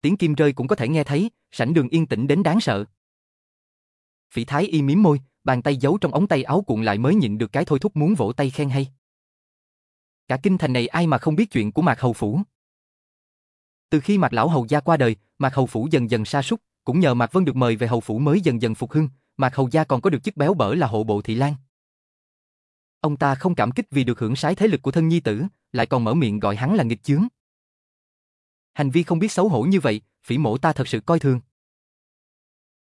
tiếng kim rơi cũng có thể nghe thấy, sảnh đường yên tĩnh đến đáng sợ. Phỉ Thái y miếm môi, bàn tay giấu trong ống tay áo cuộn lại mới nhịn được cái thôi thúc muốn vỗ tay khen hay. Cả kinh thành này ai mà không biết chuyện của Mạc Hầu Phủ. Từ khi Mạc Lão Hầu gia qua đời, Mạc Hầu Phủ dần dần sa sút, cũng nhờ Mạc Vân được mời về Hầu Phủ mới dần dần phục hưng, Mạc Hầu gia còn có được chức béo bở là hộ bộ thị lan. Ông ta không cảm kích vì được hưởng sái thế lực của thân nhi tử, lại còn mở miệng gọi hắn là nghịch chướng. Hành vi không biết xấu hổ như vậy, phỉ mổ ta thật sự coi thường.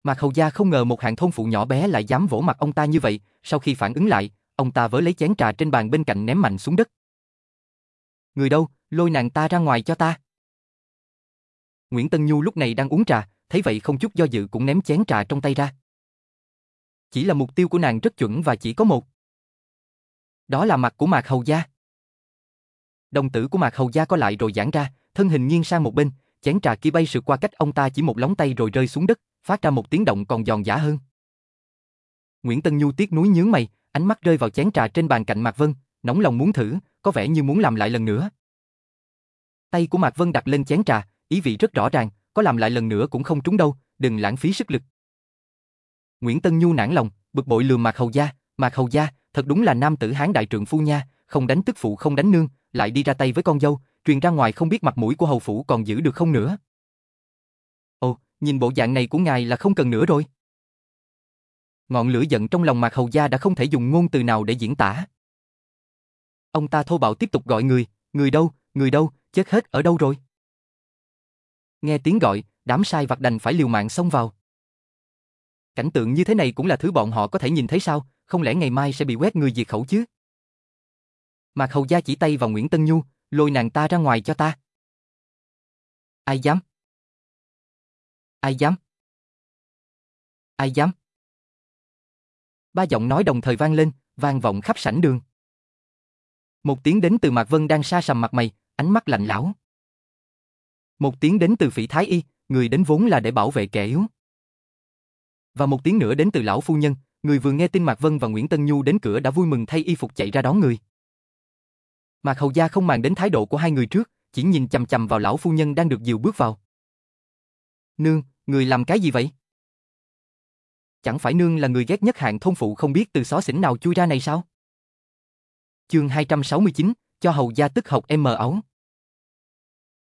Mạc Hầu Gia không ngờ một hạng thôn phụ nhỏ bé lại dám vỗ mặt ông ta như vậy, sau khi phản ứng lại, ông ta vớ lấy chén trà trên bàn bên cạnh ném mạnh xuống đất. Người đâu, lôi nàng ta ra ngoài cho ta. Nguyễn Tân Nhu lúc này đang uống trà, thấy vậy không chút do dự cũng ném chén trà trong tay ra. Chỉ là mục tiêu của nàng rất chuẩn và chỉ có một. Đó là mặt của Mạc Hầu Gia. Đồng tử của Mạc Hầu Gia có lại rồi giãn ra, thân hình nghiêng sang một bên, chén trà kia bay sượt qua cách ông ta chỉ một lóng tay rồi rơi xuống đất, phát ra một tiếng động còn giòn giả hơn. Nguyễn Tân Nhu tiếc núi nhướng mày, ánh mắt rơi vào chén trà trên bàn cạnh Mạc Vân, nóng lòng muốn thử, có vẻ như muốn làm lại lần nữa. Tay của Mạc Vân đặt lên chén trà, ý vị rất rõ ràng, có làm lại lần nữa cũng không trúng đâu, đừng lãng phí sức lực. Nguyễn Tân Nhu nản lòng, bực bội lườm Mạc Hầu Gia, Mạc Hầu Gia, thật đúng là nam tử hán đại trượng phu nha, không đánh tức phụ không đánh nương, lại đi ra tay với con dâu, truyền ra ngoài không biết mặt mũi của hầu phủ còn giữ được không nữa. Ồ, nhìn bộ dạng này của ngài là không cần nữa rồi. Ngọn lửa giận trong lòng Mạc Hầu Gia đã không thể dùng ngôn từ nào để diễn tả. Ông ta thô bạo tiếp tục gọi người, người đâu, người đâu, chết hết ở đâu rồi? Nghe tiếng gọi, đám sai vặt đành phải liều mạng xông vào. Cảnh tượng như thế này cũng là thứ bọn họ có thể nhìn thấy sao, không lẽ ngày mai sẽ bị quét người diệt khẩu chứ? Mạc Hầu Gia chỉ tay vào Nguyễn Tân Nhu, lôi nàng ta ra ngoài cho ta. Ai dám? Ai dám? Ai dám? Ba giọng nói đồng thời vang lên, vang vọng khắp sảnh đường. Một tiếng đến từ Mạc Vân đang sa sầm mặt mày, ánh mắt lạnh lão. Một tiếng đến từ Phỉ Thái Y, người đến vốn là để bảo vệ kẻ yếu. Và một tiếng nữa đến từ lão phu nhân, người vừa nghe tin Mạc Vân và Nguyễn Tân Nhu đến cửa đã vui mừng thay y phục chạy ra đón người. Mạc Hầu Gia không màng đến thái độ của hai người trước, chỉ nhìn chầm chầm vào lão phu nhân đang được dìu bước vào. Nương, người làm cái gì vậy? Chẳng phải nương là người ghét nhất hạng thôn phụ không biết từ xó xỉnh nào chui ra này sao? Chương 269, cho hầu gia tức học em mờ ấu.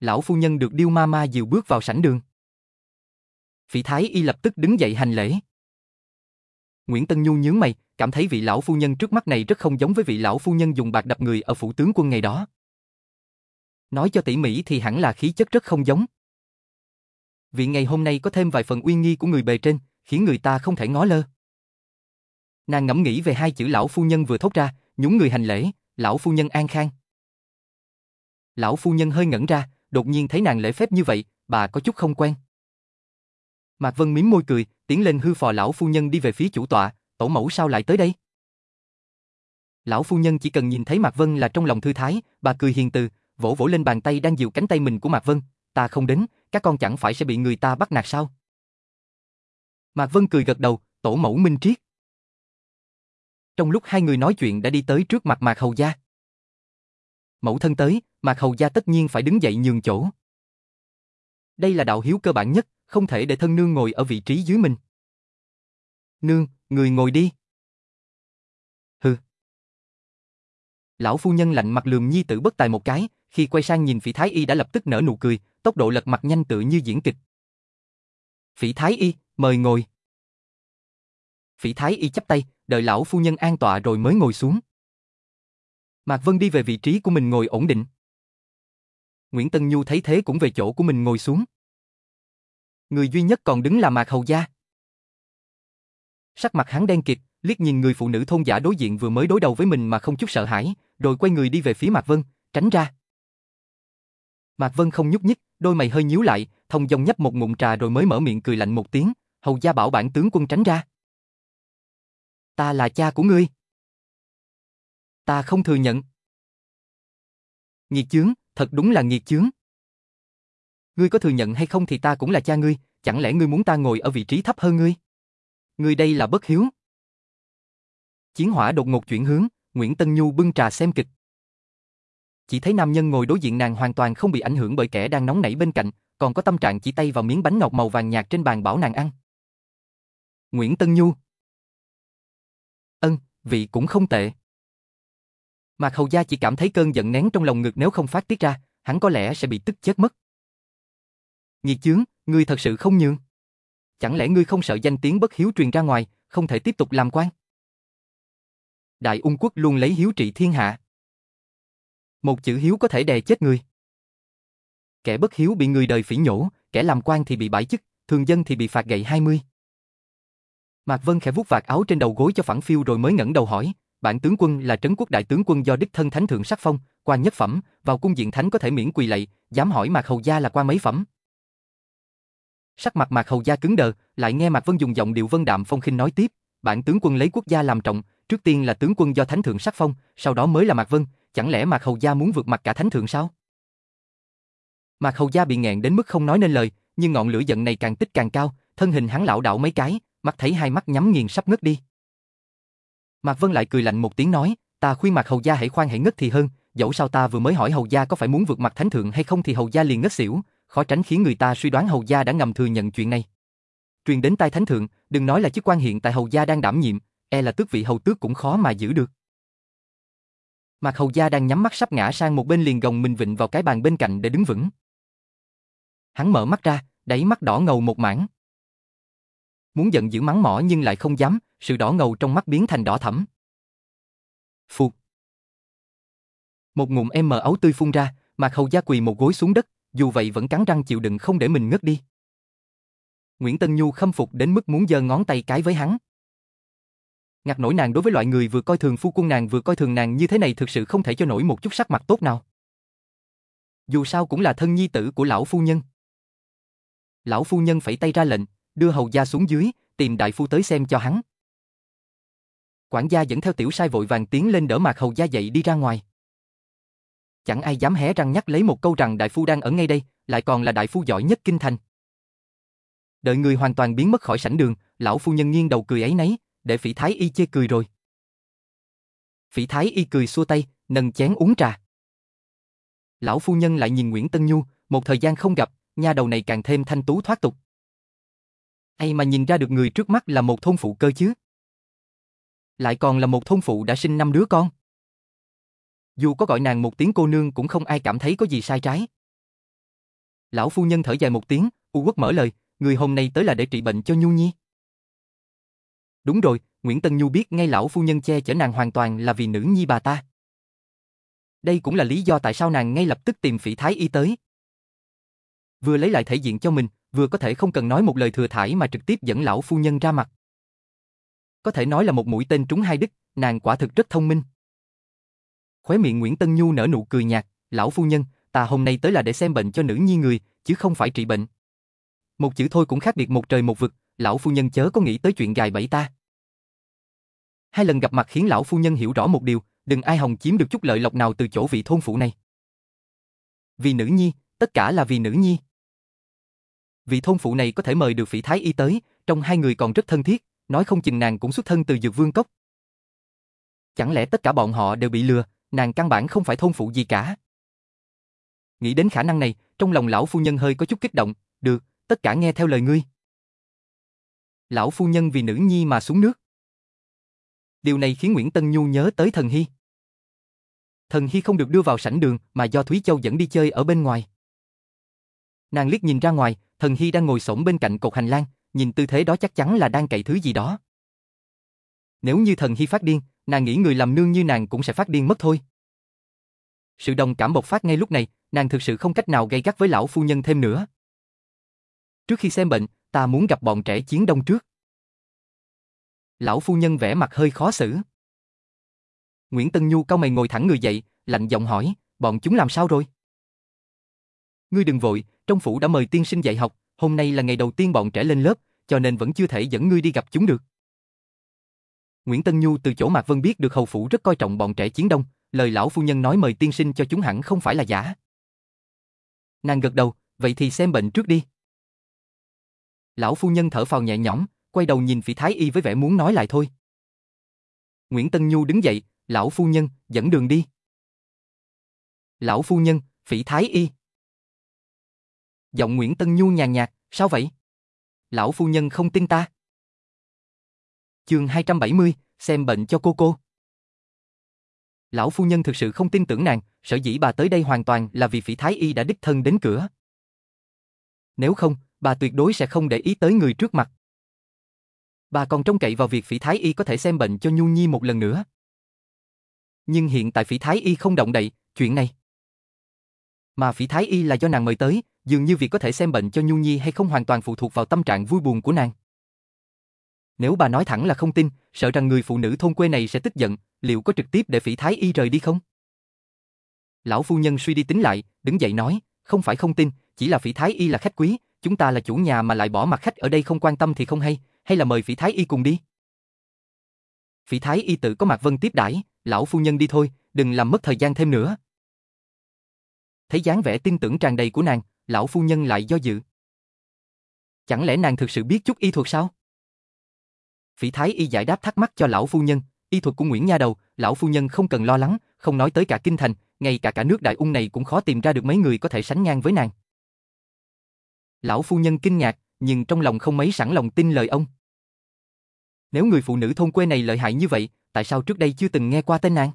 Lão phu nhân được điêu ma ma dìu bước vào sảnh đường. Phỉ Thái y lập tức đứng dậy hành lễ. Nguyễn Tân Nhu nhướng mày, cảm thấy vị lão phu nhân trước mắt này rất không giống với vị lão phu nhân dùng bạc đập người ở phủ tướng quân ngày đó. Nói cho tỉ mỉ thì hẳn là khí chất rất không giống. Vị ngày hôm nay có thêm vài phần uy nghi của người bề trên, khiến người ta không thể ngó lơ. Nàng ngẫm nghĩ về hai chữ lão phu nhân vừa thốt ra, nhún người hành lễ, lão phu nhân an khang. Lão phu nhân hơi ngẩn ra, đột nhiên thấy nàng lễ phép như vậy, bà có chút không quen. Mạc Vân mím môi cười, tiến lên hư phò lão phu nhân đi về phía chủ tọa, tổ mẫu sao lại tới đây? Lão phu nhân chỉ cần nhìn thấy Mạc Vân là trong lòng thư thái, bà cười hiền từ, vỗ vỗ lên bàn tay đang dịu cánh tay mình của Mạc Vân, ta không đến, các con chẳng phải sẽ bị người ta bắt nạt sao? Mạc Vân cười gật đầu, tổ mẫu minh triết. Trong lúc hai người nói chuyện đã đi tới trước mặt Mạc Hầu Gia. Mẫu thân tới, Mạc Hầu Gia tất nhiên phải đứng dậy nhường chỗ. Đây là đạo hiếu cơ bản nhất, không thể để thân nương ngồi ở vị trí dưới mình. Nương, người ngồi đi. Hừ. Lão phu nhân lạnh mặt lườm nhi tử bất tài một cái, khi quay sang nhìn Phỉ Thái Y đã lập tức nở nụ cười, tốc độ lật mặt nhanh tự như diễn kịch. Phỉ Thái Y, mời ngồi. Phỉ Thái Y chắp tay, đợi lão phu nhân an tọa rồi mới ngồi xuống. Mạc Vân đi về vị trí của mình ngồi ổn định. Nguyễn Tân Nhu thấy thế cũng về chỗ của mình ngồi xuống. Người duy nhất còn đứng là Mạc Hầu Gia. Sắc mặt hắn đen kịt, liếc nhìn người phụ nữ thôn giả đối diện vừa mới đối đầu với mình mà không chút sợ hãi, rồi quay người đi về phía Mạc Vân, tránh ra. Mạc Vân không nhúc nhích, đôi mày hơi nhíu lại, thông dong nhấp một ngụm trà rồi mới mở miệng cười lạnh một tiếng, hầu gia bảo bản tướng quân tránh ra. Ta là cha của ngươi. Ta không thừa nhận. Nghiệt chướng, thật đúng là nghiệt chướng. Ngươi có thừa nhận hay không thì ta cũng là cha ngươi, chẳng lẽ ngươi muốn ta ngồi ở vị trí thấp hơn ngươi? Ngươi đây là bất hiếu. Chiến hỏa đột ngột chuyển hướng, Nguyễn Tân Nhu bưng trà xem kịch. Chỉ thấy nam nhân ngồi đối diện nàng hoàn toàn không bị ảnh hưởng bởi kẻ đang nóng nảy bên cạnh, còn có tâm trạng chỉ tay vào miếng bánh ngọt màu vàng nhạt trên bàn bảo nàng ăn. Nguyễn Tân Nhu Ân, vị cũng không tệ. Mạc Hầu Gia chỉ cảm thấy cơn giận nén trong lòng ngực nếu không phát tiết ra, hắn có lẽ sẽ bị tức chết mất. Nghiệt chướng, ngươi thật sự không nhường. Chẳng lẽ ngươi không sợ danh tiếng bất hiếu truyền ra ngoài, không thể tiếp tục làm quan? Đại ung quốc luôn lấy hiếu trị thiên hạ. Một chữ hiếu có thể đè chết người. Kẻ bất hiếu bị người đời phỉ nhổ, kẻ làm quan thì bị bãi chức, thường dân thì bị phạt gậy 20. Mạc Vân khẽ vuốt vạt áo trên đầu gối cho phẳng phiêu rồi mới ngẩng đầu hỏi, bản tướng quân là trấn quốc đại tướng quân do đích thân thánh thượng sắc phong, quan nhất phẩm, vào cung diện thánh có thể miễn quỳ lạy, dám hỏi Mạc Hầu gia là qua mấy phẩm? Sắc mặt Mạc Hầu gia cứng đờ, lại nghe Mạc Vân dùng giọng điệu vân đạm phong khinh nói tiếp, bản tướng quân lấy quốc gia làm trọng, trước tiên là tướng quân do thánh thượng sắc phong, sau đó mới là Mạc Vân, chẳng lẽ Mạc Hầu gia muốn vượt mặt cả thánh thượng sao? Mạc Hầu gia bị nghẹn đến mức không nói nên lời, nhưng ngọn lửa giận này càng tích càng cao, thân hình hắn lão đảo mấy cái, mắt thấy hai mắt nhắm nghiền sắp ngất đi. Mạc Vân lại cười lạnh một tiếng nói, ta khuyên Mạc Hầu gia hãy khoan hãy ngất thì hơn, dẫu sao ta vừa mới hỏi Hầu gia có phải muốn vượt mặt thánh thượng hay không thì Hầu gia liền ngất xỉu, khó tránh khiến người ta suy đoán Hầu gia đã ngầm thừa nhận chuyện này. Truyền đến tai thánh thượng, đừng nói là chức quan hiện tại Hầu gia đang đảm nhiệm, e là tước vị hầu tước cũng khó mà giữ được. Mạc Hầu gia đang nhắm mắt sắp ngã sang một bên liền gồng mình vịnh vào cái bàn bên cạnh để đứng vững. Hắn mở mắt ra, đáy mắt đỏ ngầu một mảng. Muốn giận dữ mắng mỏ nhưng lại không dám, sự đỏ ngầu trong mắt biến thành đỏ thẫm. Phục. Một ngụm em mờ ấu tươi phun ra, Mạc Hầu gia quỳ một gối xuống đất, dù vậy vẫn cắn răng chịu đựng không để mình ngất đi. Nguyễn Tân Nhu khâm phục đến mức muốn giơ ngón tay cái với hắn. Ngặt nổi nàng đối với loại người vừa coi thường phu quân nàng vừa coi thường nàng như thế này thực sự không thể cho nổi một chút sắc mặt tốt nào. Dù sao cũng là thân nhi tử của lão phu nhân. Lão phu nhân phải tay ra lệnh, đưa hầu gia xuống dưới, tìm đại phu tới xem cho hắn. Quản gia dẫn theo tiểu sai vội vàng tiến lên đỡ mạc hầu gia dậy đi ra ngoài. Chẳng ai dám hé răng nhắc lấy một câu rằng đại phu đang ở ngay đây, lại còn là đại phu giỏi nhất kinh thành. Đợi người hoàn toàn biến mất khỏi sảnh đường, lão phu nhân nghiêng đầu cười ấy nấy, để phỉ thái y chê cười rồi. Phỉ thái y cười xua tay, nâng chén uống trà. Lão phu nhân lại nhìn Nguyễn Tân Nhu, một thời gian không gặp, nha đầu này càng thêm thanh tú thoát tục. Ai mà nhìn ra được người trước mắt là một thôn phụ cơ chứ? Lại còn là một thôn phụ đã sinh năm đứa con. Dù có gọi nàng một tiếng cô nương cũng không ai cảm thấy có gì sai trái. Lão phu nhân thở dài một tiếng, U Quốc mở lời, người hôm nay tới là để trị bệnh cho Nhu Nhi. Đúng rồi, Nguyễn Tân Nhu biết ngay lão phu nhân che chở nàng hoàn toàn là vì nữ nhi bà ta. Đây cũng là lý do tại sao nàng ngay lập tức tìm phỉ thái y tới. Vừa lấy lại thể diện cho mình, vừa có thể không cần nói một lời thừa thải mà trực tiếp dẫn lão phu nhân ra mặt. Có thể nói là một mũi tên trúng hai đích, nàng quả thực rất thông minh. Khóe miệng Nguyễn Tân Nhu nở nụ cười nhạt, lão phu nhân, ta hôm nay tới là để xem bệnh cho nữ nhi người, chứ không phải trị bệnh. Một chữ thôi cũng khác biệt một trời một vực, lão phu nhân chớ có nghĩ tới chuyện gài bẫy ta. Hai lần gặp mặt khiến lão phu nhân hiểu rõ một điều, đừng ai hòng chiếm được chút lợi lộc nào từ chỗ vị thôn phụ này. Vì nữ nhi, tất cả là vì nữ nhi. Vị thôn phụ này có thể mời được phỉ thái y tới, trong hai người còn rất thân thiết, nói không chừng nàng cũng xuất thân từ dược vương cốc. Chẳng lẽ tất cả bọn họ đều bị lừa, nàng căn bản không phải thôn phụ gì cả. Nghĩ đến khả năng này, trong lòng lão phu nhân hơi có chút kích động, được, tất cả nghe theo lời ngươi. Lão phu nhân vì nữ nhi mà xuống nước. Điều này khiến Nguyễn Tân Nhu nhớ tới thần Hy. Thần Hy không được đưa vào sảnh đường mà do Thúy Châu dẫn đi chơi ở bên ngoài. Nàng liếc nhìn ra ngoài, thần Hy đang ngồi xổm bên cạnh cột hành lang, nhìn tư thế đó chắc chắn là đang cậy thứ gì đó. Nếu như thần Hy phát điên, nàng nghĩ người làm nương như nàng cũng sẽ phát điên mất thôi. Sự đồng cảm bộc phát ngay lúc này, nàng thực sự không cách nào gây gắt với lão phu nhân thêm nữa. Trước khi xem bệnh, ta muốn gặp bọn trẻ chiến đông trước. Lão phu nhân vẻ mặt hơi khó xử. Nguyễn Tân Nhu cao mày ngồi thẳng người dậy, lạnh giọng hỏi, bọn chúng làm sao rồi? Ngươi đừng vội, trong phủ đã mời tiên sinh dạy học, hôm nay là ngày đầu tiên bọn trẻ lên lớp, cho nên vẫn chưa thể dẫn ngươi đi gặp chúng được. Nguyễn Tân Nhu từ chỗ Mạc Vân biết được hầu phủ rất coi trọng bọn trẻ chiến đông, lời lão phu nhân nói mời tiên sinh cho chúng hẳn không phải là giả. Nàng gật đầu, vậy thì xem bệnh trước đi. Lão phu nhân thở phào nhẹ nhõm, quay đầu nhìn phỉ thái y với vẻ muốn nói lại thôi. Nguyễn Tân Nhu đứng dậy, lão phu nhân, dẫn đường đi. Lão phu nhân, phỉ thái y. Giọng Nguyễn Tân Nhu nhàn nhạt, sao vậy? Lão phu nhân không tin ta. Chương 270, xem bệnh cho cô cô. Lão phu nhân thực sự không tin tưởng nàng, sở dĩ bà tới đây hoàn toàn là vì phỉ thái y đã đích thân đến cửa. Nếu không, bà tuyệt đối sẽ không để ý tới người trước mặt. Bà còn trông cậy vào việc phỉ thái y có thể xem bệnh cho Nhu Nhi một lần nữa. Nhưng hiện tại phỉ thái y không động đậy, chuyện này. Mà phỉ thái y là do nàng mời tới, dường như việc có thể xem bệnh cho Nhu Nhi hay không hoàn toàn phụ thuộc vào tâm trạng vui buồn của nàng. Nếu bà nói thẳng là không tin, sợ rằng người phụ nữ thôn quê này sẽ tức giận, liệu có trực tiếp để phỉ thái y rời đi không? Lão phu nhân suy đi tính lại, đứng dậy nói, không phải không tin, chỉ là phỉ thái y là khách quý, chúng ta là chủ nhà mà lại bỏ mặt khách ở đây không quan tâm thì không hay, hay là mời phỉ thái y cùng đi. Phỉ thái y tự có mặt vân tiếp đãi, lão phu nhân đi thôi, đừng làm mất thời gian thêm nữa. Thấy dáng vẻ tin tưởng tràn đầy của nàng, lão phu nhân lại do dự. Chẳng lẽ nàng thực sự biết chút y thuật sao? Phỉ thái y giải đáp thắc mắc cho lão phu nhân, y thuật của Nguyễn Nha Đầu, lão phu nhân không cần lo lắng, không nói tới cả kinh thành, ngay cả cả nước đại ung này cũng khó tìm ra được mấy người có thể sánh ngang với nàng. Lão phu nhân kinh ngạc, nhưng trong lòng không mấy sẵn lòng tin lời ông. Nếu người phụ nữ thôn quê này lợi hại như vậy, tại sao trước đây chưa từng nghe qua tên nàng?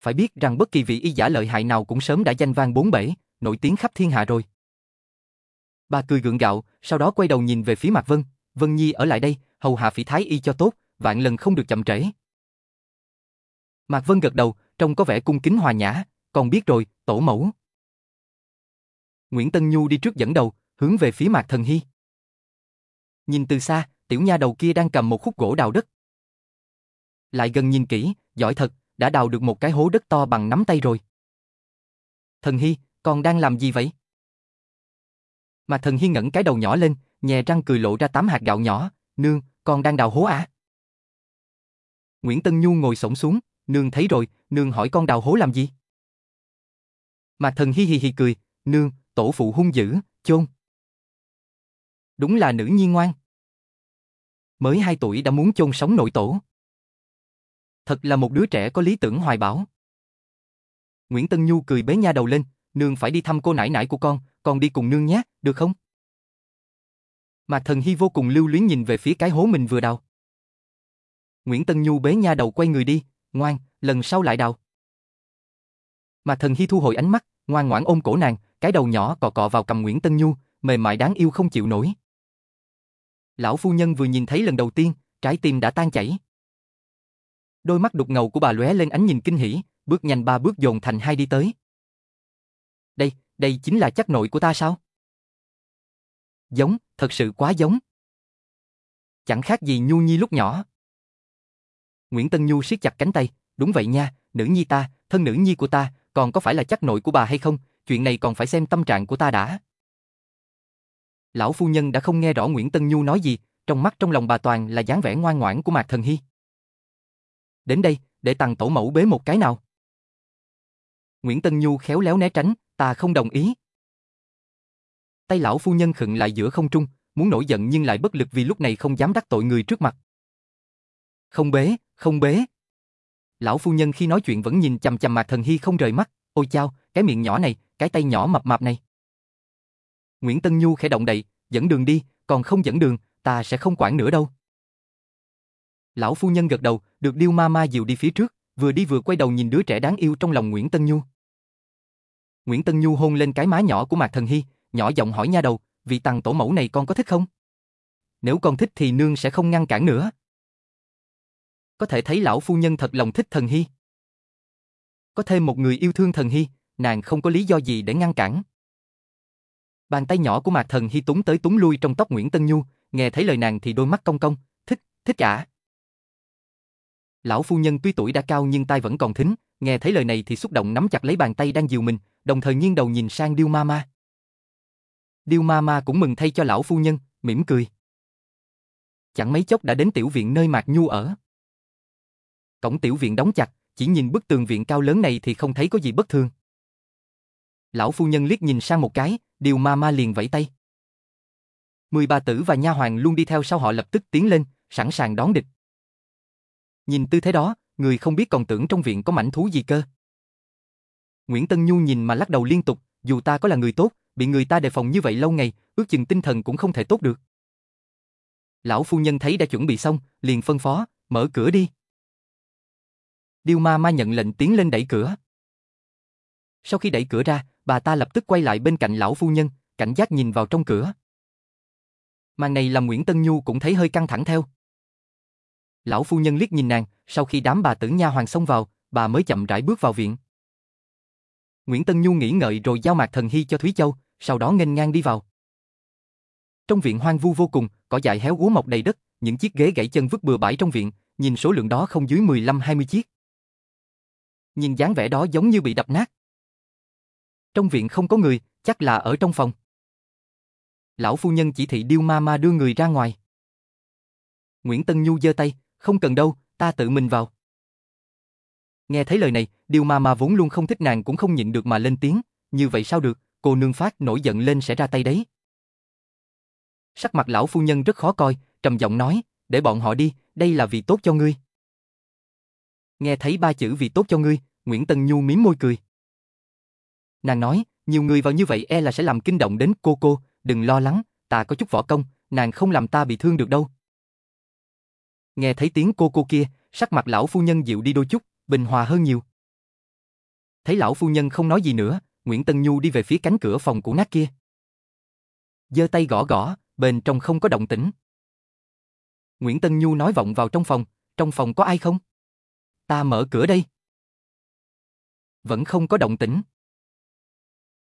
Phải biết rằng bất kỳ vị y giả lợi hại nào cũng sớm đã danh vang bốn bể, nổi tiếng khắp thiên hạ rồi. Bà cười gượng gạo, sau đó quay đầu nhìn về phía Mạc Vân, Vân Nhi ở lại đây, hầu hạ phỉ thái y cho tốt, vạn lần không được chậm trễ. Mạc Vân gật đầu, trông có vẻ cung kính hòa nhã, còn biết rồi, tổ mẫu. Nguyễn Tân Nhu đi trước dẫn đầu, hướng về phía Mạc Thần Hy. Nhìn từ xa, tiểu nha đầu kia đang cầm một khúc gỗ đào đất. Lại gần nhìn kỹ, giỏi thật, đã đào được một cái hố đất to bằng nắm tay rồi. Thần Hy, con đang làm gì vậy? mà Thần hiên ngẩng cái đầu nhỏ lên, nhè răng cười lộ ra tám hạt gạo nhỏ, nương, con đang đào hố à? Nguyễn Tân Nhu ngồi sổng xuống, nương thấy rồi, nương hỏi con đào hố làm gì? mà Thần hi hi hi cười, nương, tổ phụ hung dữ, chôn. Đúng là nữ nhi ngoan. Mới 2 tuổi đã muốn chôn sống nội tổ. Thật là một đứa trẻ có lý tưởng hoài bão. Nguyễn Tân Nhu cười bế nha đầu lên, nương phải đi thăm cô nãi nãi của con, con đi cùng nương nhé, được không? Mạc Thần Hy vô cùng lưu luyến nhìn về phía cái hố mình vừa đào. Nguyễn Tân Nhu bế nha đầu quay người đi, ngoan, lần sau lại đào. Mạc Thần Hy thu hồi ánh mắt, ngoan ngoãn ôm cổ nàng, cái đầu nhỏ cọ cọ vào cầm Nguyễn Tân Nhu, mềm mại đáng yêu không chịu nổi. Lão phu nhân vừa nhìn thấy lần đầu tiên, trái tim đã tan chảy. Đôi mắt đục ngầu của bà lóe lên ánh nhìn kinh hỉ, bước nhanh ba bước dồn thành hai đi tới. Đây, đây chính là chắc nội của ta sao? Giống, thật sự quá giống. Chẳng khác gì Nhu Nhi lúc nhỏ. Nguyễn Tân Nhu siết chặt cánh tay, đúng vậy nha, nữ nhi ta, thân nữ nhi của ta, còn có phải là chắc nội của bà hay không, chuyện này còn phải xem tâm trạng của ta đã. Lão phu nhân đã không nghe rõ Nguyễn Tân Nhu nói gì, trong mắt trong lòng bà toàn là dáng vẻ ngoan ngoãn của Mạc Thần Hy. Đến đây, để tặng tổ mẫu bế một cái nào. Nguyễn Tân Nhu khéo léo né tránh, ta không đồng ý. Tay lão phu nhân khựng lại giữa không trung, muốn nổi giận nhưng lại bất lực vì lúc này không dám đắc tội người trước mặt. Không bế, không bế. Lão phu nhân khi nói chuyện vẫn nhìn chằm chằm Mạc Thần Hy không rời mắt, ôi chao, cái miệng nhỏ này, cái tay nhỏ mập mạp này. Nguyễn Tân Nhu khẽ động đậy, dẫn đường đi, còn không dẫn đường, ta sẽ không quản nữa đâu. Lão phu nhân gật đầu, được điêu ma ma dìu đi phía trước, vừa đi vừa quay đầu nhìn đứa trẻ đáng yêu trong lòng Nguyễn Tân Nhu. Nguyễn Tân Nhu hôn lên cái má nhỏ của Mạc Thần Hy, nhỏ giọng hỏi nha đầu, vị tăng tổ mẫu này con có thích không? Nếu con thích thì nương sẽ không ngăn cản nữa. Có thể thấy lão phu nhân thật lòng thích Thần Hy. Có thêm một người yêu thương Thần Hy, nàng không có lý do gì để ngăn cản. Bàn tay nhỏ của Mạc Thần Hy túng tới túng lui trong tóc Nguyễn Tân Nhu, nghe thấy lời nàng thì đôi mắt cong cong, thích, thích cả. Lão phu nhân tuy tuổi đã cao nhưng tai vẫn còn thính, nghe thấy lời này thì xúc động nắm chặt lấy bàn tay đang dìu mình, đồng thời nghiêng đầu nhìn sang Điêu Mama. Điêu Mama cũng mừng thay cho lão phu nhân, mỉm cười. Chẳng mấy chốc đã đến tiểu viện nơi Mạc Nhu ở. Cổng tiểu viện đóng chặt, chỉ nhìn bức tường viện cao lớn này thì không thấy có gì bất thường. Lão phu nhân liếc nhìn sang một cái, Điêu Mama liền vẫy tay. Mười bà tử và nha hoàng luôn đi theo sau họ lập tức tiến lên, sẵn sàng đón địch. Nhìn tư thế đó, người không biết còn tưởng trong viện có mảnh thú gì cơ. Nguyễn Tân Nhu nhìn mà lắc đầu liên tục, dù ta có là người tốt, bị người ta đề phòng như vậy lâu ngày, ước chừng tinh thần cũng không thể tốt được. Lão phu nhân thấy đã chuẩn bị xong, liền phân phó, mở cửa đi. Điêu ma ma nhận lệnh tiến lên đẩy cửa. Sau khi đẩy cửa ra, bà ta lập tức quay lại bên cạnh lão phu nhân, cảnh giác nhìn vào trong cửa. Màn này làm Nguyễn Tân Nhu cũng thấy hơi căng thẳng theo. Lão phu nhân liếc nhìn nàng, sau khi đám bà tử nha hoàng xông vào, bà mới chậm rãi bước vào viện. Nguyễn Tân Nhu nghĩ ngợi rồi giao mạc thần hy cho Thúy Châu, sau đó nghênh ngang đi vào. Trong viện hoang vu vô cùng, cỏ dại héo úa mọc đầy đất, những chiếc ghế gãy chân vứt bừa bãi trong viện, nhìn số lượng đó không dưới 15-20 chiếc. Nhìn dáng vẻ đó giống như bị đập nát. Trong viện không có người, chắc là ở trong phòng. Lão phu nhân chỉ thị điêu ma ma đưa người ra ngoài. Nguyễn Tân Nhu giơ tay, không cần đâu, ta tự mình vào. Nghe thấy lời này, điều ma ma vốn luôn không thích nàng cũng không nhịn được mà lên tiếng, như vậy sao được, cô nương phát nổi giận lên sẽ ra tay đấy. Sắc mặt lão phu nhân rất khó coi, trầm giọng nói, để bọn họ đi, đây là vì tốt cho ngươi. Nghe thấy ba chữ vì tốt cho ngươi, Nguyễn Tân Nhu mím môi cười. Nàng nói, nhiều người vào như vậy e là sẽ làm kinh động đến cô cô, đừng lo lắng, ta có chút võ công, nàng không làm ta bị thương được đâu. Nghe thấy tiếng cô cô kia, sắc mặt lão phu nhân dịu đi đôi chút, bình hòa hơn nhiều. Thấy lão phu nhân không nói gì nữa, Nguyễn Tân Nhu đi về phía cánh cửa phòng cũ nát kia. giơ tay gõ gõ, bên trong không có động tĩnh. Nguyễn Tân Nhu nói vọng vào trong phòng, trong phòng có ai không? Ta mở cửa đây. Vẫn không có động tĩnh.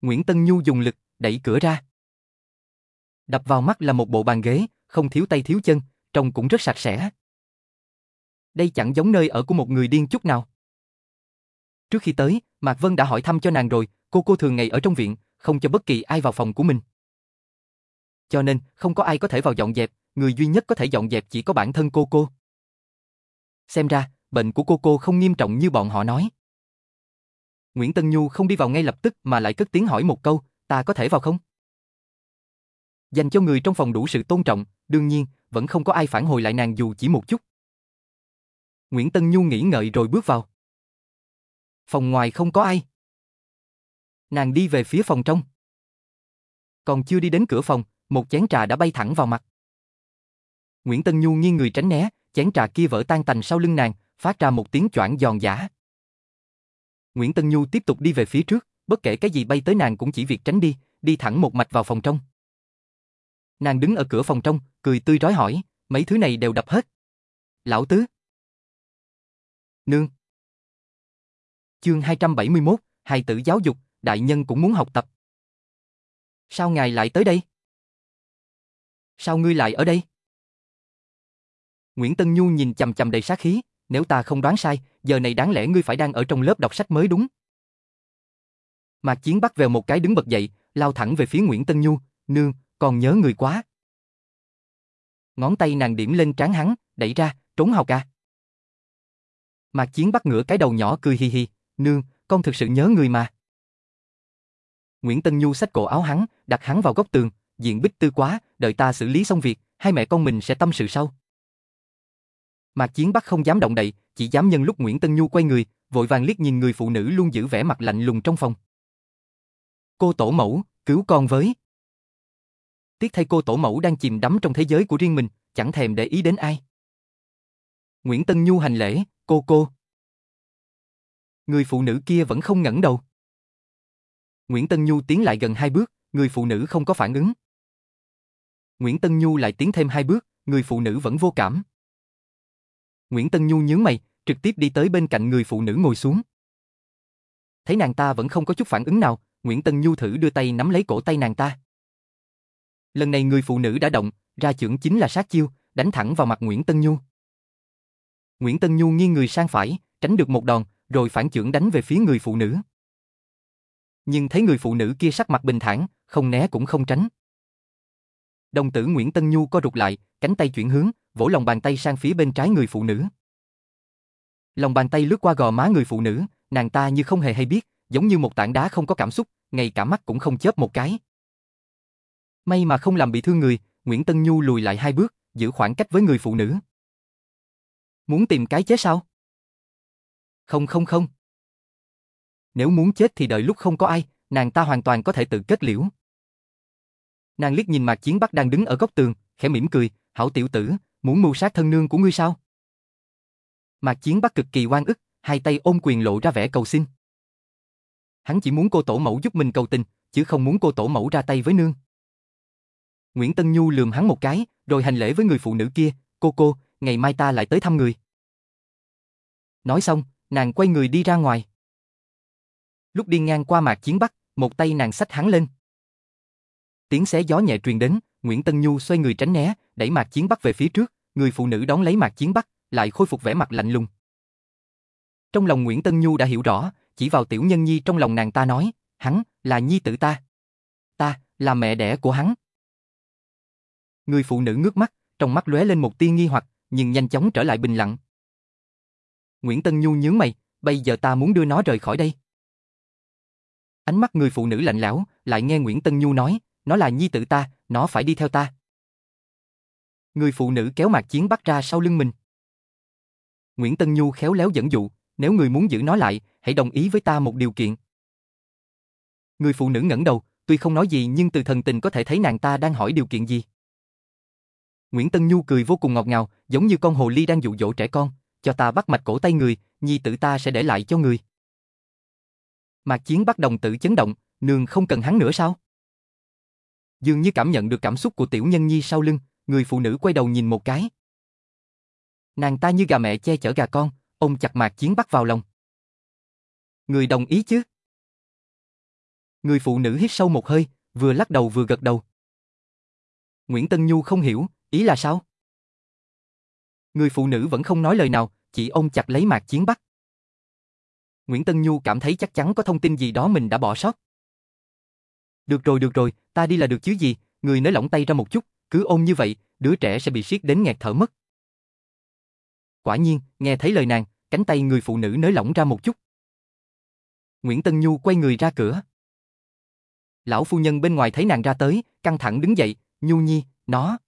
Nguyễn Tân Nhu dùng lực, đẩy cửa ra. Đập vào mắt là một bộ bàn ghế, không thiếu tay thiếu chân, trông cũng rất sạch sẽ. Đây chẳng giống nơi ở của một người điên chút nào. Trước khi tới, Mạc Vân đã hỏi thăm cho nàng rồi, cô cô thường ngày ở trong viện, không cho bất kỳ ai vào phòng của mình. Cho nên, không có ai có thể vào dọn dẹp, người duy nhất có thể dọn dẹp chỉ có bản thân cô cô. Xem ra, bệnh của cô cô không nghiêm trọng như bọn họ nói. Nguyễn Tân Nhu không đi vào ngay lập tức mà lại cất tiếng hỏi một câu, ta có thể vào không? Dành cho người trong phòng đủ sự tôn trọng, đương nhiên, vẫn không có ai phản hồi lại nàng dù chỉ một chút. Nguyễn Tân Nhu nghĩ ngợi rồi bước vào. Phòng ngoài không có ai. Nàng đi về phía phòng trong. Còn chưa đi đến cửa phòng, một chén trà đã bay thẳng vào mặt. Nguyễn Tân Nhu nghiêng người tránh né, chén trà kia vỡ tan tành sau lưng nàng, phát ra một tiếng choảng giòn giả. Nguyễn Tân Nhu tiếp tục đi về phía trước, bất kể cái gì bay tới nàng cũng chỉ việc tránh đi, đi thẳng một mạch vào phòng trong. Nàng đứng ở cửa phòng trong, cười tươi rói hỏi, mấy thứ này đều đập hết. Lão tứ. Nương. Chương 271, hài tử giáo dục, đại nhân cũng muốn học tập. Sao ngài lại tới đây? Sao ngươi lại ở đây? Nguyễn Tân Nhu nhìn chầm chầm đầy sát khí, nếu ta không đoán sai, giờ này đáng lẽ ngươi phải đang ở trong lớp đọc sách mới đúng. Mạc Chiến bắt về một cái đứng bật dậy, lao thẳng về phía Nguyễn Tân Nhu, nương, còn nhớ người quá. Ngón tay nàng điểm lên trán hắn, đẩy ra, trốn học à. Mạc Chiến bắt ngửa cái đầu nhỏ cười hi hi, nương, con thực sự nhớ người mà. Nguyễn Tân Nhu xách cổ áo hắn, đặt hắn vào góc tường, diện bích tư quá, đợi ta xử lý xong việc, hai mẹ con mình sẽ tâm sự sau. Mạc Chiến Bắc không dám động đậy, chỉ dám nhân lúc Nguyễn Tân Nhu quay người, vội vàng liếc nhìn người phụ nữ luôn giữ vẻ mặt lạnh lùng trong phòng. Cô tổ mẫu, cứu con với. Tiếc thay cô tổ mẫu đang chìm đắm trong thế giới của riêng mình, chẳng thèm để ý đến ai. Nguyễn Tân Nhu hành lễ, cô cô. Người phụ nữ kia vẫn không ngẩng đầu. Nguyễn Tân Nhu tiến lại gần hai bước, người phụ nữ không có phản ứng. Nguyễn Tân Nhu lại tiến thêm hai bước, người phụ nữ vẫn vô cảm. Nguyễn Tân Nhu nhướng mày, trực tiếp đi tới bên cạnh người phụ nữ ngồi xuống. Thấy nàng ta vẫn không có chút phản ứng nào, Nguyễn Tân Nhu thử đưa tay nắm lấy cổ tay nàng ta. Lần này người phụ nữ đã động, ra chưởng chính là sát chiêu, đánh thẳng vào mặt Nguyễn Tân Nhu. Nguyễn Tân Nhu nghiêng người sang phải, tránh được một đòn, rồi phản chưởng đánh về phía người phụ nữ. Nhưng thấy người phụ nữ kia sắc mặt bình thản, không né cũng không tránh. Đồng tử Nguyễn Tân Nhu co rụt lại, cánh tay chuyển hướng, vỗ lòng bàn tay sang phía bên trái người phụ nữ. Lòng bàn tay lướt qua gò má người phụ nữ, nàng ta như không hề hay biết, giống như một tảng đá không có cảm xúc, ngay cả mắt cũng không chớp một cái. May mà không làm bị thương người, Nguyễn Tân Nhu lùi lại hai bước, giữ khoảng cách với người phụ nữ. Muốn tìm cái chết sao? Không không không. Nếu muốn chết thì đợi lúc không có ai, nàng ta hoàn toàn có thể tự kết liễu. Nàng liếc nhìn Mạc Chiến Bắc đang đứng ở góc tường, khẽ mỉm cười, hảo tiểu tử, muốn mưu sát thân nương của ngươi sao? Mạc Chiến Bắc cực kỳ oan ức, hai tay ôm quyền lộ ra vẻ cầu xin. Hắn chỉ muốn cô tổ mẫu giúp mình cầu tình, chứ không muốn cô tổ mẫu ra tay với nương. Nguyễn Tân Nhu lườm hắn một cái, rồi hành lễ với người phụ nữ kia, cô cô, ngày mai ta lại tới thăm người. Nói xong, nàng quay người đi ra ngoài. Lúc đi ngang qua mạc chiến bắc, một tay nàng xách hắn lên. Tiếng xé gió nhẹ truyền đến, Nguyễn Tân Nhu xoay người tránh né, đẩy mạc chiến bắc về phía trước, người phụ nữ đón lấy mạc chiến bắc, lại khôi phục vẻ mặt lạnh lùng. Trong lòng Nguyễn Tân Nhu đã hiểu rõ, chỉ vào tiểu nhân nhi trong lòng nàng ta nói, hắn, là nhi tử ta. Ta, là mẹ đẻ của hắn. Người phụ nữ ngước mắt, trong mắt lóe lên một tia nghi hoặc, nhưng nhanh chóng trở lại bình lặng. Nguyễn Tân Nhu nhướng mày, bây giờ ta muốn đưa nó rời khỏi đây. Ánh mắt người phụ nữ lạnh lẽo, lại nghe Nguyễn Tân Nhu nói, nó là nhi tử ta, nó phải đi theo ta. Người phụ nữ kéo mạc chiến bắt ra sau lưng mình. Nguyễn Tân Nhu khéo léo dẫn dụ, nếu người muốn giữ nó lại, hãy đồng ý với ta một điều kiện. Người phụ nữ ngẩng đầu, tuy không nói gì nhưng từ thần tình có thể thấy nàng ta đang hỏi điều kiện gì. Nguyễn Tân Nhu cười vô cùng ngọt ngào, giống như con hồ ly đang dụ dỗ trẻ con, cho ta bắt mạch cổ tay người, nhi tử ta sẽ để lại cho người. Mạc Chiến bắt đồng tử chấn động, nương không cần hắn nữa sao? Dường như cảm nhận được cảm xúc của tiểu nhân nhi sau lưng, người phụ nữ quay đầu nhìn một cái. Nàng ta như gà mẹ che chở gà con, ôm chặt Mạc Chiến bắt vào lòng. Người đồng ý chứ? Người phụ nữ hít sâu một hơi, vừa lắc đầu vừa gật đầu. Nguyễn Tân Nhu không hiểu, ý là sao? Người phụ nữ vẫn không nói lời nào, chỉ ôm chặt lấy Mạc Chiến Bắc. Nguyễn Tân Nhu cảm thấy chắc chắn có thông tin gì đó mình đã bỏ sót. Được rồi được rồi, ta đi là được chứ gì, người nới lỏng tay ra một chút, cứ ôm như vậy, đứa trẻ sẽ bị siết đến nghẹt thở mất. Quả nhiên, nghe thấy lời nàng, cánh tay người phụ nữ nới lỏng ra một chút. Nguyễn Tân Nhu quay người ra cửa. Lão phu nhân bên ngoài thấy nàng ra tới, căng thẳng đứng dậy, Nhu Nhi, nó.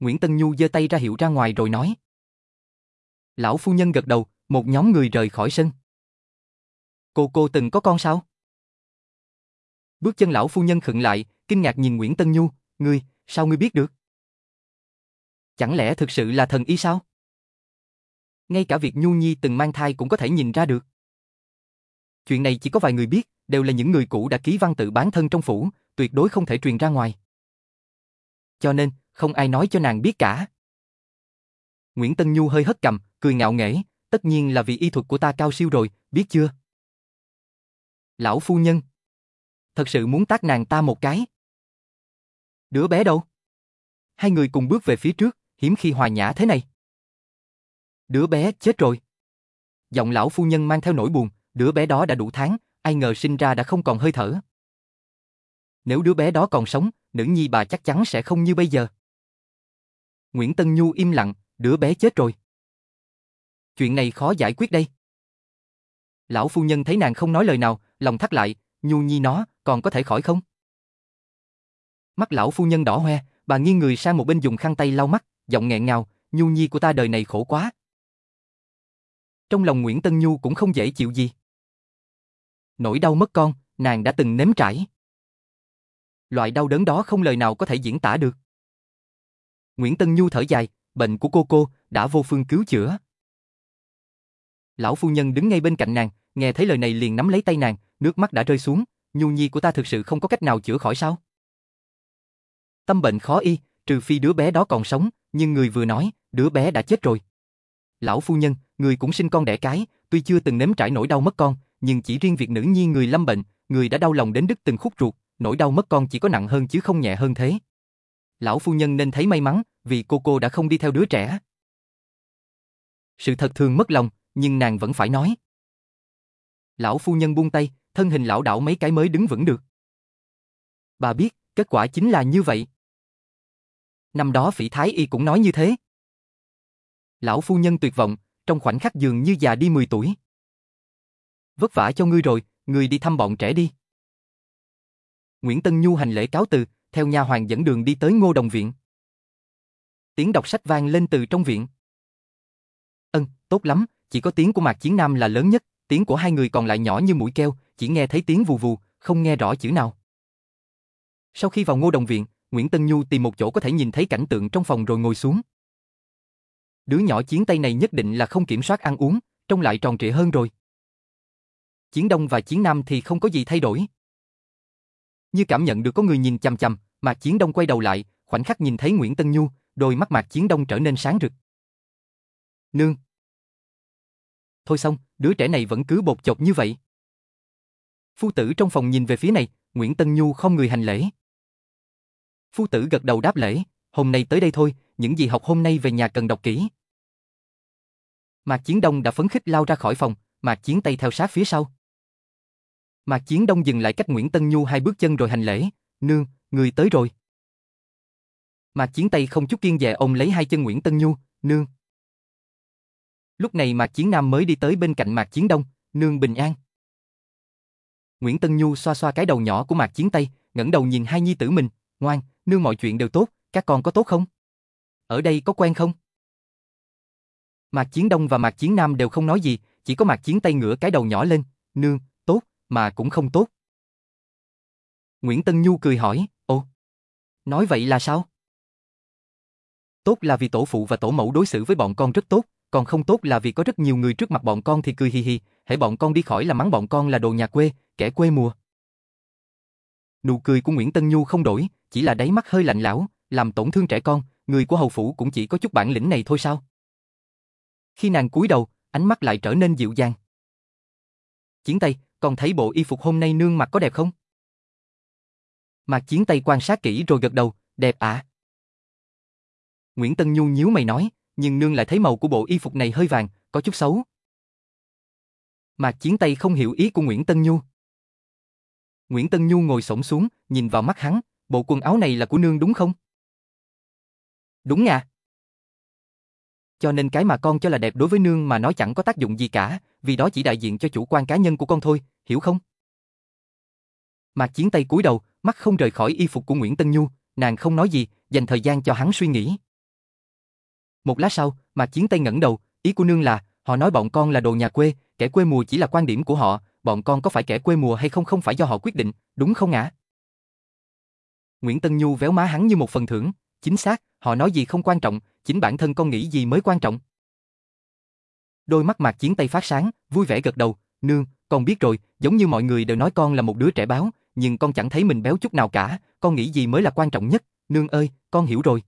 Nguyễn Tân Nhu giơ tay ra hiệu ra ngoài rồi nói. Lão phu nhân gật đầu, một nhóm người rời khỏi sân. Cô cô từng có con sao? Bước chân lão phu nhân khựng lại, kinh ngạc nhìn Nguyễn Tân Nhu, ngươi, sao ngươi biết được? Chẳng lẽ thực sự là thần y sao? Ngay cả việc Nhu Nhi từng mang thai cũng có thể nhìn ra được. Chuyện này chỉ có vài người biết, đều là những người cũ đã ký văn tự bán thân trong phủ, tuyệt đối không thể truyền ra ngoài. Cho nên, không ai nói cho nàng biết cả. Nguyễn Tân Nhu hơi hất cầm, cười ngạo nghễ, tất nhiên là vì y thuật của ta cao siêu rồi, biết chưa? Lão phu nhân. Thật sự muốn tác nàng ta một cái. Đứa bé đâu? Hai người cùng bước về phía trước, hiếm khi hòa nhã thế này. Đứa bé chết rồi. Giọng lão phu nhân mang theo nỗi buồn, đứa bé đó đã đủ tháng, ai ngờ sinh ra đã không còn hơi thở. Nếu đứa bé đó còn sống, nữ nhi bà chắc chắn sẽ không như bây giờ. Nguyễn Tân Nhu im lặng, đứa bé chết rồi. Chuyện này khó giải quyết đây. Lão phu nhân thấy nàng không nói lời nào, lòng thắt lại, Nhu Nhi nó, còn có thể khỏi không? Mắt lão phu nhân đỏ hoe, bà nghiêng người sang một bên dùng khăn tay lau mắt, giọng nghẹn ngào, Nhu Nhi của ta đời này khổ quá. Trong lòng Nguyễn Tân Nhu cũng không dễ chịu gì. Nỗi đau mất con, nàng đã từng nếm trải. Loại đau đớn đó không lời nào có thể diễn tả được. Nguyễn Tân Nhu thở dài, bệnh của cô cô đã vô phương cứu chữa. Lão phu nhân đứng ngay bên cạnh nàng, nghe thấy lời này liền nắm lấy tay nàng, nước mắt đã rơi xuống, Nhu Nhi của ta thực sự không có cách nào chữa khỏi sao? Tâm bệnh khó y, trừ phi đứa bé đó còn sống, nhưng người vừa nói, đứa bé đã chết rồi. Lão phu nhân, người cũng sinh con đẻ cái, tuy chưa từng nếm trải nỗi đau mất con, nhưng chỉ riêng việc nữ nhi người lâm bệnh, người đã đau lòng đến đứt từng khúc ruột, nỗi đau mất con chỉ có nặng hơn chứ không nhẹ hơn thế. Lão phu nhân nên thấy may mắn, vì cô cô đã không đi theo đứa trẻ. Sự thật thường mất lòng, nhưng nàng vẫn phải nói. Lão phu nhân buông tay, thân hình lão đảo mấy cái mới đứng vững được. Bà biết, kết quả chính là như vậy. Năm đó phỉ thái y cũng nói như thế. Lão phu nhân tuyệt vọng, trong khoảnh khắc dường như già đi 10 tuổi. Vất vả cho ngươi rồi, ngươi đi thăm bọn trẻ đi. Nguyễn Tân Nhu hành lễ cáo từ, theo nha hoàng dẫn đường đi tới ngô đồng viện. Tiếng đọc sách vang lên từ trong viện. Ân, tốt lắm, chỉ có tiếng của Mạc Chiến Nam là lớn nhất, tiếng của hai người còn lại nhỏ như mũi keo, chỉ nghe thấy tiếng vù vù, không nghe rõ chữ nào. Sau khi vào ngô đồng viện, Nguyễn Tân Nhu tìm một chỗ có thể nhìn thấy cảnh tượng trong phòng rồi ngồi xuống. Đứa nhỏ chiến Tây này nhất định là không kiểm soát ăn uống, trông lại tròn trịa hơn rồi. Chiến Đông và Chiến Nam thì không có gì thay đổi. Như cảm nhận được có người nhìn chằm chằm, Mạc Chiến Đông quay đầu lại, khoảnh khắc nhìn thấy Nguyễn Tân Nhu, đôi mắt Mạc Chiến Đông trở nên sáng rực. Nương. Thôi xong, đứa trẻ này vẫn cứ bột chột như vậy. Phu tử trong phòng nhìn về phía này, Nguyễn Tân Nhu không người hành lễ. Phu tử gật đầu đáp lễ, hôm nay tới đây thôi, những gì học hôm nay về nhà cần đọc kỹ. Mạc Chiến Đông đã phấn khích lao ra khỏi phòng, Mạc Chiến Tây theo sát phía sau. Mạc Chiến Đông dừng lại cách Nguyễn Tân Nhu hai bước chân rồi hành lễ, nương, người tới rồi. Mạc Chiến Tây không chút kiên dè ôm lấy hai chân Nguyễn Tân Nhu, nương. Lúc này Mạc Chiến Nam mới đi tới bên cạnh Mạc Chiến Đông, nương bình an. Nguyễn Tân Nhu xoa xoa cái đầu nhỏ của Mạc Chiến Tây, ngẩng đầu nhìn hai nhi tử mình, ngoan, nương mọi chuyện đều tốt, các con có tốt không? Ở đây có quen không? Mạc Chiến Đông và Mạc Chiến Nam đều không nói gì, chỉ có Mạc Chiến Tây ngửa cái đầu nhỏ lên, nương, tốt, mà cũng không tốt. Nguyễn Tân Nhu cười hỏi, ô, nói vậy là sao? Tốt là vì tổ phụ và tổ mẫu đối xử với bọn con rất tốt, còn không tốt là vì có rất nhiều người trước mặt bọn con thì cười hi hi, hãy bọn con đi khỏi là mắng bọn con là đồ nhà quê, kẻ quê mùa. Nụ cười của Nguyễn Tân Nhu không đổi, chỉ là đáy mắt hơi lạnh lão, làm tổn thương trẻ con, người của hầu phủ cũng chỉ có chút bản lĩnh này thôi sao? Khi nàng cúi đầu, ánh mắt lại trở nên dịu dàng. Chiến Tây, con thấy bộ y phục hôm nay nương mặc có đẹp không? Mạc Chiến Tây quan sát kỹ rồi gật đầu, đẹp ạ. À? Nguyễn Tân Nhu nhíu mày nói, nhưng nương lại thấy màu của bộ y phục này hơi vàng, có chút xấu. Mạc Chiến Tây không hiểu ý của Nguyễn Tân Nhu. Nguyễn Tân Nhu ngồi xổm xuống, nhìn vào mắt hắn, bộ quần áo này là của nương đúng không? Đúng à. Cho nên cái mà con cho là đẹp đối với nương mà nói chẳng có tác dụng gì cả, vì đó chỉ đại diện cho chủ quan cá nhân của con thôi, hiểu không? Mạc Chiến Tây cúi đầu, mắt không rời khỏi y phục của Nguyễn Tân Nhu, nàng không nói gì, dành thời gian cho hắn suy nghĩ. Một lát sau, Mạc Chiến Tây ngẩng đầu, ý của nương là, họ nói bọn con là đồ nhà quê, kẻ quê mùa chỉ là quan điểm của họ, bọn con có phải kẻ quê mùa hay không không phải do họ quyết định, đúng không ạ? Nguyễn Tân Nhu véo má hắn như một phần thưởng, chính xác, họ nói gì không quan trọng, chính bản thân con nghĩ gì mới quan trọng. Đôi mắt Mạc Chiến Tây phát sáng, vui vẻ gật đầu, nương, con biết rồi, giống như mọi người đều nói con là một đứa trẻ báo, nhưng con chẳng thấy mình béo chút nào cả, con nghĩ gì mới là quan trọng nhất, nương ơi, con hiểu rồi.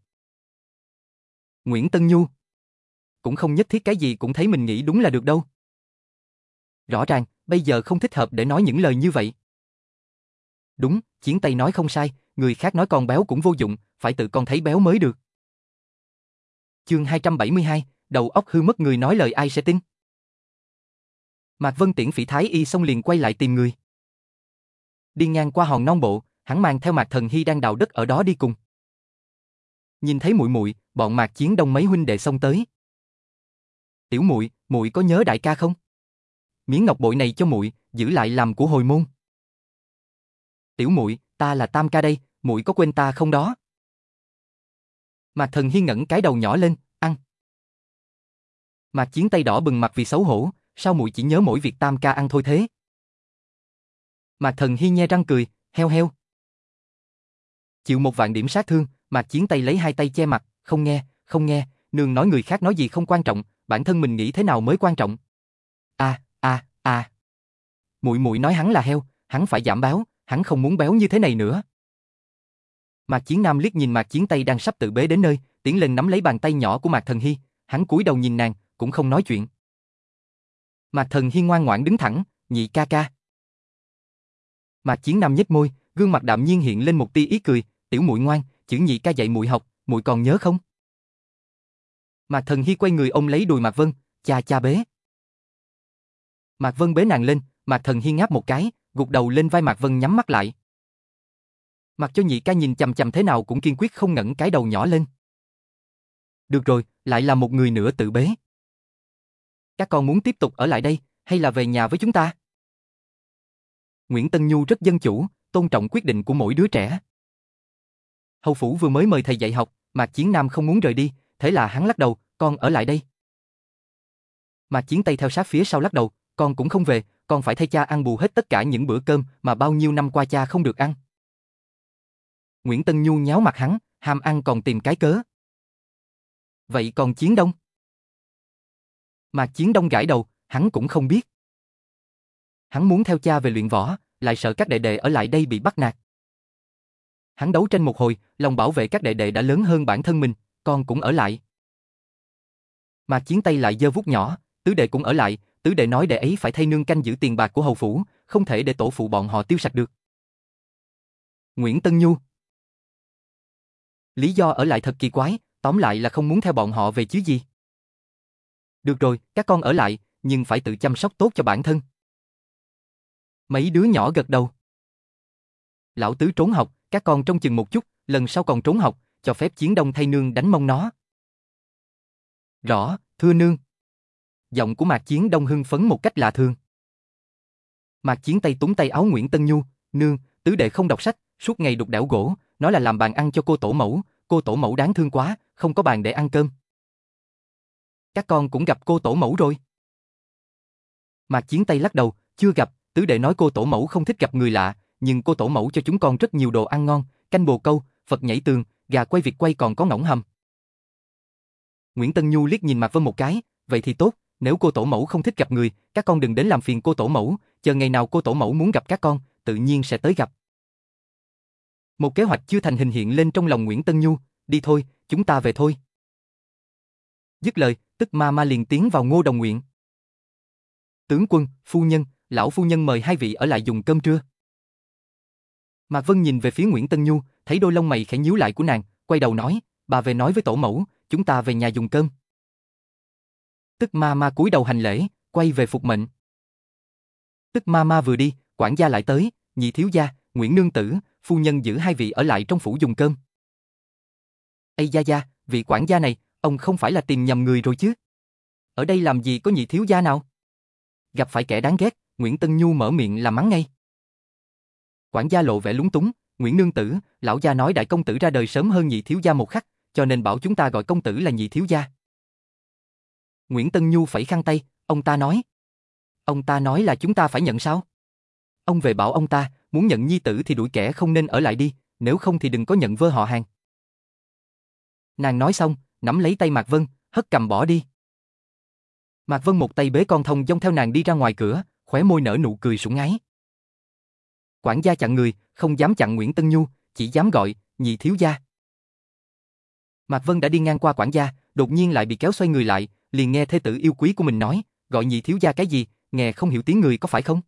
Nguyễn Tân Nhu Cũng không nhất thiết cái gì cũng thấy mình nghĩ đúng là được đâu. Rõ ràng, bây giờ không thích hợp để nói những lời như vậy. Đúng, Chiến Tây nói không sai, người khác nói con béo cũng vô dụng, phải tự con thấy béo mới được. Chương 272, đầu óc hư mất người nói lời ai sẽ tin? Mạc Vân Tiễn phỉ thái y xong liền quay lại tìm người. Đi ngang qua hòn non bộ, hắn mang theo Mạc Thần Hy đang đào đất ở đó đi cùng. Nhìn thấy muội muội, bọn Mạc Chiến Đông mấy huynh đệ xông tới. Tiểu muội, muội có nhớ đại ca không? Miếng ngọc bội này cho muội, giữ lại làm của hồi môn. Tiểu muội, ta là Tam ca đây, muội có quên ta không đó? Mạc Thần Hiên ngẩng cái đầu nhỏ lên, ăn. Mạc Chiến tay đỏ bừng mặt vì xấu hổ, sao muội chỉ nhớ mỗi việc Tam ca ăn thôi thế? Mạc Thần Hiên nhe răng cười, heo heo. Chịu một vạn điểm sát thương, Mạc Chiến tay lấy hai tay che mặt, không nghe, không nghe, nương nói người khác nói gì không quan trọng, bản thân mình nghĩ thế nào mới quan trọng. A, a, a. Muội muội nói hắn là heo, hắn phải giảm béo, hắn không muốn béo như thế này nữa. Mạc Chiến Nam liếc nhìn Mạc Chiến Tây đang sắp tự bế đến nơi, tiến lên nắm lấy bàn tay nhỏ của Mạc Thần Hy, hắn cúi đầu nhìn nàng, cũng không nói chuyện. Mạc Thần Hy ngoan ngoãn đứng thẳng, nhị ca ca. Mạc Chiến Nam nhếch môi, gương mặt đạm nhiên hiện lên một tia ý cười, tiểu muội ngoan, chữ nhị ca dạy muội học, muội còn nhớ không? Mạc Thần Hy quay người ôm lấy đùi Mạc Vân, cha cha bế. Mạc Vân bế nàng lên, Mạc Thần Hi ngáp một cái, gục đầu lên vai Mạc Vân nhắm mắt lại. Mặc cho nhị ca nhìn chằm chằm thế nào cũng kiên quyết không ngẩng cái đầu nhỏ lên. Được rồi, lại là một người nữa tự bế. Các con muốn tiếp tục ở lại đây, hay là về nhà với chúng ta? Nguyễn Tân Nhu rất dân chủ, tôn trọng quyết định của mỗi đứa trẻ. Hầu Phủ vừa mới mời thầy dạy học, Mạc Chiến Nam không muốn rời đi, thế là hắn lắc đầu, con ở lại đây. Mạc Chiến Tây theo sát phía sau lắc đầu, con cũng không về, con phải thay cha ăn bù hết tất cả những bữa cơm mà bao nhiêu năm qua cha không được ăn. Nguyễn Tân Nhu nháo mặt hắn, ham ăn còn tìm cái cớ. Vậy còn Chiến Đông? Mạc Chiến Đông gãi đầu, hắn cũng không biết. Hắn muốn theo cha về luyện võ, lại sợ các đệ đệ ở lại đây bị bắt nạt. Hắn đấu tranh một hồi, lòng bảo vệ các đệ đệ đã lớn hơn bản thân mình, con cũng ở lại. mà Chiến Tây lại dơ vút nhỏ, tứ đệ cũng ở lại, tứ đệ nói đệ ấy phải thay nương canh giữ tiền bạc của hầu phủ, không thể để tổ phụ bọn họ tiêu sạch được. Nguyễn Tân Nhu Lý do ở lại thật kỳ quái, tóm lại là không muốn theo bọn họ về chứ gì. Được rồi, các con ở lại, nhưng phải tự chăm sóc tốt cho bản thân. Mấy đứa nhỏ gật đầu. Lão tứ trốn học, các con trông chừng một chút, lần sau còn trốn học, cho phép chiến đông thay nương đánh mông nó. Rõ, thưa nương. Giọng của Mạc Chiến Đông hưng phấn một cách lạ thường. Mạc Chiến tay túng tay áo Nguyễn Tân Nhu, nương, tứ đệ không đọc sách, suốt ngày đục đảo gỗ, nói là làm bàn ăn cho cô tổ mẫu, cô tổ mẫu đáng thương quá, không có bàn để ăn cơm. Các con cũng gặp cô tổ mẫu rồi. Mạc Chiến tay lắc đầu, chưa gặp, tứ đệ nói cô tổ mẫu không thích gặp người lạ, nhưng cô tổ mẫu cho chúng con rất nhiều đồ ăn ngon, canh bồ câu, Phật nhảy tường, gà quay vịt quay còn có ngỗng hầm. Nguyễn Tân Nhu liếc nhìn Mạc Vân một cái, vậy thì tốt, nếu cô tổ mẫu không thích gặp người, các con đừng đến làm phiền cô tổ mẫu, chờ ngày nào cô tổ mẫu muốn gặp các con, tự nhiên sẽ tới gặp. Một kế hoạch chưa thành hình hiện lên trong lòng Nguyễn Tân Nhu, đi thôi, chúng ta về thôi. Dứt lời, tức ma ma liền tiến vào ngô đồng nguyện. Tướng quân, phu nhân, lão phu nhân mời hai vị ở lại dùng cơm trưa. Mạc Vân nhìn về phía Nguyễn Tân Nhu, thấy đôi lông mày khẽ nhíu lại của nàng, quay đầu nói, bà về nói với tổ mẫu, chúng ta về nhà dùng cơm. Tức ma ma cúi đầu hành lễ, quay về phục mệnh. Tức ma ma vừa đi, quản gia lại tới, nhị thiếu gia, Nguyễn Nương Tử, phu nhân giữ hai vị ở lại trong phủ dùng cơm. Ây gia gia, vị quản gia này, ông không phải là tìm nhầm người rồi chứ? Ở đây làm gì có nhị thiếu gia nào? Gặp phải kẻ đáng ghét, Nguyễn Tân Nhu mở miệng làm mắng ngay. Quản gia lộ vẻ lúng túng, Nguyễn Nương Tử, lão gia nói đại công tử ra đời sớm hơn nhị thiếu gia một khắc, cho nên bảo chúng ta gọi công tử là nhị thiếu gia. Nguyễn Tân Nhu phẩy khăn tay, ông ta nói. Ông ta nói là chúng ta phải nhận sao? Ông về bảo ông ta, muốn nhận nhi tử thì đuổi kẻ không nên ở lại đi, nếu không thì đừng có nhận vơ họ hàng. Nàng nói xong, nắm lấy tay Mạc Vân, hất cầm bỏ đi. Mạc Vân một tay bế con thông dông theo nàng đi ra ngoài cửa, khóe môi nở nụ cười sủng ái. Quản gia chặn người, không dám chặn Nguyễn Tân Nhu, chỉ dám gọi, nhị thiếu gia. Mạc Vân đã đi ngang qua quản gia, đột nhiên lại bị kéo xoay người lại, liền nghe thê tử yêu quý của mình nói, gọi nhị thiếu gia cái gì, nghe không hiểu tiếng người có phải không?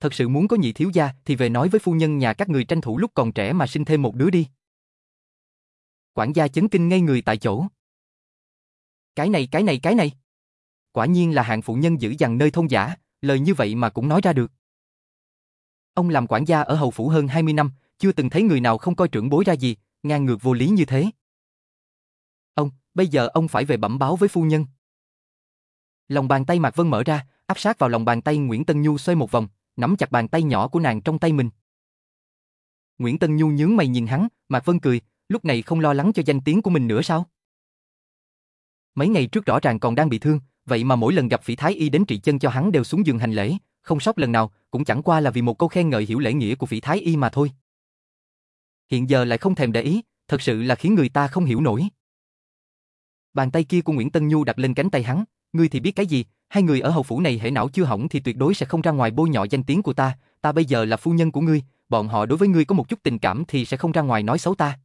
Thật sự muốn có nhị thiếu gia thì về nói với phu nhân nhà các người tranh thủ lúc còn trẻ mà sinh thêm một đứa đi. Quản gia chấn kinh ngay người tại chỗ. Cái này cái này cái này. Quả nhiên là hạng phụ nhân giữ dằn nơi thôn giả, lời như vậy mà cũng nói ra được. Ông làm quản gia ở hầu phủ hơn 20 năm, chưa từng thấy người nào không coi trưởng bối ra gì, ngang ngược vô lý như thế. Ông, bây giờ ông phải về bẩm báo với phu nhân. Lòng bàn tay Mạc Vân mở ra, áp sát vào lòng bàn tay Nguyễn Tân Nhu xoay một vòng, nắm chặt bàn tay nhỏ của nàng trong tay mình. Nguyễn Tân Nhu nhướng mày nhìn hắn, Mạc Vân cười, lúc này không lo lắng cho danh tiếng của mình nữa sao? Mấy ngày trước rõ ràng còn đang bị thương, vậy mà mỗi lần gặp phỉ thái y đến trị chân cho hắn đều xuống giường hành lễ, không sót lần nào, cũng chẳng qua là vì một câu khen ngợi hiểu lễ nghĩa của phỉ thái y mà thôi. Hiện giờ lại không thèm để ý, thật sự là khiến người ta không hiểu nổi. Bàn tay kia của Nguyễn Tân Nhu đặt lên cánh tay hắn, ngươi thì biết cái gì, hai người ở hầu phủ này hệ não chưa hỏng thì tuyệt đối sẽ không ra ngoài bôi nhọ danh tiếng của ta, ta bây giờ là phu nhân của ngươi, bọn họ đối với ngươi có một chút tình cảm thì sẽ không ra ngoài nói xấu ta.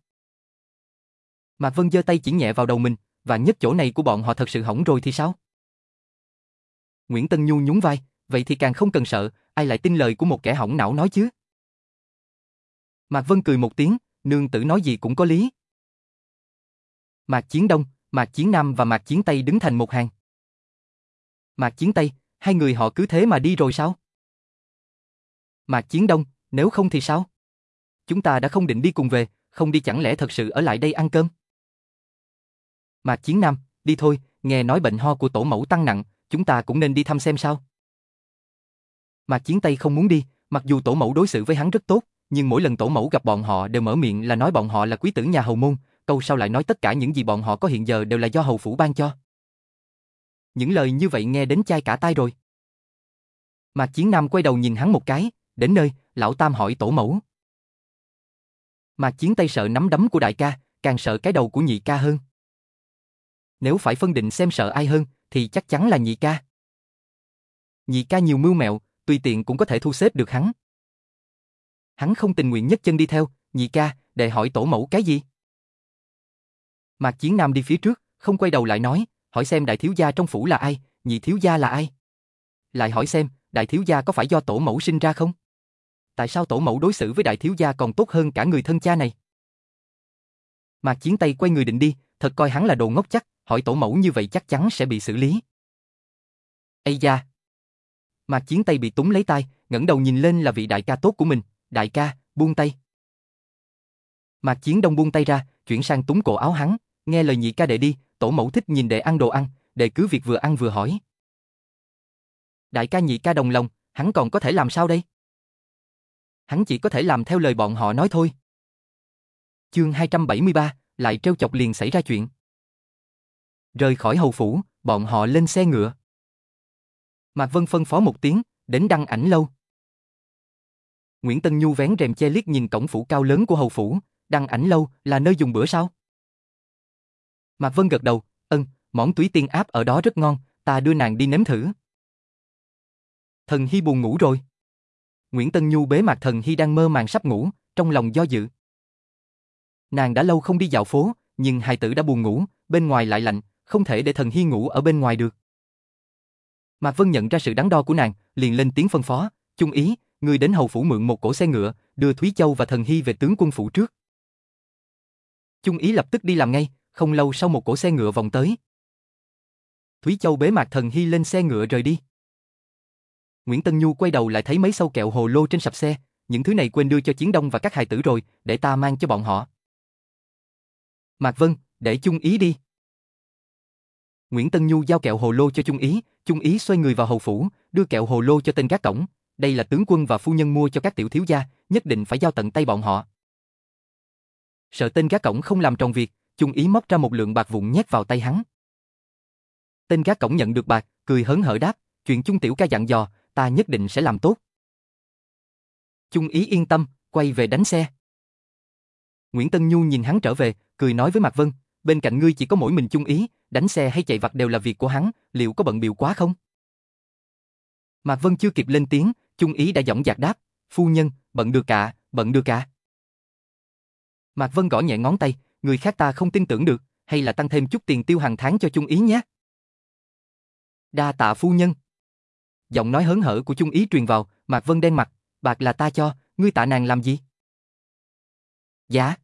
Mạc Vân giơ tay chỉ nhẹ vào đầu mình, và nhất chỗ này của bọn họ thật sự hỏng rồi thì sao? Nguyễn Tân Nhu nhún vai, vậy thì càng không cần sợ, ai lại tin lời của một kẻ hỏng não nói chứ? Mạc Vân cười một tiếng, nương tử nói gì cũng có lý. Mạc Chiến Đông, Mạc Chiến Nam và Mạc Chiến Tây đứng thành một hàng. Mạc Chiến Tây, hai người họ cứ thế mà đi rồi sao? Mạc Chiến Đông, nếu không thì sao? Chúng ta đã không định đi cùng về, không đi chẳng lẽ thật sự ở lại đây ăn cơm? Mạc Chiến Nam, đi thôi, nghe nói bệnh ho của tổ mẫu tăng nặng, chúng ta cũng nên đi thăm xem sao. Mạc Chiến Tây không muốn đi, mặc dù tổ mẫu đối xử với hắn rất tốt, nhưng mỗi lần tổ mẫu gặp bọn họ đều mở miệng là nói bọn họ là quý tử nhà hầu môn, câu sau lại nói tất cả những gì bọn họ có hiện giờ đều là do hầu phủ ban cho. Những lời như vậy nghe đến chai cả tai rồi. Mạc Chiến Nam quay đầu nhìn hắn một cái, đến nơi, lão Tam hỏi tổ mẫu. Mạc Chiến Tây sợ nắm đấm của đại ca, càng sợ cái đầu của nhị ca hơn. Nếu phải phân định xem sợ ai hơn, thì chắc chắn là nhị ca. Nhị ca nhiều mưu mẹo, tùy tiện cũng có thể thu xếp được hắn. Hắn không tình nguyện nhất chân đi theo, nhị ca, để hỏi tổ mẫu cái gì? Mạc Chiến Nam đi phía trước, không quay đầu lại nói, hỏi xem đại thiếu gia trong phủ là ai, nhị thiếu gia là ai? Lại hỏi xem, đại thiếu gia có phải do tổ mẫu sinh ra không? Tại sao tổ mẫu đối xử với đại thiếu gia còn tốt hơn cả người thân cha này? Mạc Chiến Tây quay người định đi, thật coi hắn là đồ ngốc chắc, hỏi tổ mẫu như vậy chắc chắn sẽ bị xử lý. Ây da! Mạc Chiến Tây bị túng lấy tay, ngẩng đầu nhìn lên là vị đại ca tốt của mình, đại ca, buông tay. Mạc Chiến Đông buông tay ra, chuyển sang túng cổ áo hắn, nghe lời nhị ca đệ đi, tổ mẫu thích nhìn đệ ăn đồ ăn, đệ cứ việc vừa ăn vừa hỏi. Đại ca nhị ca đồng lòng, hắn còn có thể làm sao đây? Hắn chỉ có thể làm theo lời bọn họ nói thôi. Chương 273, lại treo chọc liền xảy ra chuyện. Rời khỏi hầu phủ, bọn họ lên xe ngựa. Mạc Vân phân phó một tiếng, đến đăng ảnh lâu. Nguyễn Tân Nhu vén rèm che liếc nhìn cổng phủ cao lớn của hầu phủ, đăng ảnh lâu là nơi dùng bữa sao? Mạc Vân gật đầu, ân, món túy tiên áp ở đó rất ngon, ta đưa nàng đi nếm thử. Thần Hy buồn ngủ rồi. Nguyễn Tân Nhu bế Mạc Thần Hy đang mơ màng sắp ngủ, trong lòng do dự. Nàng đã lâu không đi dạo phố, nhưng hài tử đã buồn ngủ, bên ngoài lại lạnh, không thể để Thần Hy ngủ ở bên ngoài được. Mạc Vân nhận ra sự đắn đo của nàng, liền lên tiếng phân phó, "Chung ý, người đến hầu phủ mượn một cổ xe ngựa, đưa Thúy Châu và Thần Hy về tướng quân phủ trước." Chung ý lập tức đi làm ngay, không lâu sau một cổ xe ngựa vòng tới. Thúy Châu bế Mạc Thần Hy lên xe ngựa rời đi. Nguyễn Tân Nhu quay đầu lại thấy mấy sâu kẹo hồ lô trên sập xe, những thứ này quên đưa cho Chiến Đông và các hài tử rồi, để ta mang cho bọn họ. Mạc Vân, để chung ý đi. Nguyễn Tân Nhu giao kẹo hồ lô cho Chung Ý, Chung Ý xoay người vào hầu phủ, đưa kẹo hồ lô cho tên gác cổng. Đây là tướng quân và phu nhân mua cho các tiểu thiếu gia, nhất định phải giao tận tay bọn họ. Sợ tên gác cổng không làm tròn việc, Chung Ý móc ra một lượng bạc vụn nhét vào tay hắn. Tên gác cổng nhận được bạc, cười hớn hở đáp, chuyện Chung tiểu ca dặn dò, ta nhất định sẽ làm tốt. Chung Ý yên tâm, quay về đánh xe. Nguyễn Tân Nhu nhìn hắn trở về, cười nói với Mạc Vân, bên cạnh ngươi chỉ có mỗi mình Chung Ý, đánh xe hay chạy vặt đều là việc của hắn, liệu có bận biểu quá không? Mạc Vân chưa kịp lên tiếng, Chung Ý đã giọng dạc đáp, phu nhân, bận được cả, bận được cả. Mạc Vân gõ nhẹ ngón tay, người khác ta không tin tưởng được, hay là tăng thêm chút tiền tiêu hàng tháng cho Chung Ý nhé. Đa tạ phu nhân. Giọng nói hớn hở của Chung Ý truyền vào, Mạc Vân đen mặt, bạc là ta cho, ngươi tạ nàng làm gì? Dạ.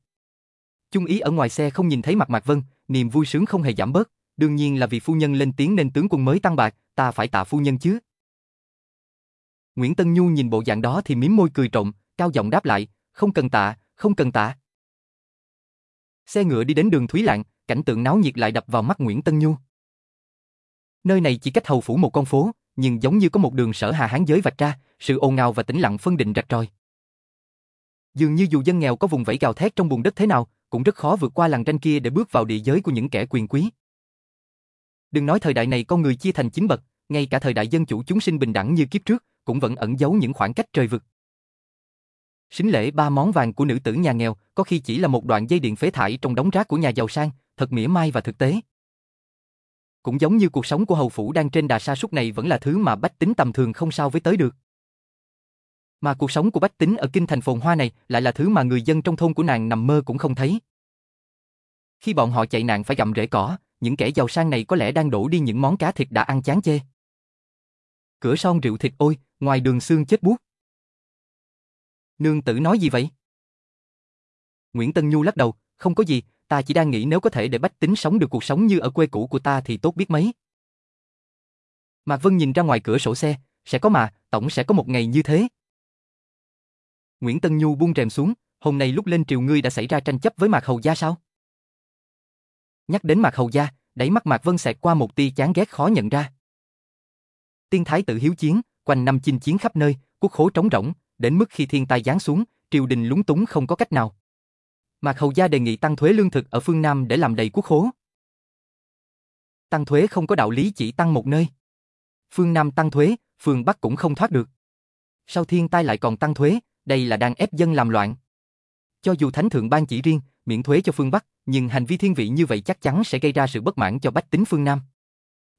Chung Ý ở ngoài xe không nhìn thấy mặt Mạc Vân, niềm vui sướng không hề giảm bớt, đương nhiên là vì phu nhân lên tiếng nên tướng quân mới tăng bạc, ta phải tạ phu nhân chứ. Nguyễn Tân Nhu nhìn bộ dạng đó thì mím môi cười trộm, cao giọng đáp lại, không cần tạ, không cần tạ. Xe ngựa đi đến đường Thúy Lạng, cảnh tượng náo nhiệt lại đập vào mắt Nguyễn Tân Nhu. Nơi này chỉ cách hầu phủ một con phố, nhưng giống như có một đường sở hà hán giới vạch ra, sự ồn ào và tĩnh lặng phân định rạch ròi. Dường như dù dân nghèo có vùng vẫy gào thét trong bùn đất thế nào, cũng rất khó vượt qua làng tranh kia để bước vào địa giới của những kẻ quyền quý. Đừng nói thời đại này con người chia thành chín bậc, ngay cả thời đại dân chủ chúng sinh bình đẳng như kiếp trước, cũng vẫn ẩn giấu những khoảng cách trời vực. Sính lễ ba món vàng của nữ tử nhà nghèo có khi chỉ là một đoạn dây điện phế thải trong đống rác của nhà giàu sang, thật mỉa mai và thực tế. Cũng giống như cuộc sống của hầu phủ đang trên đà sa sút này vẫn là thứ mà bách tính tầm thường không sao với tới được. Mà cuộc sống của bách tính ở kinh thành phồn hoa này lại là thứ mà người dân trong thôn của nàng nằm mơ cũng không thấy. Khi bọn họ chạy nạn phải gặm rễ cỏ, những kẻ giàu sang này có lẽ đang đổ đi những món cá thịt đã ăn chán chê. Cửa son rượu thịt ôi, ngoài đường xương chết buốt. Nương tử nói gì vậy? Nguyễn Tân Nhu lắc đầu, không có gì, ta chỉ đang nghĩ nếu có thể để bách tính sống được cuộc sống như ở quê cũ của ta thì tốt biết mấy. Mạc Vân nhìn ra ngoài cửa sổ xe, sẽ có mà, tổng sẽ có một ngày như thế. Nguyễn Tân Nhu buông rèm xuống, hôm nay lúc lên triều ngươi đã xảy ra tranh chấp với Mạc Hầu Gia sao? Nhắc đến Mạc Hầu Gia, đáy mắt Mạc Vân xẹt qua một tia chán ghét khó nhận ra. Tiên thái tự hiếu chiến, quanh năm chinh chiến khắp nơi, quốc khố trống rỗng, đến mức khi thiên tai giáng xuống, triều đình lúng túng không có cách nào. Mạc Hầu Gia đề nghị tăng thuế lương thực ở phương Nam để làm đầy quốc khố. Tăng thuế không có đạo lý chỉ tăng một nơi. Phương Nam tăng thuế, phương Bắc cũng không thoát được. Sau thiên tai lại còn tăng thuế, đây là đang ép dân làm loạn. Cho dù Thánh Thượng ban chỉ riêng, miễn thuế cho phương Bắc, nhưng hành vi thiên vị như vậy chắc chắn sẽ gây ra sự bất mãn cho bách tính phương Nam.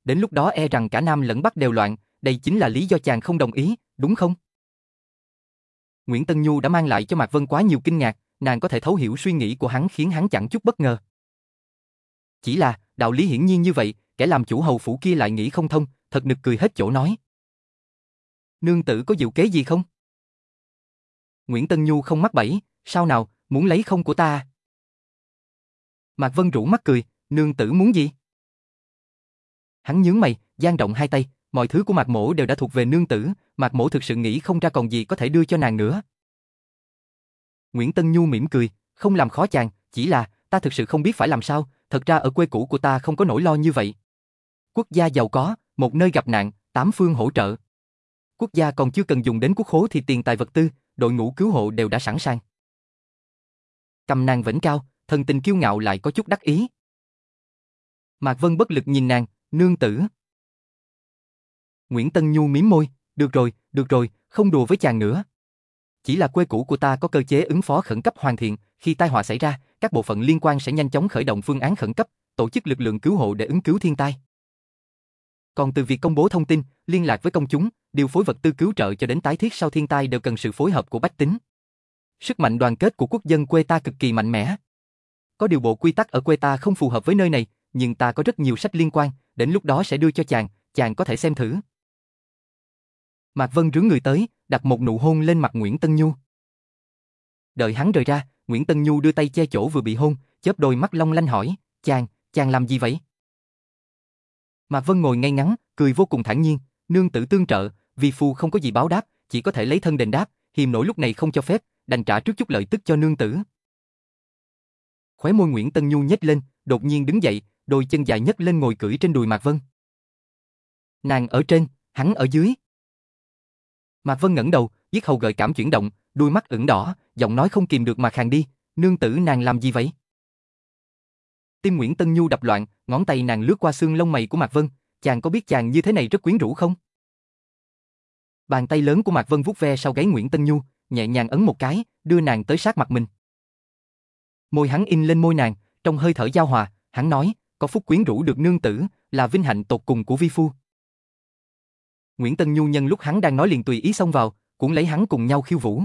Đến lúc đó e rằng cả Nam lẫn Bắc đều loạn, đây chính là lý do chàng không đồng ý, đúng không? Nguyễn Tân Nhu đã mang lại cho Mạc Vân quá nhiều kinh ngạc, nàng có thể thấu hiểu suy nghĩ của hắn khiến hắn chẳng chút bất ngờ. Chỉ là, đạo lý hiển nhiên như vậy, kẻ làm chủ hầu phủ kia lại nghĩ không thông, thật nực cười hết chỗ nói. Nương tử có diệu kế gì không? Nguyễn Tân Nhu không mắc bẫy, sao nào, muốn lấy không của ta? Mạc Vân rủ mắt cười, nương tử muốn gì? Hắn nhướng mày, dang rộng hai tay, mọi thứ của Mạc Mỗ đều đã thuộc về nương tử, Mạc Mỗ thực sự nghĩ không ra còn gì có thể đưa cho nàng nữa. Nguyễn Tân Nhu mỉm cười, không làm khó chàng, chỉ là, ta thực sự không biết phải làm sao, thật ra ở quê cũ của ta không có nỗi lo như vậy. Quốc gia giàu có, một nơi gặp nạn, tám phương hỗ trợ. Quốc gia còn chưa cần dùng đến quốc khố thì tiền tài vật tư, đội ngũ cứu hộ đều đã sẵn sàng. Cầm nàng vẫn cao, thần tình kiêu ngạo lại có chút đắc ý. Mạc Vân bất lực nhìn nàng, nương tử. Nguyễn Tân Nhu mím môi, được rồi, được rồi, không đùa với chàng nữa. Chỉ là quê cũ của ta có cơ chế ứng phó khẩn cấp hoàn thiện, khi tai họa xảy ra, các bộ phận liên quan sẽ nhanh chóng khởi động phương án khẩn cấp, tổ chức lực lượng cứu hộ để ứng cứu thiên tai. Còn từ việc công bố thông tin, liên lạc với công chúng, điều phối vật tư cứu trợ cho đến tái thiết sau thiên tai đều cần sự phối hợp của bách tính. Sức mạnh đoàn kết của quốc dân quê ta cực kỳ mạnh mẽ. Có điều bộ quy tắc ở quê ta không phù hợp với nơi này, nhưng ta có rất nhiều sách liên quan, đến lúc đó sẽ đưa cho chàng, chàng có thể xem thử. Mạc Vân rướng người tới, đặt một nụ hôn lên mặt Nguyễn Tân Nhu. Đợi hắn rời ra, Nguyễn Tân Nhu đưa tay che chỗ vừa bị hôn, chớp đôi mắt long lanh hỏi, chàng, chàng làm gì vậy? Mà Vân ngồi ngay ngắn, cười vô cùng thản nhiên, nương tử tương trợ, vì phu không có gì báo đáp, chỉ có thể lấy thân đền đáp, hiềm nổi lúc này không cho phép, đành trả trước chút lợi tức cho nương tử. Khóe môi Nguyễn Tân Nhu nhếch lên, đột nhiên đứng dậy, đôi chân dài nhấc lên ngồi cưỡi trên đùi Mạc Vân. Nàng ở trên, hắn ở dưới. Mạc Vân ngẩng đầu, giết hầu gợi cảm chuyển động, đôi mắt ửng đỏ, giọng nói không kìm được mà khàn đi, nương tử nàng làm gì vậy? Tim Nguyễn Tân Nhu đập loạn, ngón tay nàng lướt qua xương lông mày của Mạc Vân, chàng có biết chàng như thế này rất quyến rũ không? Bàn tay lớn của Mạc Vân vuốt ve sau gáy Nguyễn Tân Nhu, nhẹ nhàng ấn một cái, đưa nàng tới sát mặt mình. Môi hắn in lên môi nàng, trong hơi thở giao hòa, hắn nói, có phúc quyến rũ được nương tử, là vinh hạnh tột cùng của vi phu. Nguyễn Tân Nhu nhân lúc hắn đang nói liền tùy ý xông vào, cũng lấy hắn cùng nhau khiêu vũ.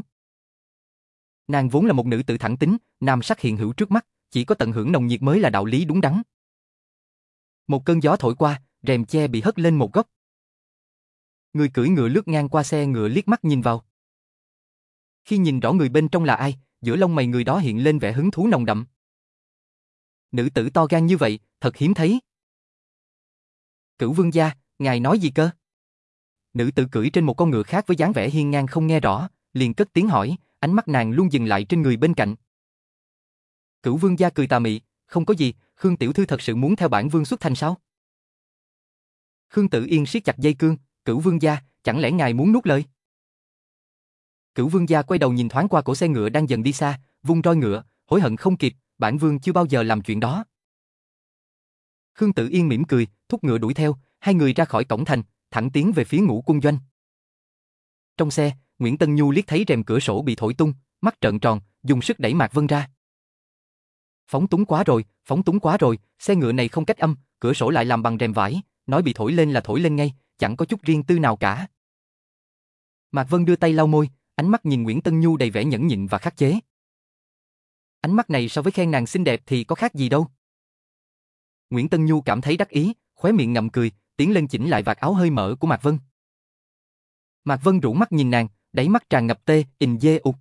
Nàng vốn là một nữ tử thẳng tính, nam sắc hiện hữu trước mắt, chỉ có tận hưởng nồng nhiệt mới là đạo lý đúng đắn. Một cơn gió thổi qua, rèm che bị hất lên một góc. Người cưỡi ngựa lướt ngang qua xe ngựa liếc mắt nhìn vào. Khi nhìn rõ người bên trong là ai, giữa lông mày người đó hiện lên vẻ hứng thú nồng đậm. Nữ tử to gan như vậy, thật hiếm thấy. Cửu vương gia, ngài nói gì cơ? Nữ tử cưỡi trên một con ngựa khác với dáng vẻ hiên ngang không nghe rõ, liền cất tiếng hỏi, ánh mắt nàng luôn dừng lại trên người bên cạnh. Cửu vương gia cười tà mị, không có gì, Khương tiểu thư thật sự muốn theo bản vương xuất thành sao? Khương Tử Yên siết chặt dây cương, cửu vương gia, chẳng lẽ ngài muốn nuốt lời? Cửu vương gia quay đầu nhìn thoáng qua cổ xe ngựa đang dần đi xa, vung roi ngựa, hối hận không kịp, bản vương chưa bao giờ làm chuyện đó. Khương Tử Yên mỉm cười, thúc ngựa đuổi theo, hai người ra khỏi cổng thành, thẳng tiến về phía ngũ quân doanh. Trong xe, Nguyễn Tân Nhu liếc thấy rèm cửa sổ bị thổi tung, mắt trợn tròn, dùng sức đẩy Mạc Vân ra. Phóng túng quá rồi, phóng túng quá rồi, xe ngựa này không cách âm, cửa sổ lại làm bằng rèm vải, nói bị thổi lên là thổi lên ngay, chẳng có chút riêng tư nào cả. Mạc Vân đưa tay lau môi, ánh mắt nhìn Nguyễn Tân Nhu đầy vẻ nhẫn nhịn và khắc chế. Ánh mắt này so với khen nàng xinh đẹp thì có khác gì đâu. Nguyễn Tân Nhu cảm thấy đắc ý, khóe miệng ngậm cười, tiến lên chỉnh lại vạt áo hơi mở của Mạc Vân. Mạc Vân rủ mắt nhìn nàng, đáy mắt tràn ngập tê, ình dê ụt.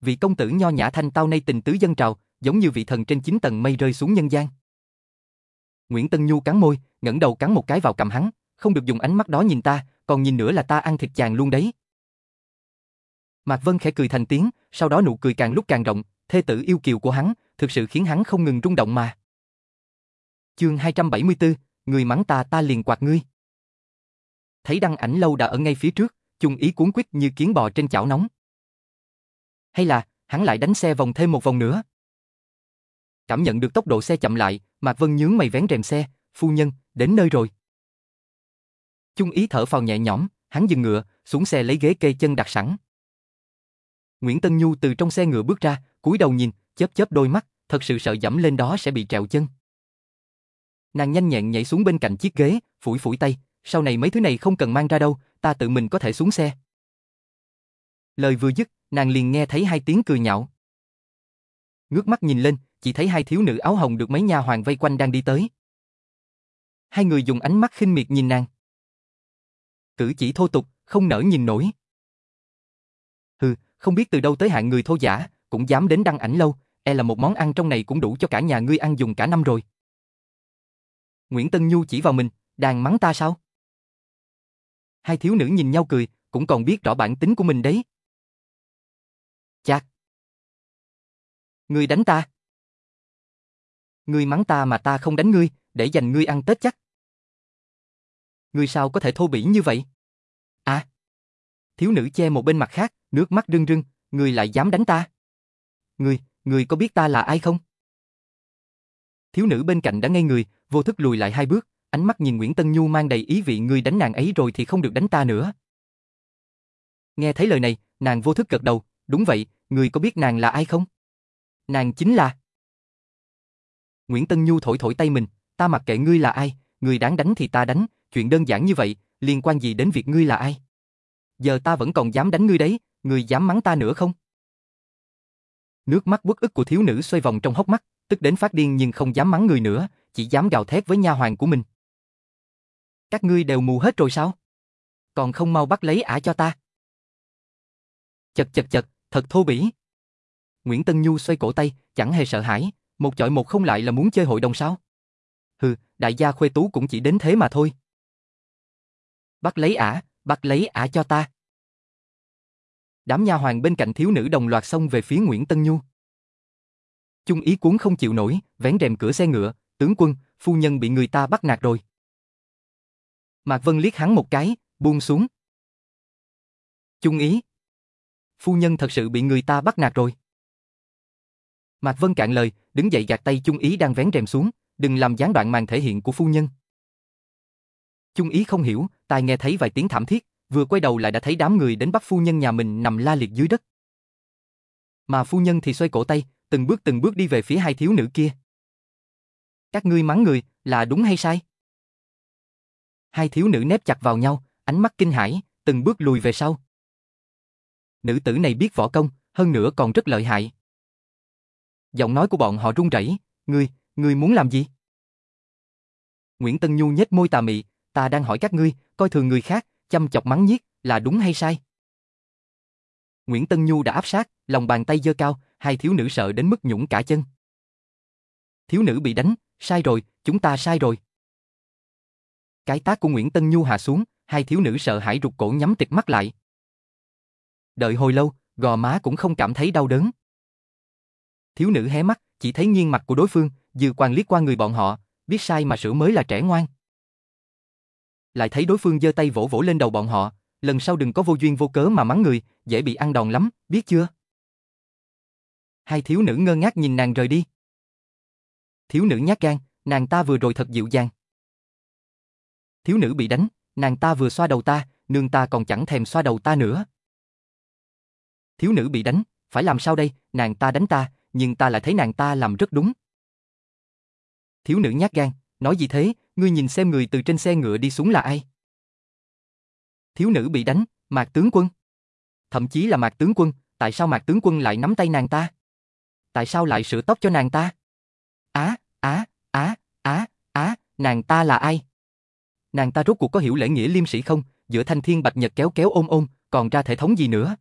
Vị công tử nho nhã thanh tao nay tình tứ dân trào, giống như vị thần trên chín tầng mây rơi xuống nhân gian. Nguyễn Tân Nhu cắn môi, ngẩng đầu cắn một cái vào cầm hắn, không được dùng ánh mắt đó nhìn ta, còn nhìn nữa là ta ăn thịt chàng luôn đấy. Mạc Vân khẽ cười thành tiếng, sau đó nụ cười càng lúc càng rộng, thê tử yêu kiều của hắn, thực sự khiến hắn không ngừng rung động mà. Chương 274, người mắng ta ta liền quạt ngươi. Thấy đăng ảnh lâu đã ở ngay phía trước, chung ý cuốn quýt như kiến bò trên chảo nóng. Hay là, hắn lại đánh xe vòng thêm một vòng nữa. Cảm nhận được tốc độ xe chậm lại, Mạc Vân nhướng mày vén rèm xe, phu nhân, đến nơi rồi. Chung ý thở phào nhẹ nhõm, hắn dừng ngựa, xuống xe lấy ghế kê chân đặt sẵn. Nguyễn Tân Nhu từ trong xe ngựa bước ra, cúi đầu nhìn, chớp chớp đôi mắt, thật sự sợ dẫm lên đó sẽ bị trèo chân. Nàng nhanh nhẹn nhảy xuống bên cạnh chiếc ghế, phủi phủi tay, sau này mấy thứ này không cần mang ra đâu, ta tự mình có thể xuống xe. Lời vừa dứt, nàng liền nghe thấy hai tiếng cười nhạo. Ngước mắt nhìn lên, chỉ thấy hai thiếu nữ áo hồng được mấy nha hoàng vây quanh đang đi tới. Hai người dùng ánh mắt khinh miệt nhìn nàng. Cử chỉ thô tục, không nỡ nhìn nổi. Hừ, không biết từ đâu tới hạng người thô giả, cũng dám đến đăng ảnh lâu, e là một món ăn trong này cũng đủ cho cả nhà ngươi ăn dùng cả năm rồi. Nguyễn Tân Nhu chỉ vào mình, đang mắng ta sao? Hai thiếu nữ nhìn nhau cười, cũng còn biết rõ bản tính của mình đấy. Chạc! Ngươi đánh ta! Ngươi mắng ta mà ta không đánh ngươi, để dành ngươi ăn Tết chắc. Ngươi sao có thể thô bỉ như vậy? À! Thiếu nữ che một bên mặt khác, nước mắt rưng rưng, ngươi lại dám đánh ta? Ngươi, ngươi có biết ta là ai không? Thiếu nữ bên cạnh đã ngây người, vô thức lùi lại hai bước, ánh mắt nhìn Nguyễn Tân Nhu mang đầy ý vị ngươi đánh nàng ấy rồi thì không được đánh ta nữa. Nghe thấy lời này, nàng vô thức gật đầu, đúng vậy, ngươi có biết nàng là ai không? Nàng chính là... Nguyễn Tân Nhu thổi thổi tay mình, ta mặc kệ ngươi là ai, người đáng đánh thì ta đánh, chuyện đơn giản như vậy, liên quan gì đến việc ngươi là ai? Giờ ta vẫn còn dám đánh ngươi đấy, ngươi dám mắng ta nữa không? Nước mắt bức ức của thiếu nữ xoay vòng trong hốc mắt, tức đến phát điên nhưng không dám mắng người nữa, chỉ dám gào thét với nha hoàng của mình. Các ngươi đều mù hết rồi sao? Còn không mau bắt lấy ả cho ta. Chật chật chật, thật thô bỉ. Nguyễn Tân Nhu xoay cổ tay, chẳng hề sợ hãi, một chọi một không lại là muốn chơi hội đồng sao? Hừ, đại gia khuê tú cũng chỉ đến thế mà thôi. Bắt lấy ả, bắt lấy ả cho ta. Đám nha hoàng bên cạnh thiếu nữ đồng loạt xông về phía Nguyễn Tân Nhu. Chung ý cuốn không chịu nổi, vén rèm cửa xe ngựa, tướng quân, phu nhân bị người ta bắt nạt rồi. Mạc Vân liếc hắn một cái, buông xuống. Chung ý. Phu nhân thật sự bị người ta bắt nạt rồi. Mạc Vân cạn lời, đứng dậy gạt tay Chung ý đang vén rèm xuống, đừng làm gián đoạn màn thể hiện của phu nhân. Chung ý không hiểu, tai nghe thấy vài tiếng thảm thiết, vừa quay đầu lại đã thấy đám người đến bắt phu nhân nhà mình nằm la liệt dưới đất. Mà phu nhân thì xoay cổ tay, từng bước từng bước đi về phía hai thiếu nữ kia. Các ngươi mắng người, là đúng hay sai? Hai thiếu nữ nép chặt vào nhau, ánh mắt kinh hãi, từng bước lùi về sau. Nữ tử này biết võ công, hơn nữa còn rất lợi hại. Giọng nói của bọn họ run rẩy, "Ngươi, ngươi muốn làm gì?" Nguyễn Tân Nhu nhếch môi tà mị, "Ta đang hỏi các ngươi, coi thường người khác, chăm chọc mắng nhiếc, là đúng hay sai?" Nguyễn Tân Nhu đã áp sát, lòng bàn tay giơ cao, hai thiếu nữ sợ đến mức nhũng cả chân. Thiếu nữ bị đánh, sai rồi, chúng ta sai rồi. Cái tác của Nguyễn Tân Nhu hạ xuống, hai thiếu nữ sợ hãi rụt cổ nhắm tịt mắt lại. Đợi hồi lâu, gò má cũng không cảm thấy đau đớn. Thiếu nữ hé mắt, chỉ thấy nghiêng mặt của đối phương, dư quan liếc qua người bọn họ, biết sai mà sửa mới là trẻ ngoan. Lại thấy đối phương giơ tay vỗ vỗ lên đầu bọn họ, lần sau đừng có vô duyên vô cớ mà mắng người, dễ bị ăn đòn lắm, biết chưa? Hai thiếu nữ ngơ ngác nhìn nàng rời đi. Thiếu nữ nhát gan, nàng ta vừa rồi thật dịu dàng. Thiếu nữ bị đánh, nàng ta vừa xoa đầu ta, nương ta còn chẳng thèm xoa đầu ta nữa. Thiếu nữ bị đánh, phải làm sao đây, nàng ta đánh ta, nhưng ta lại thấy nàng ta làm rất đúng. Thiếu nữ nhát gan, nói gì thế, ngươi nhìn xem người từ trên xe ngựa đi xuống là ai. Thiếu nữ bị đánh, Mạc tướng quân. Thậm chí là Mạc tướng quân, tại sao Mạc tướng quân lại nắm tay nàng ta? Tại sao lại sửa tóc cho nàng ta? Á, á, á, á, á, nàng ta là ai? Nàng ta rốt cuộc có hiểu lễ nghĩa liêm sĩ không? Giữa thanh thiên bạch nhật kéo kéo ôm ôm, còn ra thể thống gì nữa?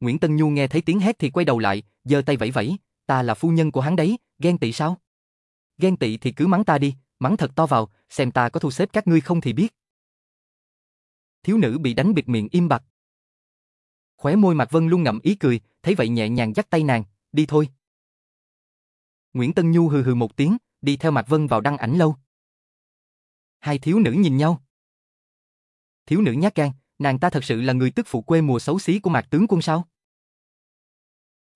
Nguyễn Tân Nhu nghe thấy tiếng hét thì quay đầu lại, giơ tay vẫy vẫy, ta là phu nhân của hắn đấy, ghen tị sao? Ghen tị thì cứ mắng ta đi, mắng thật to vào, xem ta có thu xếp các ngươi không thì biết. Thiếu nữ bị đánh bịt miệng im bặt. Khóe môi Mạc Vân luôn ngậm ý cười, thấy vậy nhẹ nhàng dắt tay nàng, đi thôi. Nguyễn Tân Nhu hừ hừ một tiếng, đi theo Mạc Vân vào đăng ảnh lâu. Hai thiếu nữ nhìn nhau. Thiếu nữ nhát gan, nàng ta thật sự là người tức phụ quê mùa xấu xí của Mạc tướng quân sao?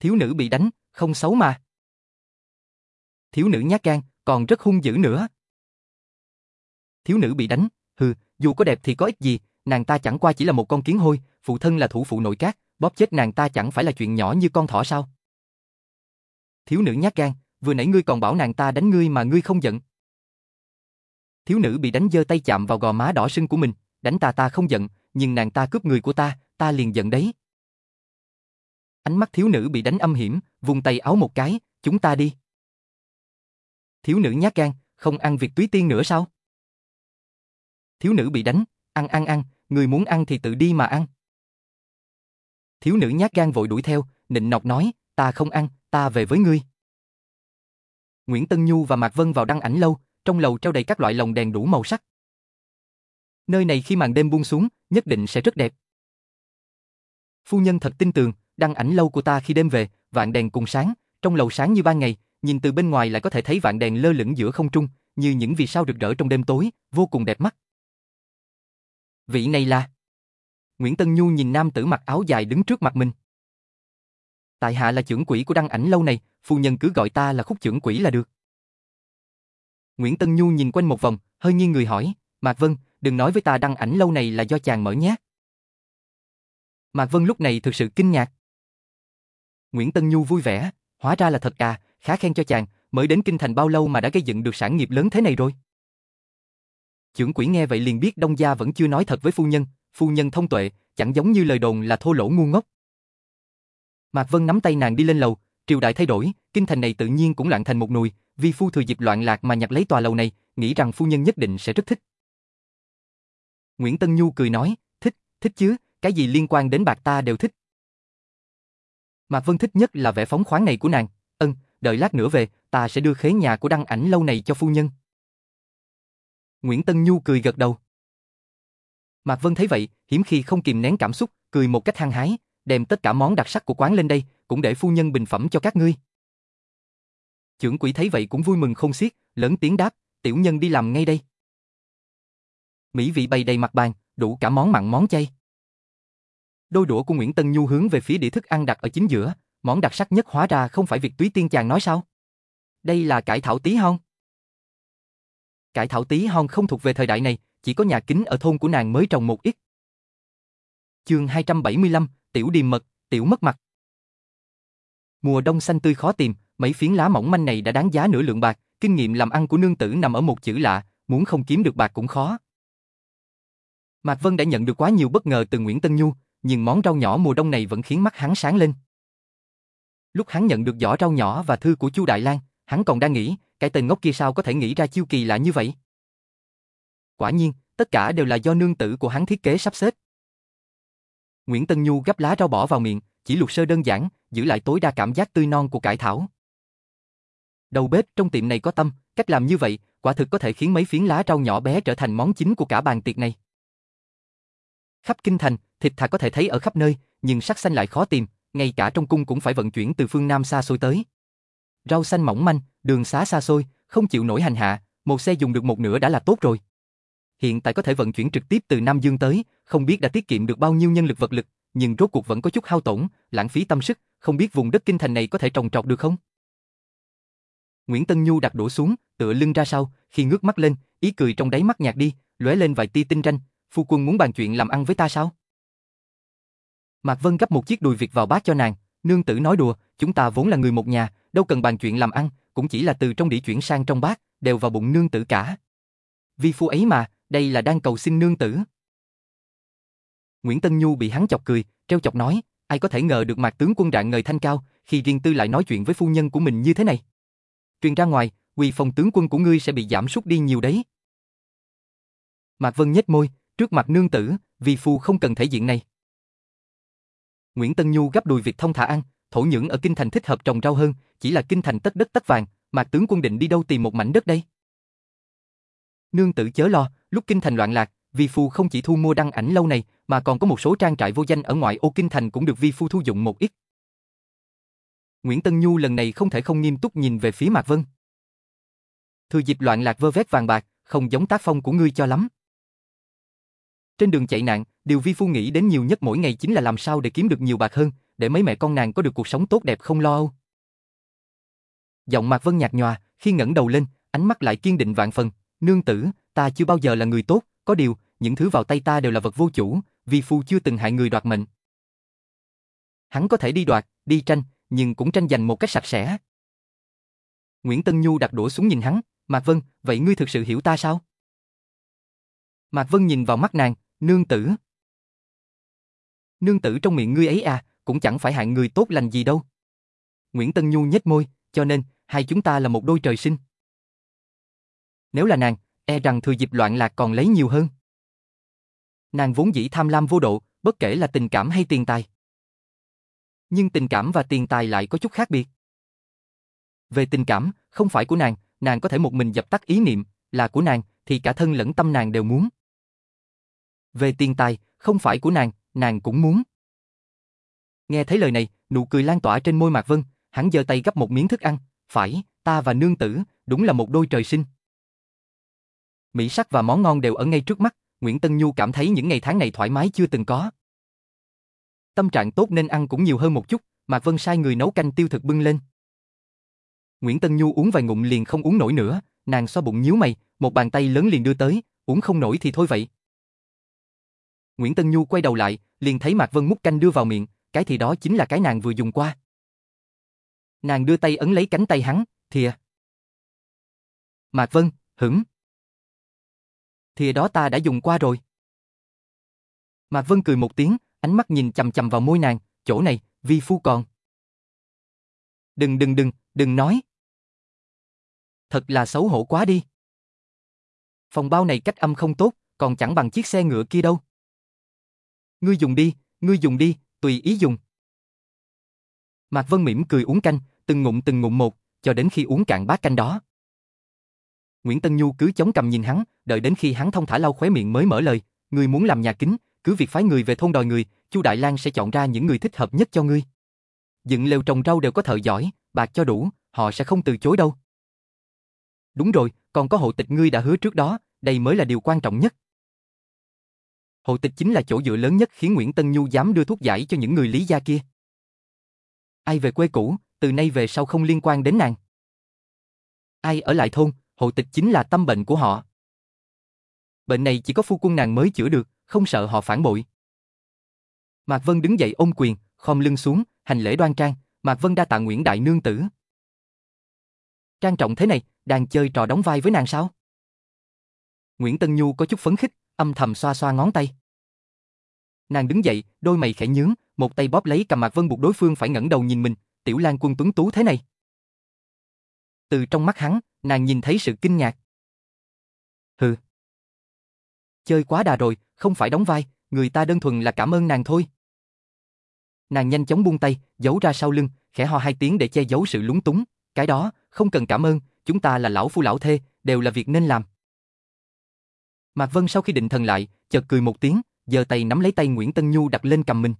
Thiếu nữ bị đánh, không xấu mà. Thiếu nữ nhát gan, còn rất hung dữ nữa. Thiếu nữ bị đánh, hừ, dù có đẹp thì có ích gì, nàng ta chẳng qua chỉ là một con kiến hôi, phụ thân là thủ phụ nội các, bóp chết nàng ta chẳng phải là chuyện nhỏ như con thỏ sao? Thiếu nữ nhát gan, vừa nãy ngươi còn bảo nàng ta đánh ngươi mà ngươi không giận. Thiếu nữ bị đánh giơ tay chạm vào gò má đỏ sưng của mình, đánh ta ta không giận, nhưng nàng ta cướp người của ta, ta liền giận đấy. Ánh mắt thiếu nữ bị đánh âm hiểm, vùng tay áo một cái, chúng ta đi. Thiếu nữ nhát gan, không ăn việc túy tiên nữa sao? Thiếu nữ bị đánh, ăn ăn ăn, người muốn ăn thì tự đi mà ăn. Thiếu nữ nhát gan vội đuổi theo, nịnh nọc nói, ta không ăn, ta về với ngươi. Nguyễn Tân Nhu và Mạc Vân vào đăng ảnh lâu, trong lầu treo đầy các loại lồng đèn đủ màu sắc. Nơi này khi màn đêm buông xuống, nhất định sẽ rất đẹp. Phu nhân thật tin tưởng, đăng ảnh lâu của ta khi đêm về, vạn đèn cùng sáng, trong lầu sáng như ban ngày, nhìn từ bên ngoài lại có thể thấy vạn đèn lơ lửng giữa không trung, như những vì sao rực rỡ trong đêm tối, vô cùng đẹp mắt. Vị này là... Nguyễn Tân Nhu nhìn nam tử mặc áo dài đứng trước mặt mình. Tại hạ là trưởng quỷ của đăng ảnh lâu này, phu nhân cứ gọi ta là khúc trưởng quỷ là được. Nguyễn Tân Nhu nhìn quanh một vòng, hơi nghiêng người hỏi, Mạc Vân, đừng nói với ta đăng ảnh lâu này là do chàng mở nhé. Mạc Vân lúc này thực sự kinh ngạc. Nguyễn Tân Nhu vui vẻ, hóa ra là thật à, khá khen cho chàng, mới đến kinh thành bao lâu mà đã gây dựng được sản nghiệp lớn thế này rồi. Chưởng quỷ nghe vậy liền biết Đông Gia vẫn chưa nói thật với phu nhân, phu nhân thông tuệ, chẳng giống như lời đồn là thô lỗ ngu ngốc. Mạc Vân nắm tay nàng đi lên lầu, triều đại thay đổi, kinh thành này tự nhiên cũng loạn thành một nùi, vì phu thừa dịp loạn lạc mà nhặt lấy tòa lầu này, nghĩ rằng phu nhân nhất định sẽ rất thích. Nguyễn Tân Nhu cười nói, thích, thích chứ, cái gì liên quan đến bạc ta đều thích. Mạc Vân thích nhất là vẻ phóng khoáng này của nàng, ân, đợi lát nữa về, ta sẽ đưa khế nhà của đăng ảnh lâu này cho phu nhân. Nguyễn Tân Nhu cười gật đầu. Mạc Vân thấy vậy, hiếm khi không kìm nén cảm xúc, cười một cách hăng hái, đem tất cả món đặc sắc của quán lên đây, cũng để phu nhân bình phẩm cho các ngươi. Trưởng quỷ thấy vậy cũng vui mừng không xiết, lớn tiếng đáp, tiểu nhân đi làm ngay đây. Mỹ vị bày đầy mặt bàn, đủ cả món mặn món chay. Đôi đũa của Nguyễn Tân Nhu hướng về phía đĩa thức ăn đặt ở chính giữa, món đặc sắc nhất hóa ra không phải việc túy tiên chàng nói sao? Đây là cải thảo tí hon. Cải thảo tí hon không thuộc về thời đại này, chỉ có nhà kính ở thôn của nàng mới trồng một ít. Chương 275, Tiểu Điềm Mật, Tiểu Mất Mặt Mùa đông xanh tươi khó tìm, mấy phiến lá mỏng manh này đã đáng giá nửa lượng bạc, kinh nghiệm làm ăn của nương tử nằm ở một chữ lạ, muốn không kiếm được bạc cũng khó. Mạc Vân đã nhận được quá nhiều bất ngờ từ Nguyễn Tân Nhu, nhưng món rau nhỏ mùa đông này vẫn khiến mắt hắn sáng lên. Lúc hắn nhận được giỏ rau nhỏ và thư của Chu Đại Lang, hắn còn đang nghĩ, cái tên ngốc kia sao có thể nghĩ ra chiêu kỳ lạ như vậy? Quả nhiên, tất cả đều là do nương tử của hắn thiết kế sắp xếp. Nguyễn Tân Nhu gấp lá rau bỏ vào miệng, chỉ luộc sơ đơn giản, giữ lại tối đa cảm giác tươi non của cải thảo. Đầu bếp trong tiệm này có tâm, cách làm như vậy, quả thực có thể khiến mấy phiến lá rau nhỏ bé trở thành món chính của cả bàn tiệc này. Khắp kinh thành, thịt thà có thể thấy ở khắp nơi, nhưng sắc xanh lại khó tìm, ngay cả trong cung cũng phải vận chuyển từ phương Nam xa xôi tới. Rau xanh mỏng manh, đường xá xa xôi, không chịu nổi hành hạ, một xe dùng được một nửa đã là tốt rồi. Hiện tại có thể vận chuyển trực tiếp từ Nam Dương tới, không biết đã tiết kiệm được bao nhiêu nhân lực vật lực, nhưng rốt cuộc vẫn có chút hao tổn, lãng phí tâm sức, không biết vùng đất kinh thành này có thể trồng trọt được không? Nguyễn Tân Nhu đặt đũa xuống, tựa lưng ra sau, khi ngước mắt lên, ý cười trong đáy mắt nhạt đi, lóe lên vài tia tinh ranh, phu quân muốn bàn chuyện làm ăn với ta sao? Mạc Vân gấp một chiếc đùi vịt vào bát cho nàng, nương tử nói đùa, chúng ta vốn là người một nhà, đâu cần bàn chuyện làm ăn, cũng chỉ là từ trong đĩa chuyển sang trong bát, đều vào bụng nương tử cả. Vi phu ấy mà, đây là đang cầu xin nương tử. Nguyễn Tân Nhu bị hắn chọc cười, treo chọc nói, ai có thể ngờ được mạc tướng quân rạng ngời thanh cao, khi riêng tư lại nói chuyện với phu nhân của mình như thế này. Truyền ra ngoài, quỳ phòng tướng quân của ngươi sẽ bị giảm sút đi nhiều đấy. Mạc Vân nhếch môi, trước mặt nương tử, vi phu không cần thể diện này. Nguyễn Tân Nhu gấp đùi việc thông thả ăn, thổ nhưỡng ở kinh thành thích hợp trồng rau hơn, chỉ là kinh thành tất đất tất vàng, mà tướng quân định đi đâu tìm một mảnh đất đây? Nương tử chớ lo, lúc kinh thành loạn lạc, vi phu không chỉ thu mua đăng ảnh lâu này, mà còn có một số trang trại vô danh ở ngoại ô kinh thành cũng được vi phu thu dụng một ít. Nguyễn Tân Nhu lần này không thể không nghiêm túc nhìn về phía Mạc Vân. Thừa dịp loạn lạc vơ vét vàng bạc, không giống tác phong của ngươi cho lắm. Trên đường chạy nạn, điều vi phu nghĩ đến nhiều nhất mỗi ngày chính là làm sao để kiếm được nhiều bạc hơn, để mấy mẹ con nàng có được cuộc sống tốt đẹp không lo âu. Giọng Mạc Vân nhạt nhòa, khi ngẩng đầu lên, ánh mắt lại kiên định vạn phần, nương tử, ta chưa bao giờ là người tốt, có điều, những thứ vào tay ta đều là vật vô chủ, vi phu chưa từng hại người đoạt mệnh. Hắn có thể đi đoạt, đi tranh, nhưng cũng tranh giành một cách sạch sẽ. Nguyễn Tân Nhu đặt đũa xuống nhìn hắn, Mạc Vân, vậy ngươi thực sự hiểu ta sao? Mạc Vân nhìn vào mắt nàng, nương tử. Nương tử trong miệng ngươi ấy à, cũng chẳng phải hạng người tốt lành gì đâu. Nguyễn Tân Nhu nhếch môi, cho nên, hai chúng ta là một đôi trời sinh. Nếu là nàng, e rằng thừa dịp loạn lạc còn lấy nhiều hơn. Nàng vốn dĩ tham lam vô độ, bất kể là tình cảm hay tiền tài. Nhưng tình cảm và tiền tài lại có chút khác biệt. Về tình cảm, không phải của nàng, nàng có thể một mình dập tắt ý niệm, là của nàng, thì cả thân lẫn tâm nàng đều muốn. Về tiền tài, không phải của nàng, nàng cũng muốn. Nghe thấy lời này, nụ cười lan tỏa trên môi Mạc Vân, hắn giơ tay gấp một miếng thức ăn, phải, ta và nương tử, đúng là một đôi trời sinh. Mỹ sắc và món ngon đều ở ngay trước mắt, Nguyễn Tân Nhu cảm thấy những ngày tháng này thoải mái chưa từng có. Tâm trạng tốt nên ăn cũng nhiều hơn một chút, Mạc Vân sai người nấu canh tiêu thực bưng lên. Nguyễn Tân Nhu uống vài ngụm liền không uống nổi nữa, nàng xoa bụng nhíu mày, một bàn tay lớn liền đưa tới, uống không nổi thì thôi vậy. Nguyễn Tân Nhu quay đầu lại, liền thấy Mạc Vân múc canh đưa vào miệng, cái thì đó chính là cái nàng vừa dùng qua. Nàng đưa tay ấn lấy cánh tay hắn, thìa. Mạc Vân, hửng. Thìa đó ta đã dùng qua rồi. Mạc Vân cười một tiếng, ánh mắt nhìn chầm chầm vào môi nàng, chỗ này, vi phu còn. Đừng đừng đừng, đừng nói. Thật là xấu hổ quá đi. Phòng bao này cách âm không tốt, còn chẳng bằng chiếc xe ngựa kia đâu. Ngươi dùng đi, ngươi dùng đi, tùy ý dùng. Mạc Vân mỉm cười uống canh, từng ngụm từng ngụm một, cho đến khi uống cạn bát canh đó. Nguyễn Tân Nhu cứ chống cầm nhìn hắn, đợi đến khi hắn thông thả lau khóe miệng mới mở lời, ngươi muốn làm nhà kính, cứ việc phái người về thôn đòi người, Chu Đại Lang sẽ chọn ra những người thích hợp nhất cho ngươi. Dựng lều trồng rau đều có thợ giỏi, bạc cho đủ, họ sẽ không từ chối đâu. Đúng rồi, còn có hộ tịch ngươi đã hứa trước đó, đây mới là điều quan trọng nhất. Hộ tịch chính là chỗ dựa lớn nhất khiến Nguyễn Tân Nhu dám đưa thuốc giải cho những người lý gia kia. Ai về quê cũ, từ nay về sau không liên quan đến nàng. Ai ở lại thôn, hộ tịch chính là tâm bệnh của họ. Bệnh này chỉ có phu quân nàng mới chữa được, không sợ họ phản bội. Mạc Vân đứng dậy ôm quyền, khom lưng xuống, hành lễ đoan trang, Mạc Vân đa tạ Nguyễn Đại Nương Tử. Trang trọng thế này, đang chơi trò đóng vai với nàng sao? Nguyễn Tân Nhu có chút phấn khích, âm thầm xoa xoa ngón tay. Nàng đứng dậy, đôi mày khẽ nhướng, một tay bóp lấy cầm Mạc Vân buộc đối phương phải ngẩng đầu nhìn mình, tiểu lan quân tuấn tú thế này. Từ trong mắt hắn, nàng nhìn thấy sự kinh ngạc. Hừ. Chơi quá đà rồi, không phải đóng vai, người ta đơn thuần là cảm ơn nàng thôi. Nàng nhanh chóng buông tay, giấu ra sau lưng, khẽ ho hai tiếng để che giấu sự lúng túng. Cái đó, không cần cảm ơn, chúng ta là lão phu lão thê, đều là việc nên làm. Mạc Vân sau khi định thần lại, chợt cười một tiếng, giơ tay nắm lấy tay Nguyễn Tân Nhu đặt lên cầm mình.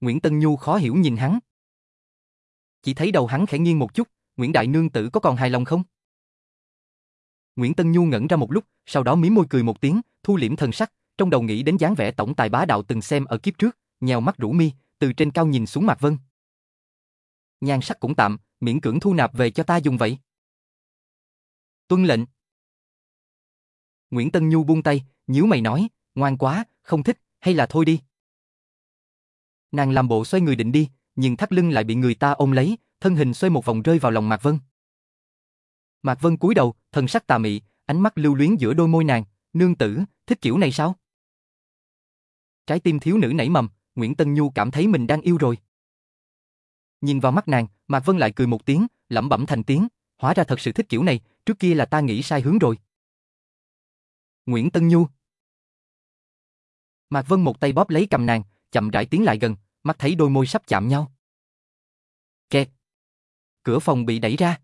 Nguyễn Tân Nhu khó hiểu nhìn hắn. Chỉ thấy đầu hắn khẽ nghiêng một chút, Nguyễn Đại Nương Tử có còn hài lòng không? Nguyễn Tân Nhu ngẩn ra một lúc, sau đó mím môi cười một tiếng, thu liễm thần sắc, trong đầu nghĩ đến dáng vẻ tổng tài bá đạo từng xem ở kiếp trước, nhèo mắt rũ mi, từ trên cao nhìn xuống Mạc Vân. Nhan sắc cũng tạm, miễn cưỡng thu nạp về cho ta dùng vậy. Tuân lệnh. Nguyễn Tân Nhu buông tay, nhíu mày nói, ngoan quá, không thích, hay là thôi đi. Nàng làm bộ xoay người định đi, nhưng thắt lưng lại bị người ta ôm lấy, thân hình xoay một vòng rơi vào lòng Mạc Vân. Mạc Vân cúi đầu, thần sắc tà mị, ánh mắt lưu luyến giữa đôi môi nàng, nương tử, thích kiểu này sao? Trái tim thiếu nữ nảy mầm, Nguyễn Tân Nhu cảm thấy mình đang yêu rồi. Nhìn vào mắt nàng, Mạc Vân lại cười một tiếng, lẩm bẩm thành tiếng, hóa ra thật sự thích kiểu này, trước kia là ta nghĩ sai hướng rồi. Nguyễn Tân Nhu Mạc Vân một tay bóp lấy cầm nàng, chậm rãi tiến lại gần, mắt thấy đôi môi sắp chạm nhau. Kẹt. Cửa phòng bị đẩy ra.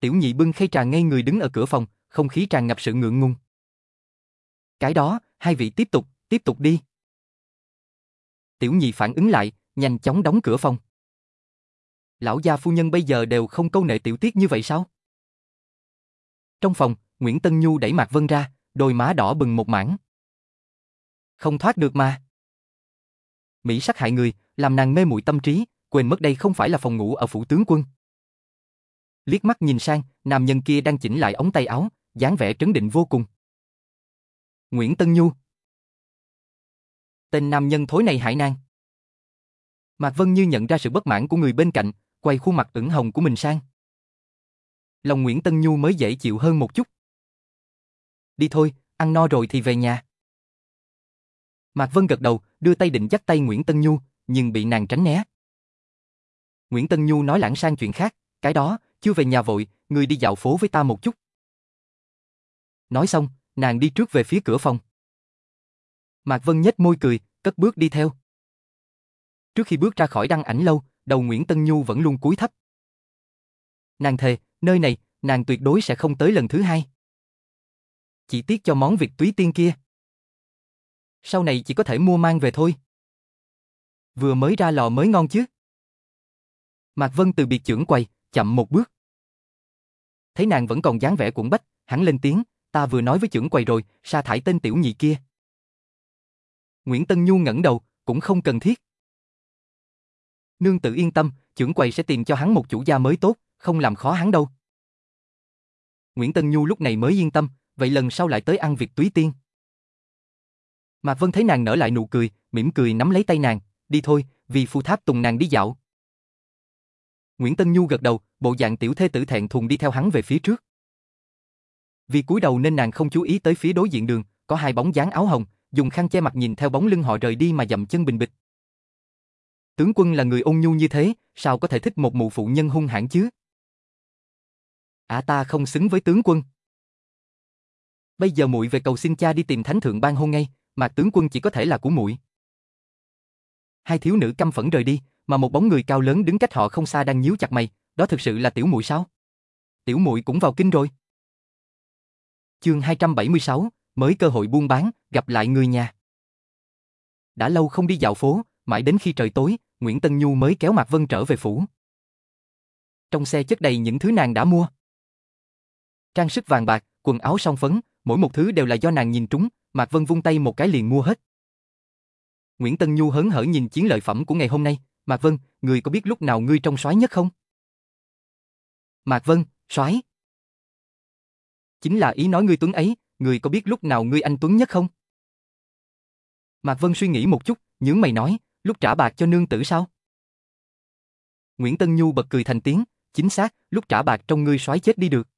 Tiểu nhị bưng khay trà ngay người đứng ở cửa phòng, không khí tràn ngập sự ngượng ngùng. Cái đó, hai vị tiếp tục, tiếp tục đi. Tiểu nhị phản ứng lại, nhanh chóng đóng cửa phòng. Lão gia phu nhân bây giờ đều không câu nệ tiểu tiết như vậy sao? Trong phòng, Nguyễn Tân Nhu đẩy Mạc Vân ra, đôi má đỏ bừng một mảng. Không thoát được mà. Mỹ sắc hại người, làm nàng mê muội tâm trí, quên mất đây không phải là phòng ngủ ở phủ tướng quân. Liếc mắt nhìn sang, nam nhân kia đang chỉnh lại ống tay áo, dáng vẻ trấn định vô cùng. Nguyễn Tân Nhu Tên nam nhân thối này hại nàng. Mạc Vân như nhận ra sự bất mãn của người bên cạnh, quay khuôn mặt ửng hồng của mình sang. Lòng Nguyễn Tân Nhu mới dễ chịu hơn một chút. Đi thôi, ăn no rồi thì về nhà. Mạc Vân gật đầu, đưa tay định dắt tay Nguyễn Tân Nhu, nhưng bị nàng tránh né. Nguyễn Tân Nhu nói lãng sang chuyện khác, cái đó, chưa về nhà vội, người đi dạo phố với ta một chút. Nói xong, nàng đi trước về phía cửa phòng. Mạc Vân nhếch môi cười, cất bước đi theo. Trước khi bước ra khỏi đăng ảnh lâu, đầu Nguyễn Tân Nhu vẫn luôn cúi thấp. Nàng thề, nơi này, nàng tuyệt đối sẽ không tới lần thứ hai. Chỉ tiếc cho món việc túy tiên kia. Sau này chỉ có thể mua mang về thôi. Vừa mới ra lò mới ngon chứ. Mạc Vân từ biệt trưởng quầy, chậm một bước. Thấy nàng vẫn còn dáng vẻ cuộn bách, hắn lên tiếng, ta vừa nói với trưởng quầy rồi, sa thải tên tiểu nhị kia. Nguyễn Tân Nhu ngẩng đầu, cũng không cần thiết. Nương tự yên tâm, trưởng quầy sẽ tìm cho hắn một chủ gia mới tốt, không làm khó hắn đâu. Nguyễn Tân Nhu lúc này mới yên tâm, vậy lần sau lại tới ăn việc túy tiên mà Vân thấy nàng nở lại nụ cười, mỉm cười nắm lấy tay nàng, đi thôi, vì phu tháp tùng nàng đi dạo. Nguyễn Tân Nhu gật đầu, bộ dạng tiểu thê tử thẹn thùng đi theo hắn về phía trước. Vì cúi đầu nên nàng không chú ý tới phía đối diện đường, có hai bóng dáng áo hồng, dùng khăn che mặt nhìn theo bóng lưng họ rời đi mà dậm chân bình bịch. Tướng quân là người ôn nhu như thế, sao có thể thích một mụ phụ nhân hung hãn chứ? À ta không xứng với tướng quân. Bây giờ muội về cầu xin cha đi tìm thánh thượng ban hôn ngay, mà tướng quân chỉ có thể là của muội. Hai thiếu nữ căm phẫn rời đi, mà một bóng người cao lớn đứng cách họ không xa đang nhíu chặt mày, đó thực sự là tiểu muội sao? Tiểu muội cũng vào kinh rồi. Chương 276, mới cơ hội buôn bán, gặp lại người nhà. Đã lâu không đi dạo phố, mãi đến khi trời tối, Nguyễn Tân Nhu mới kéo Mạc Vân trở về phủ. Trong xe chất đầy những thứ nàng đã mua. Trang sức vàng bạc, quần áo song phấn, mỗi một thứ đều là do nàng nhìn trúng, Mạc Vân vung tay một cái liền mua hết. Nguyễn Tân Nhu hớn hở nhìn chiến lợi phẩm của ngày hôm nay, Mạc Vân, người có biết lúc nào ngươi trong soái nhất không? Mạc Vân, soái. Chính là ý nói ngươi tuấn ấy, người có biết lúc nào ngươi anh tuấn nhất không? Mạc Vân suy nghĩ một chút, nhướng mày nói, lúc trả bạc cho nương tử sao? Nguyễn Tân Nhu bật cười thành tiếng, chính xác, lúc trả bạc trong ngươi soái chết đi được.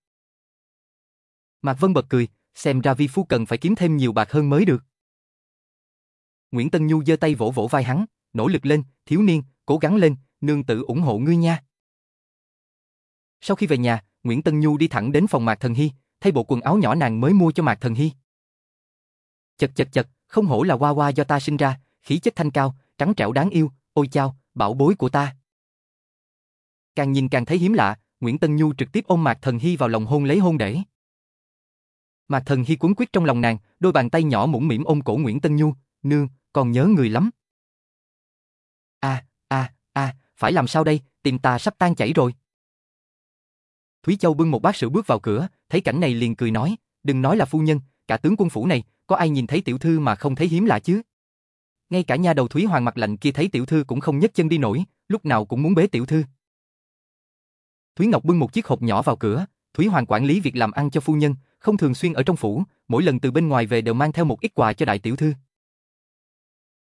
Mạc Vân bật cười, xem ra vi phu cần phải kiếm thêm nhiều bạc hơn mới được. Nguyễn Tân Nhu giơ tay vỗ vỗ vai hắn, nỗ lực lên, thiếu niên, cố gắng lên, nương Tử ủng hộ ngươi nha. Sau khi về nhà, Nguyễn Tân Nhu đi thẳng đến phòng Mạc Thần Hy, thay bộ quần áo nhỏ nàng mới mua cho Mạc Thần Hy. Chật chật chật, không hổ là hoa hoa do ta sinh ra, khí chất thanh cao, trắng trẻo đáng yêu, ôi chao, bảo bối của ta. Càng nhìn càng thấy hiếm lạ, Nguyễn Tân Nhu trực tiếp ôm Mạc Thần Hy vào lòng hôn lấy hôn để. Mạc Thần Hy cuốn quyết trong lòng nàng, đôi bàn tay nhỏ mũm mỉm ôm cổ Nguyễn Tân Nhu, nương, còn nhớ người lắm. À, à, à, phải làm sao đây, tìm ta sắp tan chảy rồi. Thúy Châu bưng một bát sữa bước vào cửa, thấy cảnh này liền cười nói, đừng nói là phu nhân, cả tướng quân phủ này, có ai nhìn thấy tiểu thư mà không thấy hiếm lạ chứ? Ngay cả nha đầu Thúy Hoàng mặt lạnh kia thấy tiểu thư cũng không nhấc chân đi nổi, lúc nào cũng muốn bế tiểu thư. Thúy Ngọc bưng một chiếc hộp nhỏ vào cửa, Thúy Hoàng quản lý việc làm ăn cho phu nhân, không thường xuyên ở trong phủ, mỗi lần từ bên ngoài về đều mang theo một ít quà cho đại tiểu thư.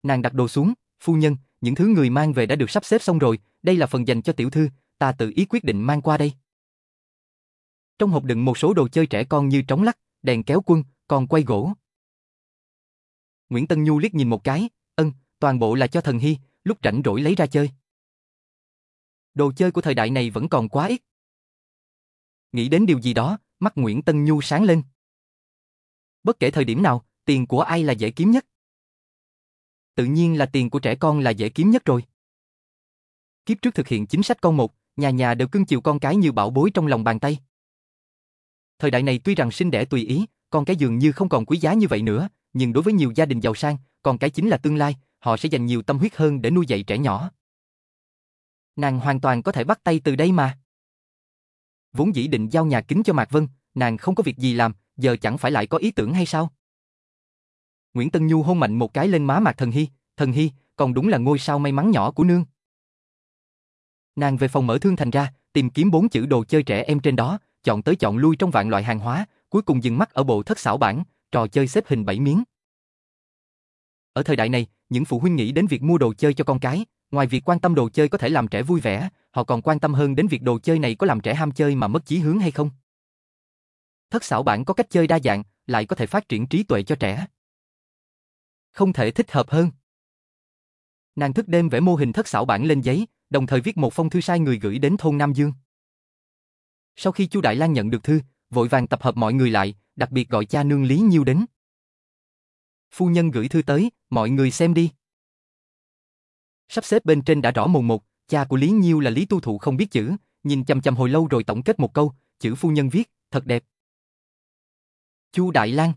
Nàng đặt đồ xuống, phu nhân, những thứ người mang về đã được sắp xếp xong rồi, đây là phần dành cho tiểu thư, ta tự ý quyết định mang qua đây. Trong hộp đựng một số đồ chơi trẻ con như trống lắc, đèn kéo quân, còn quay gỗ. Nguyễn Tân Nhu liếc nhìn một cái, ân, toàn bộ là cho thần hy, lúc rảnh rỗi lấy ra chơi. Đồ chơi của thời đại này vẫn còn quá ít. Nghĩ đến điều gì đó, mắt Nguyễn Tân Nhu sáng lên. Bất kể thời điểm nào, tiền của ai là dễ kiếm nhất? Tự nhiên là tiền của trẻ con là dễ kiếm nhất rồi. Kiếp trước thực hiện chính sách con một, nhà nhà đều cưng chiều con cái như bảo bối trong lòng bàn tay. Thời đại này tuy rằng sinh đẻ tùy ý, con cái dường như không còn quý giá như vậy nữa, nhưng đối với nhiều gia đình giàu sang, con cái chính là tương lai, họ sẽ dành nhiều tâm huyết hơn để nuôi dạy trẻ nhỏ. Nàng hoàn toàn có thể bắt tay từ đây mà. Vốn dĩ định giao nhà kính cho Mạc Vân, nàng không có việc gì làm, giờ chẳng phải lại có ý tưởng hay sao? Nguyễn Tân Nhu hôn mạnh một cái lên má Mạc Thần Hy, Thần Hy, còn đúng là ngôi sao may mắn nhỏ của nương. Nàng về phòng mở thương thành ra, tìm kiếm bốn chữ đồ chơi trẻ em trên đó, chọn tới chọn lui trong vạn loại hàng hóa, cuối cùng dừng mắt ở bộ thất xảo bản, trò chơi xếp hình bảy miếng. Ở thời đại này, những phụ huynh nghĩ đến việc mua đồ chơi cho con cái, ngoài việc quan tâm đồ chơi có thể làm trẻ vui vẻ, họ còn quan tâm hơn đến việc đồ chơi này có làm trẻ ham chơi mà mất chí hướng hay không. Thất xảo bản có cách chơi đa dạng, lại có thể phát triển trí tuệ cho trẻ. Không thể thích hợp hơn. Nàng thức đêm vẽ mô hình thất xảo bản lên giấy, đồng thời viết một phong thư sai người gửi đến thôn Nam Dương. Sau khi Chu Đại Lang nhận được thư, vội vàng tập hợp mọi người lại, đặc biệt gọi cha nương Lý Nhiêu đến. Phu nhân gửi thư tới, mọi người xem đi. Sắp xếp bên trên đã rõ mồn một, cha của Lý Nhiêu là Lý Tu Thụ không biết chữ, nhìn chăm chăm hồi lâu rồi tổng kết một câu, chữ phu nhân viết, thật đẹp. Chu Đại Lang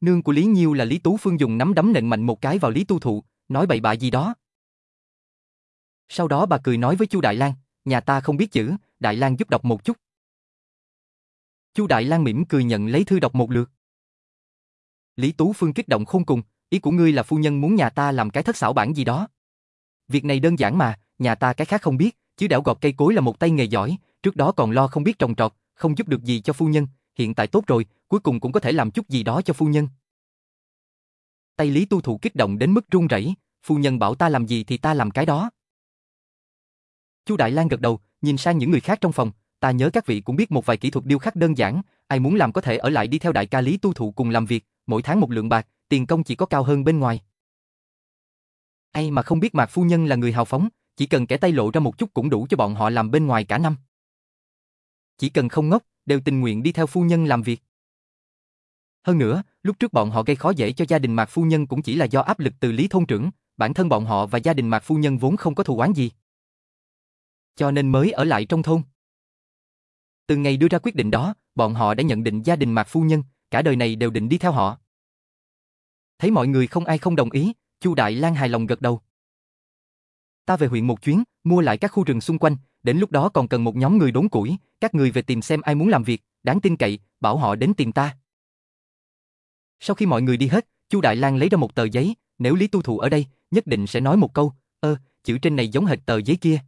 Nương của Lý Nhiêu là Lý Tú Phương dùng nắm đấm nện mạnh một cái vào Lý Tu Thụ, nói bậy bạ gì đó. Sau đó bà cười nói với Chu Đại Lang, nhà ta không biết chữ, Đại Lang giúp đọc một chút. Chu Đại Lang mỉm cười nhận lấy thư đọc một lượt. Lý Tú Phương kích động khôn cùng, ý của ngươi là phu nhân muốn nhà ta làm cái thất xảo bản gì đó. Việc này đơn giản mà, nhà ta cái khác không biết, chứ đảo gọt cây cối là một tay nghề giỏi, trước đó còn lo không biết trồng trọt, không giúp được gì cho phu nhân, hiện tại tốt rồi, cuối cùng cũng có thể làm chút gì đó cho phu nhân. Tay Lý Tu Thụ kích động đến mức run rẩy, phu nhân bảo ta làm gì thì ta làm cái đó. Chu Đại Lang gật đầu, nhìn sang những người khác trong phòng, ta nhớ các vị cũng biết một vài kỹ thuật điêu khắc đơn giản, ai muốn làm có thể ở lại đi theo đại ca Lý Tu Thụ cùng làm việc, mỗi tháng một lượng bạc, tiền công chỉ có cao hơn bên ngoài. Ai mà không biết Mạc phu nhân là người hào phóng, chỉ cần kẻ tay lộ ra một chút cũng đủ cho bọn họ làm bên ngoài cả năm. Chỉ cần không ngốc, đều tình nguyện đi theo phu nhân làm việc. Hơn nữa, lúc trước bọn họ gây khó dễ cho gia đình Mạc phu nhân cũng chỉ là do áp lực từ Lý thôn trưởng, bản thân bọn họ và gia đình Mạc phu nhân vốn không có thù oán gì. Cho nên mới ở lại trong thôn. Từ ngày đưa ra quyết định đó, bọn họ đã nhận định gia đình Mạc phu nhân, cả đời này đều định đi theo họ. Thấy mọi người không ai không đồng ý, Chu Đại Lang hài lòng gật đầu. Ta về huyện một chuyến, mua lại các khu rừng xung quanh, đến lúc đó còn cần một nhóm người đốn củi, các người về tìm xem ai muốn làm việc, đáng tin cậy, bảo họ đến tìm ta. Sau khi mọi người đi hết, Chu Đại Lang lấy ra một tờ giấy, nếu Lý Tu Thụ ở đây, nhất định sẽ nói một câu, ơ, chữ trên này giống hệt tờ giấy kia.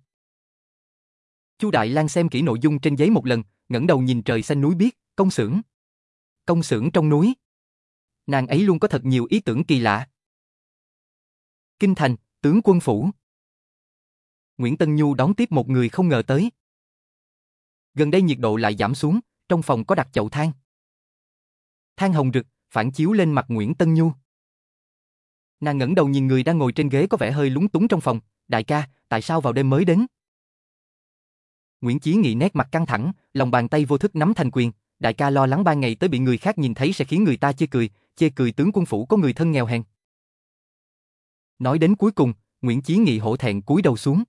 Chu Đại Lang xem kỹ nội dung trên giấy một lần, ngẩng đầu nhìn trời xanh núi biết, công xưởng. Công xưởng trong núi. Nàng ấy luôn có thật nhiều ý tưởng kỳ lạ. Kinh thành, tướng quân phủ. Nguyễn Tân Nhu đón tiếp một người không ngờ tới. Gần đây nhiệt độ lại giảm xuống, trong phòng có đặt chậu than. Than hồng rực, phản chiếu lên mặt Nguyễn Tân Nhu. Nàng ngẩng đầu nhìn người đang ngồi trên ghế có vẻ hơi lúng túng trong phòng, đại ca, tại sao vào đêm mới đến? Nguyễn Chí Nghị nét mặt căng thẳng, lòng bàn tay vô thức nắm thành quyền, đại ca lo lắng ban ngày tới bị người khác nhìn thấy sẽ khiến người ta chê cười, chê cười tướng quân phủ có người thân nghèo hèn. Nói đến cuối cùng, Nguyễn Chí Nghị hổ thẹn cúi đầu xuống.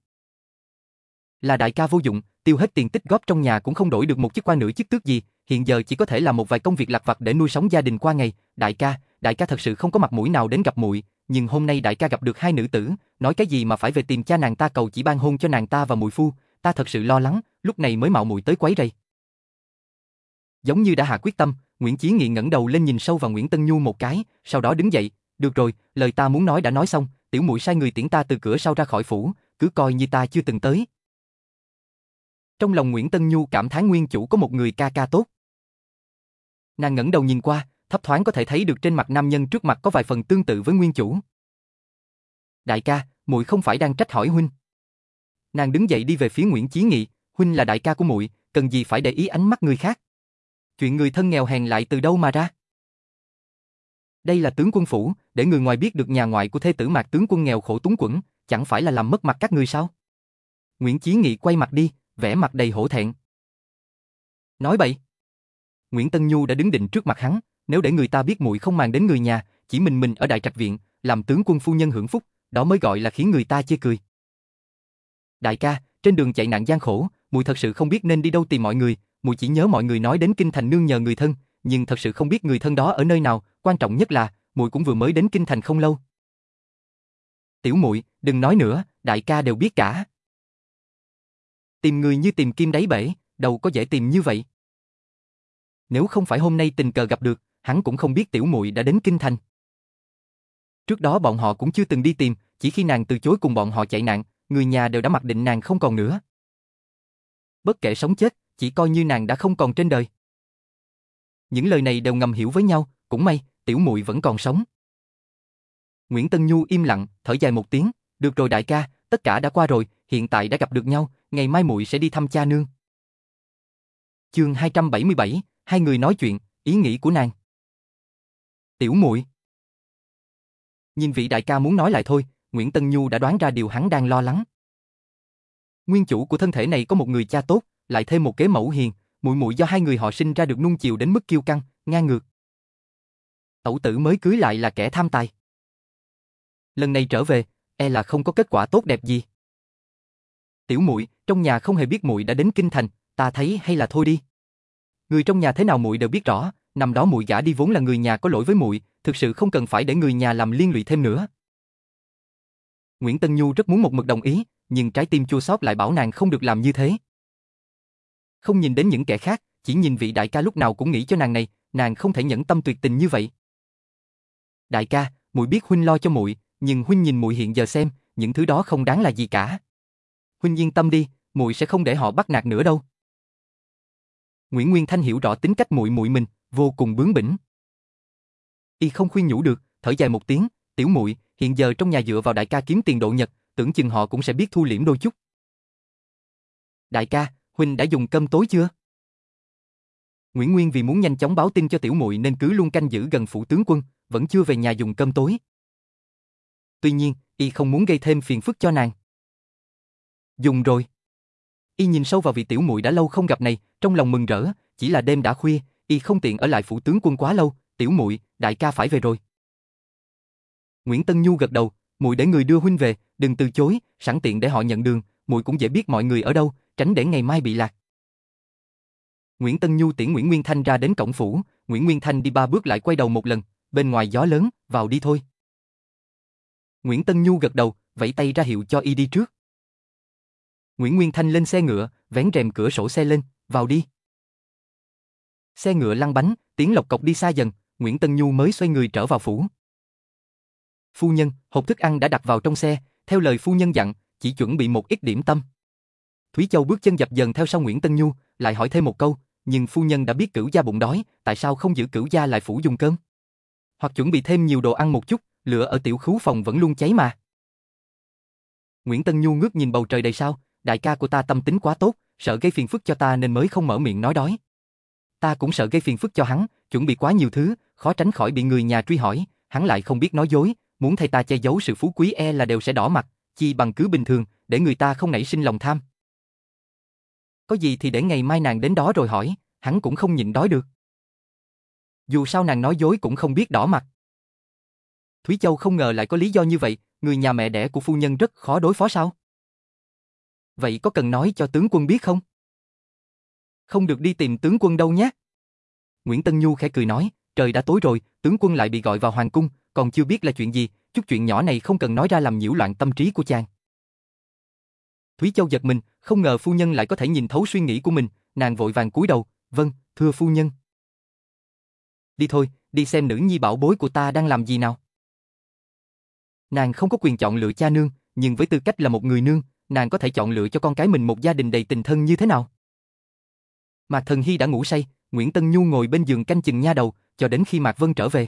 Là đại ca vô dụng, tiêu hết tiền tích góp trong nhà cũng không đổi được một chiếc quan nửa chiếc tước gì, hiện giờ chỉ có thể làm một vài công việc lặt vặt để nuôi sống gia đình qua ngày. Đại ca, đại ca thật sự không có mặt mũi nào đến gặp muội, nhưng hôm nay đại ca gặp được hai nữ tử, nói cái gì mà phải về tìm cha nàng ta cầu chỉ ban hôn cho nàng ta và muội phu, ta thật sự lo lắng, lúc này mới mạo muội tới quấy rầy. Giống như đã hạ quyết tâm, Nguyễn Chí Nghị ngẩng đầu lên nhìn sâu vào Nguyễn Tân Nhu một cái, sau đó đứng dậy, "Được rồi, lời ta muốn nói đã nói xong, tiểu muội sai người tiễn ta từ cửa sau ra khỏi phủ, cứ coi như ta chưa từng tới." Trong lòng Nguyễn Tân Nhu cảm thán nguyên chủ có một người ca ca tốt. Nàng ngẩng đầu nhìn qua, thấp thoáng có thể thấy được trên mặt nam nhân trước mặt có vài phần tương tự với nguyên chủ. Đại ca, muội không phải đang trách hỏi huynh. Nàng đứng dậy đi về phía Nguyễn Chí Nghị, huynh là đại ca của muội, cần gì phải để ý ánh mắt người khác. Chuyện người thân nghèo hèn lại từ đâu mà ra? Đây là tướng quân phủ, để người ngoài biết được nhà ngoại của thế tử mạc tướng quân nghèo khổ túng quẫn, chẳng phải là làm mất mặt các người sao? Nguyễn Chí Nghị quay mặt đi, vẻ mặt đầy hổ thẹn. Nói bậy. Nguyễn Tân Nhu đã đứng định trước mặt hắn, nếu để người ta biết muội không màng đến người nhà, chỉ mình mình ở đại trạch viện, làm tướng quân phu nhân hưởng phúc, đó mới gọi là khiến người ta chê cười. Đại ca, trên đường chạy nạn gian khổ, muội thật sự không biết nên đi đâu tìm mọi người, muội chỉ nhớ mọi người nói đến kinh thành nương nhờ người thân, nhưng thật sự không biết người thân đó ở nơi nào, quan trọng nhất là muội cũng vừa mới đến kinh thành không lâu. Tiểu muội, đừng nói nữa, đại ca đều biết cả. Tìm người như tìm kim đáy bể, đâu có dễ tìm như vậy. Nếu không phải hôm nay tình cờ gặp được, hắn cũng không biết tiểu muội đã đến kinh thành. Trước đó bọn họ cũng chưa từng đi tìm, chỉ khi nàng từ chối cùng bọn họ chạy nạn, người nhà đều đã mặc định nàng không còn nữa. Bất kể sống chết, chỉ coi như nàng đã không còn trên đời. Những lời này đều ngầm hiểu với nhau, cũng may, tiểu muội vẫn còn sống. Nguyễn Tân Nhu im lặng, thở dài một tiếng, Được rồi đại ca, tất cả đã qua rồi, hiện tại đã gặp được nhau, ngày mai muội sẽ đi thăm cha nương. Chương 277, hai người nói chuyện, ý nghĩ của nàng. Tiểu muội. Nhìn vị đại ca muốn nói lại thôi, Nguyễn Tân Nhu đã đoán ra điều hắn đang lo lắng. Nguyên chủ của thân thể này có một người cha tốt, lại thêm một kế mẫu hiền, muội muội do hai người họ sinh ra được nung chiều đến mức kiêu căng, ngang ngược. Tẩu tử mới cưới lại là kẻ tham tài. Lần này trở về, e là không có kết quả tốt đẹp gì. Tiểu muội, trong nhà không hề biết muội đã đến kinh thành, ta thấy hay là thôi đi. Người trong nhà thế nào muội đều biết rõ, năm đó muội gả đi vốn là người nhà có lỗi với muội, thực sự không cần phải để người nhà làm liên lụy thêm nữa. Nguyễn Tân Nhu rất muốn một mực đồng ý, nhưng trái tim chua xót lại bảo nàng không được làm như thế. Không nhìn đến những kẻ khác, chỉ nhìn vị đại ca lúc nào cũng nghĩ cho nàng này, nàng không thể nhẫn tâm tuyệt tình như vậy. Đại ca, muội biết huynh lo cho muội, nhưng huynh nhìn muội hiện giờ xem, những thứ đó không đáng là gì cả. Huynh yên tâm đi, muội sẽ không để họ bắt nạt nữa đâu. Nguyễn Nguyên Thanh hiểu rõ tính cách muội muội mình, vô cùng bướng bỉnh. Y không khuyên nhủ được, thở dài một tiếng, "Tiểu muội, hiện giờ trong nhà dựa vào đại ca kiếm tiền độ nhật, tưởng chừng họ cũng sẽ biết thu liễm đôi chút." "Đại ca, huynh đã dùng cơm tối chưa?" Nguyễn Nguyên vì muốn nhanh chóng báo tin cho tiểu muội nên cứ luôn canh giữ gần phủ tướng quân, vẫn chưa về nhà dùng cơm tối. Tuy nhiên, y không muốn gây thêm phiền phức cho nàng. Dùng rồi. Y nhìn sâu vào vị tiểu muội đã lâu không gặp này, trong lòng mừng rỡ, chỉ là đêm đã khuya, y không tiện ở lại phủ tướng quân quá lâu, tiểu muội, đại ca phải về rồi. Nguyễn Tân Nhu gật đầu, muội để người đưa huynh về, đừng từ chối, sẵn tiện để họ nhận đường, muội cũng dễ biết mọi người ở đâu, tránh để ngày mai bị lạc. Nguyễn Tân Nhu tiễn Nguyễn Nguyên Thanh ra đến cổng phủ, Nguyễn Nguyên Thanh đi ba bước lại quay đầu một lần, bên ngoài gió lớn, vào đi thôi. Nguyễn Tân Nhu gật đầu, vẫy tay ra hiệu cho y đi trước. Nguyễn Nguyên Thanh lên xe ngựa, vén rèm cửa sổ xe lên, vào đi. Xe ngựa lăn bánh, tiếng lộc cộc đi xa dần, Nguyễn Tân Nhu mới xoay người trở vào phủ. Phu nhân, hộp thức ăn đã đặt vào trong xe, theo lời phu nhân dặn, chỉ chuẩn bị một ít điểm tâm. Thúy Châu bước chân dập dần theo sau Nguyễn Tân Nhu, lại hỏi thêm một câu, nhưng phu nhân đã biết cửu gia bụng đói, tại sao không giữ cửu gia lại phủ dùng cơm? Hoặc chuẩn bị thêm nhiều đồ ăn một chút, lửa ở tiểu khú phòng vẫn luôn cháy mà. Nguyễn Tân Nhu ngước nhìn bầu trời đầy sao, đại ca của ta tâm tính quá tốt, sợ gây phiền phức cho ta nên mới không mở miệng nói đói. Ta cũng sợ gây phiền phức cho hắn, chuẩn bị quá nhiều thứ, khó tránh khỏi bị người nhà truy hỏi, hắn lại không biết nói dối, muốn thay ta che giấu sự phú quý e là đều sẽ đỏ mặt, chi bằng cứ bình thường, để người ta không nảy sinh lòng tham. Có gì thì để ngày mai nàng đến đó rồi hỏi, hắn cũng không nhịn đói được. Dù sao nàng nói dối cũng không biết đỏ mặt. Thúy Châu không ngờ lại có lý do như vậy, người nhà mẹ đẻ của phu nhân rất khó đối phó sao? Vậy có cần nói cho tướng quân biết không? Không được đi tìm tướng quân đâu nhé. Nguyễn Tân Nhu khẽ cười nói, trời đã tối rồi, tướng quân lại bị gọi vào hoàng cung, còn chưa biết là chuyện gì, chút chuyện nhỏ này không cần nói ra làm nhiễu loạn tâm trí của chàng. Thúy Châu giật mình, không ngờ phu nhân lại có thể nhìn thấu suy nghĩ của mình, nàng vội vàng cúi đầu, vâng, thưa phu nhân. Đi thôi, đi xem nữ nhi bảo bối của ta đang làm gì nào. Nàng không có quyền chọn lựa cha nương, nhưng với tư cách là một người nương, nàng có thể chọn lựa cho con cái mình một gia đình đầy tình thân như thế nào. Mạc Thần Hy đã ngủ say, Nguyễn Tân Nhu ngồi bên giường canh chừng nha đầu, cho đến khi Mạc Vân trở về.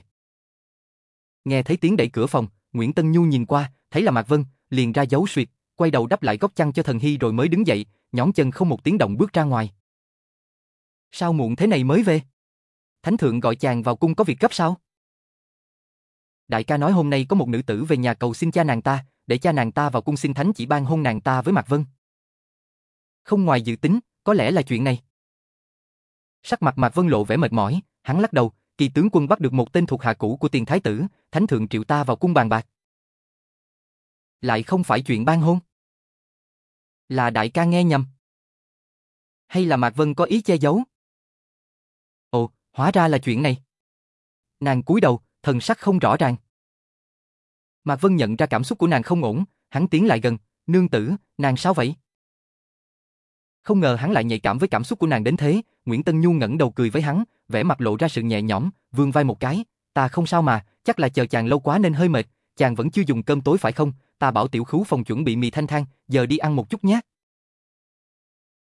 Nghe thấy tiếng đẩy cửa phòng, Nguyễn Tân Nhu nhìn qua, thấy là Mạc Vân, liền ra dấu suyệt, quay đầu đắp lại góc chăn cho Thần Hy rồi mới đứng dậy, nhón chân không một tiếng động bước ra ngoài. Sao muộn thế này mới về? Thánh thượng gọi chàng vào cung có việc gấp sao? Đại ca nói hôm nay có một nữ tử về nhà cầu xin cha nàng ta, để cha nàng ta vào cung xin thánh chỉ ban hôn nàng ta với Mạc Vân. Không ngoài dự tính, có lẽ là chuyện này. Sắc mặt Mạc Vân lộ vẻ mệt mỏi, hắn lắc đầu, kỳ tướng quân bắt được một tên thuộc hạ cũ của tiền thái tử, thánh thượng triệu ta vào cung bàn bạc. Lại không phải chuyện ban hôn. Là đại ca nghe nhầm. Hay là Mạc Vân có ý che giấu? Ồ, hóa ra là chuyện này. Nàng cúi đầu, thần sắc không rõ ràng. Mạc Vân nhận ra cảm xúc của nàng không ổn, hắn tiến lại gần, nương tử, nàng sao vậy? Không ngờ hắn lại nhạy cảm với cảm xúc của nàng đến thế, Nguyễn Tân Nhu ngẩng đầu cười với hắn, vẻ mặt lộ ra sự nhẹ nhõm, vươn vai một cái, ta không sao mà, chắc là chờ chàng lâu quá nên hơi mệt, chàng vẫn chưa dùng cơm tối phải không, ta bảo tiểu khú phòng chuẩn bị mì thanh thang, giờ đi ăn một chút nhé.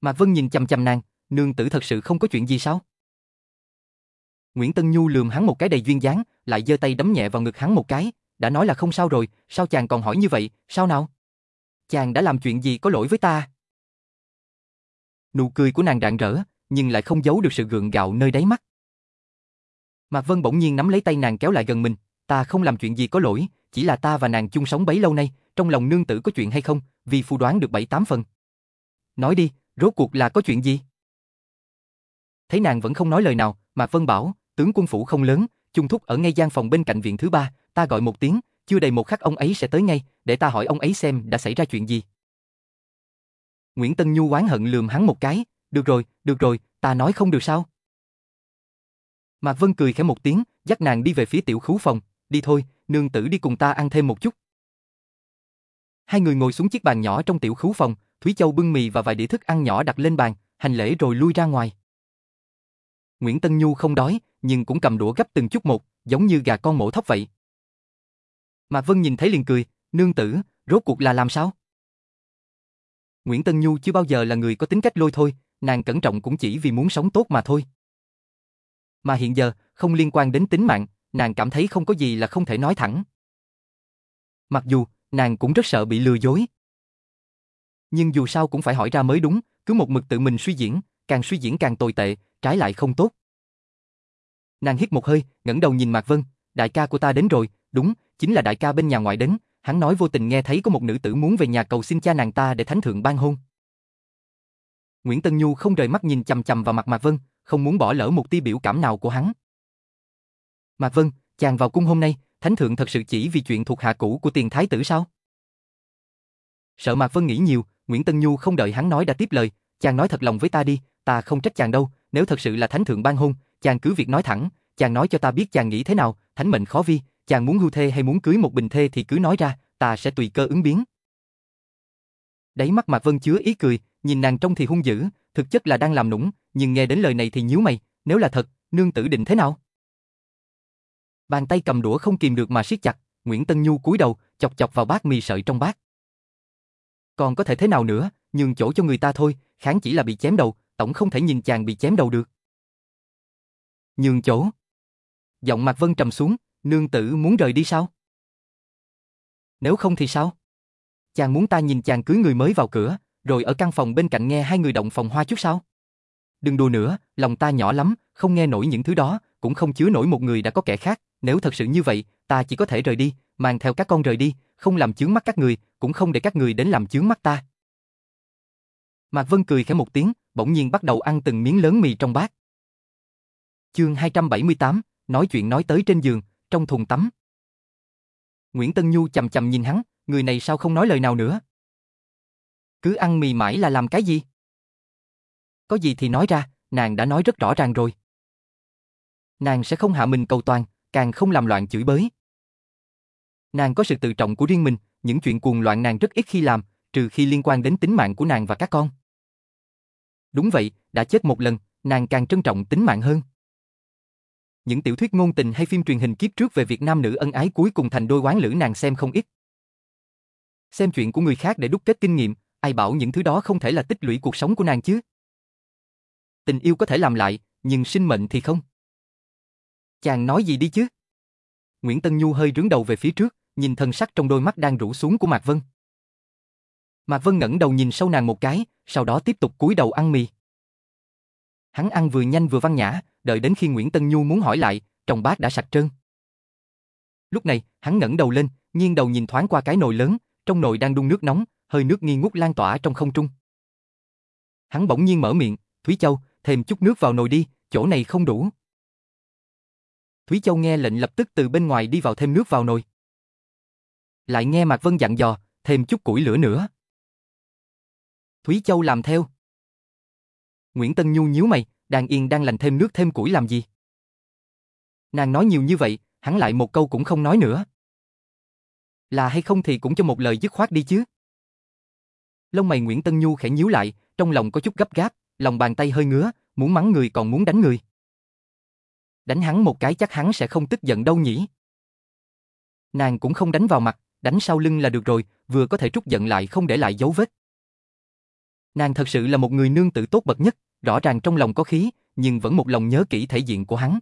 Mạc Vân nhìn chằm chằm nàng, nương tử thật sự không có chuyện gì sao? Nguyễn Tân Nhu lườm hắn một cái đầy duyên dáng, lại giơ tay đấm nhẹ vào ngực hắn một cái, đã nói là không sao rồi, sao chàng còn hỏi như vậy, sao nào? Chàng đã làm chuyện gì có lỗi với ta? Nụ cười của nàng rạng rỡ, nhưng lại không giấu được sự gượng gạo nơi đáy mắt. Mạc Vân bỗng nhiên nắm lấy tay nàng kéo lại gần mình, ta không làm chuyện gì có lỗi, chỉ là ta và nàng chung sống bấy lâu nay, trong lòng nương tử có chuyện hay không, vì phu đoán được bảy tám phần. Nói đi, rốt cuộc là có chuyện gì? Thấy nàng vẫn không nói lời nào, Mạc Vân bảo, tướng quân phủ không lớn, chung thúc ở ngay gian phòng bên cạnh viện thứ ba, ta gọi một tiếng, chưa đầy một khắc ông ấy sẽ tới ngay, để ta hỏi ông ấy xem đã xảy ra chuyện gì. Nguyễn Tân Nhu oán hận lườm hắn một cái, được rồi, được rồi, ta nói không được sao? Mạc Vân cười khẽ một tiếng, dắt nàng đi về phía tiểu khú phòng, đi thôi, nương tử đi cùng ta ăn thêm một chút. Hai người ngồi xuống chiếc bàn nhỏ trong tiểu khú phòng, Thúy Châu bưng mì và vài đĩa thức ăn nhỏ đặt lên bàn, hành lễ rồi lui ra ngoài. Nguyễn Tân Nhu không đói, nhưng cũng cầm đũa gấp từng chút một, giống như gà con mổ thóc vậy. Mạc Vân nhìn thấy liền cười, nương tử, rốt cuộc là làm sao? Nguyễn Tân Nhu chưa bao giờ là người có tính cách lôi thôi, nàng cẩn trọng cũng chỉ vì muốn sống tốt mà thôi. Mà hiện giờ, không liên quan đến tính mạng, nàng cảm thấy không có gì là không thể nói thẳng. Mặc dù, nàng cũng rất sợ bị lừa dối. Nhưng dù sao cũng phải hỏi ra mới đúng, cứ một mực tự mình suy diễn, càng suy diễn càng tồi tệ, trái lại không tốt. Nàng hít một hơi, ngẩng đầu nhìn Mạc Vân, đại ca của ta đến rồi, đúng, chính là đại ca bên nhà ngoại đến, hắn nói vô tình nghe thấy có một nữ tử muốn về nhà cầu xin cha nàng ta để thánh thượng ban hôn. Nguyễn Tân Nhu không rời mắt nhìn chằm chằm vào mặt Mạc Vân, không muốn bỏ lỡ một tia biểu cảm nào của hắn. Mạc Vân, chàng vào cung hôm nay, thánh thượng thật sự chỉ vì chuyện thuộc hạ cũ của tiền thái tử sao? Sợ Mạc Vân nghĩ nhiều, Nguyễn Tân Nhu không đợi hắn nói đã tiếp lời, chàng nói thật lòng với ta đi, ta không trách chàng đâu, nếu thật sự là thánh thượng ban hôn, chàng cứ việc nói thẳng, chàng nói cho ta biết chàng nghĩ thế nào, thánh mệnh khó vi, chàng muốn hưu thê hay muốn cưới một bình thê thì cứ nói ra, ta sẽ tùy cơ ứng biến. Đáy mắt Mạc Vân chứa ý cười, nhìn nàng trông thì hung dữ, thực chất là đang làm nũng, nhưng nghe đến lời này thì nhíu mày, nếu là thật, nương tử định thế nào? Bàn tay cầm đũa không kìm được mà siết chặt, Nguyễn Tân Nhu cúi đầu, chọc chọc vào bát mì sợi trong bát. Còn có thể thế nào nữa, nhường chỗ cho người ta thôi, kháng chỉ là bị chém đầu, tổng không thể nhìn chàng bị chém đầu được. Nhường chỗ. Giọng Mạc Vân trầm xuống, nương tử muốn rời đi sao? Nếu không thì sao? Chàng muốn ta nhìn chàng cưới người mới vào cửa, rồi ở căn phòng bên cạnh nghe hai người động phòng hoa chút sao? Đừng đùa nữa, lòng ta nhỏ lắm, không nghe nổi những thứ đó, cũng không chứa nổi một người đã có kẻ khác, nếu thật sự như vậy, ta chỉ có thể rời đi, mang theo các con rời đi, không làm chướng mắt các người, cũng không để các người đến làm chướng mắt ta. Mạc Vân cười khẽ một tiếng, bỗng nhiên bắt đầu ăn từng miếng lớn mì trong bát. Chương 278, nói chuyện nói tới trên giường, trong thùng tắm. Nguyễn Tân Nhu chầm chầm nhìn hắn, người này sao không nói lời nào nữa? Cứ ăn mì mãi là làm cái gì? Có gì thì nói ra, nàng đã nói rất rõ ràng rồi. Nàng sẽ không hạ mình cầu toàn, càng không làm loạn chửi bới. Nàng có sự tự trọng của riêng mình, những chuyện cuồng loạn nàng rất ít khi làm, trừ khi liên quan đến tính mạng của nàng và các con. Đúng vậy, đã chết một lần, nàng càng trân trọng tính mạng hơn. Những tiểu thuyết ngôn tình hay phim truyền hình kiếp trước về Việt Nam nữ ân ái cuối cùng thành đôi quán lữ nàng xem không ít. Xem chuyện của người khác để đúc kết kinh nghiệm, ai bảo những thứ đó không thể là tích lũy cuộc sống của nàng chứ. Tình yêu có thể làm lại, nhưng sinh mệnh thì không. Chàng nói gì đi chứ? Nguyễn Tân Nhu hơi rướng đầu về phía trước, nhìn thần sắc trong đôi mắt đang rũ xuống của Mạc Vân. Mạc Vân ngẩng đầu nhìn sâu nàng một cái, sau đó tiếp tục cúi đầu ăn mì. Hắn ăn vừa nhanh vừa văn nhã, đợi đến khi Nguyễn Tân Nhu muốn hỏi lại, trong bát đã sạch trơn. Lúc này, hắn ngẩng đầu lên, nghiêng đầu nhìn thoáng qua cái nồi lớn, trong nồi đang đun nước nóng, hơi nước nghi ngút lan tỏa trong không trung. Hắn bỗng nhiên mở miệng, Thúy Châu, thêm chút nước vào nồi đi, chỗ này không đủ. Thúy Châu nghe lệnh lập tức từ bên ngoài đi vào thêm nước vào nồi. Lại nghe Mạc Vân dặn dò, thêm chút củi lửa nữa. Thúy Châu làm theo. Nguyễn Tân Nhu nhíu mày, đang yên đang lành thêm nước thêm củi làm gì? Nàng nói nhiều như vậy, hắn lại một câu cũng không nói nữa. Là hay không thì cũng cho một lời dứt khoát đi chứ. Lông mày Nguyễn Tân Nhu khẽ nhíu lại, trong lòng có chút gấp gáp, lòng bàn tay hơi ngứa, muốn mắng người còn muốn đánh người. Đánh hắn một cái chắc hắn sẽ không tức giận đâu nhỉ. Nàng cũng không đánh vào mặt, đánh sau lưng là được rồi, vừa có thể trút giận lại không để lại dấu vết. Nàng thật sự là một người nương tử tốt bậc nhất, rõ ràng trong lòng có khí, nhưng vẫn một lòng nhớ kỹ thể diện của hắn.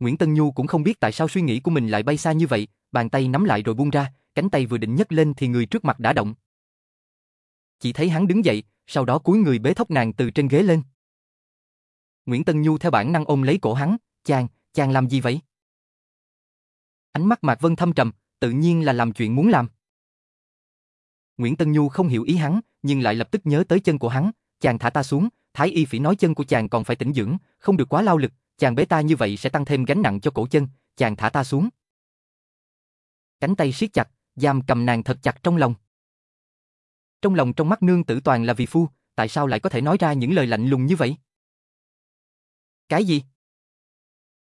Nguyễn Tân Nhu cũng không biết tại sao suy nghĩ của mình lại bay xa như vậy, bàn tay nắm lại rồi buông ra, cánh tay vừa định nhấc lên thì người trước mặt đã động. Chỉ thấy hắn đứng dậy, sau đó cúi người bế thốc nàng từ trên ghế lên. Nguyễn Tân Nhu theo bản năng ôm lấy cổ hắn, chàng, chàng làm gì vậy? Ánh mắt Mạc Vân thâm trầm, tự nhiên là làm chuyện muốn làm. Nguyễn Tân Nhu không hiểu ý hắn, nhưng lại lập tức nhớ tới chân của hắn, chàng thả ta xuống, thái y phỉ nói chân của chàng còn phải tĩnh dưỡng, không được quá lao lực, chàng bế ta như vậy sẽ tăng thêm gánh nặng cho cổ chân, chàng thả ta xuống. Cánh tay siết chặt, giam cầm nàng thật chặt trong lòng. Trong lòng trong mắt nương tử toàn là vì phu, tại sao lại có thể nói ra những lời lạnh lùng như vậy? Cái gì?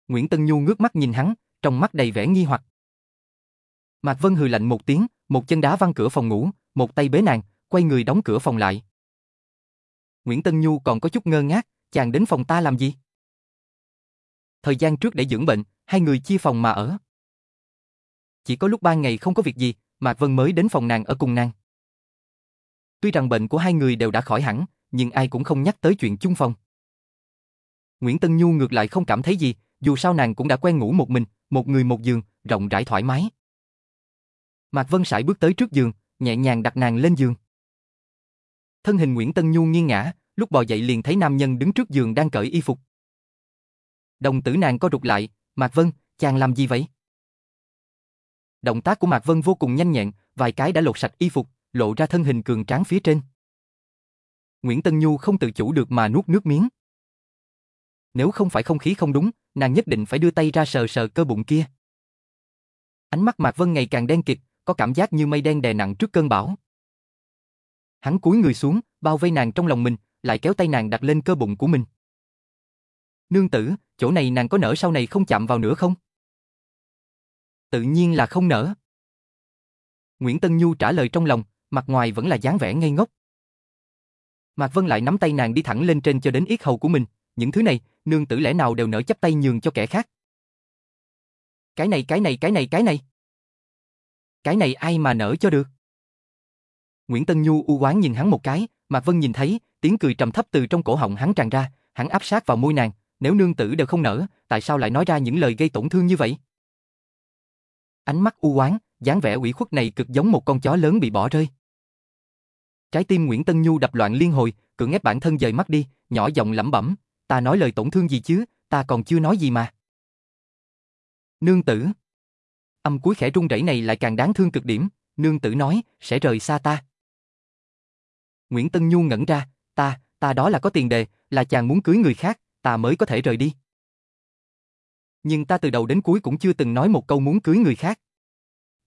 Nguyễn Tân Nhu ngước mắt nhìn hắn, trong mắt đầy vẻ nghi hoặc. Mạc Vân hừ lạnh một tiếng, một chân đá văng cửa phòng ngủ, một tay bế nàng, quay người đóng cửa phòng lại. Nguyễn Tân Nhu còn có chút ngơ ngác, chàng đến phòng ta làm gì? Thời gian trước để dưỡng bệnh, hai người chia phòng mà ở. Chỉ có lúc ban ngày không có việc gì, Mạc Vân mới đến phòng nàng ở cùng nàng. Tuy rằng bệnh của hai người đều đã khỏi hẳn, nhưng ai cũng không nhắc tới chuyện chung phòng. Nguyễn Tân Nhu ngược lại không cảm thấy gì, dù sao nàng cũng đã quen ngủ một mình, một người một giường, rộng rãi thoải mái. Mạc Vân Sải bước tới trước giường, nhẹ nhàng đặt nàng lên giường. Thân hình Nguyễn Tân Nhu nghiêng ngã, lúc bò dậy liền thấy nam nhân đứng trước giường đang cởi y phục. Đồng tử nàng co rụt lại, Mạc Vân, chàng làm gì vậy? Động tác của Mạc Vân vô cùng nhanh nhẹn, vài cái đã lột sạch y phục, lộ ra thân hình cường tráng phía trên. Nguyễn Tân Nhu không tự chủ được mà nuốt nước miếng. Nếu không phải không khí không đúng, nàng nhất định phải đưa tay ra sờ sờ cơ bụng kia. Ánh mắt Mạc Vân ngày càng đen kịt, có cảm giác như mây đen đè nặng trước cơn bão. Hắn cúi người xuống, bao vây nàng trong lòng mình, lại kéo tay nàng đặt lên cơ bụng của mình. Nương tử, chỗ này nàng có nở sau này không chạm vào nữa không? Tự nhiên là không nở. Nguyễn Tân Nhu trả lời trong lòng, mặt ngoài vẫn là dáng vẻ ngây ngốc. Mạc Vân lại nắm tay nàng đi thẳng lên trên cho đến yết hầu của mình, những thứ này, nương tử lẽ nào đều nở chấp tay nhường cho kẻ khác. Cái này cái này cái này cái này. Cái này ai mà nở cho được. Nguyễn Tân Nhu u oán nhìn hắn một cái, Mạc Vân nhìn thấy, tiếng cười trầm thấp từ trong cổ họng hắn tràn ra, hắn áp sát vào môi nàng, nếu nương tử đều không nở, tại sao lại nói ra những lời gây tổn thương như vậy? Ánh mắt u oán, dáng vẻ ủy khuất này cực giống một con chó lớn bị bỏ rơi. Trái tim Nguyễn Tân Nhu đập loạn liên hồi, cưỡng ép bản thân dời mắt đi, nhỏ giọng lẩm bẩm, ta nói lời tổn thương gì chứ, ta còn chưa nói gì mà. Nương tử. Âm cuối khẽ rung rẩy này lại càng đáng thương cực điểm, nương tử nói, sẽ rời xa ta. Nguyễn Tân Nhu ngẩn ra, ta, ta đó là có tiền đề, là chàng muốn cưới người khác, ta mới có thể rời đi. Nhưng ta từ đầu đến cuối cũng chưa từng nói một câu muốn cưới người khác.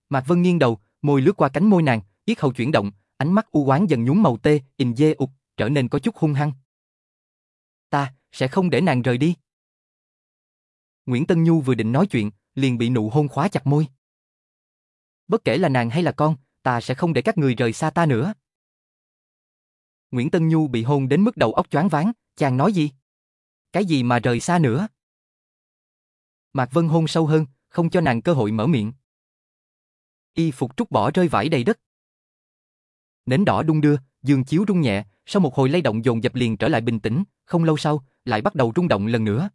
Mạc Vân nghiêng đầu, môi lướt qua cánh môi nàng, yết hầu chuyển động, ánh mắt u oán dần nhúng màu tê, in dê ục, trở nên có chút hung hăng. Ta, sẽ không để nàng rời đi. Nguyễn Tân Nhu vừa định nói chuyện, liền bị nụ hôn khóa chặt môi. Bất kể là nàng hay là con, ta sẽ không để các người rời xa ta nữa. Nguyễn Tân Nhu bị hôn đến mức đầu óc choáng váng, chàng nói gì? Cái gì mà rời xa nữa? Mạc Vân hôn sâu hơn, không cho nàng cơ hội mở miệng. Y phục trúc bỏ rơi vải đầy đất. Nến đỏ đung đưa, giường chiếu rung nhẹ, sau một hồi lay động dồn dập liền trở lại bình tĩnh, không lâu sau, lại bắt đầu rung động lần nữa.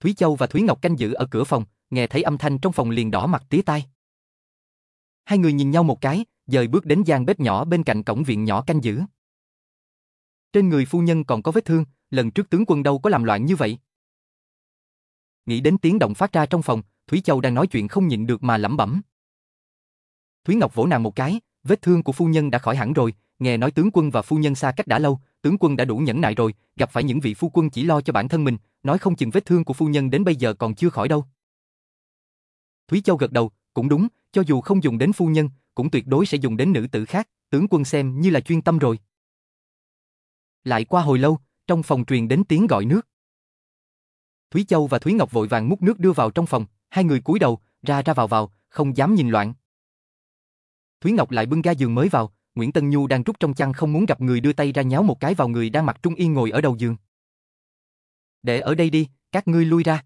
Thúy Châu và Thúy Ngọc canh giữ ở cửa phòng, nghe thấy âm thanh trong phòng liền đỏ mặt tía tai. Hai người nhìn nhau một cái, dời bước đến gian bếp nhỏ bên cạnh cổng viện nhỏ canh giữ. Trên người phu nhân còn có vết thương, lần trước tướng quân đâu có làm loạn như vậy. Nghĩ đến tiếng động phát ra trong phòng, Thúy Châu đang nói chuyện không nhịn được mà lẩm bẩm. Thúy Ngọc vỗ nàng một cái, vết thương của phu nhân đã khỏi hẳn rồi, nghe nói tướng quân và phu nhân xa cách đã lâu, tướng quân đã đủ nhẫn nại rồi, gặp phải những vị phu quân chỉ lo cho bản thân mình, nói không chừng vết thương của phu nhân đến bây giờ còn chưa khỏi đâu. Thúy Châu gật đầu, cũng đúng, cho dù không dùng đến phu nhân, cũng tuyệt đối sẽ dùng đến nữ tử khác, tướng quân xem như là chuyên tâm rồi. Lại qua hồi lâu, trong phòng truyền đến tiếng gọi nước. Thúy Châu và Thúy Ngọc vội vàng múc nước đưa vào trong phòng, hai người cúi đầu, ra ra vào vào, không dám nhìn loạn. Thúy Ngọc lại bưng ga giường mới vào, Nguyễn Tân Nhu đang rút trong chăn không muốn gặp người đưa tay ra nháo một cái vào người đang mặc trung yên ngồi ở đầu giường. Để ở đây đi, các ngươi lui ra.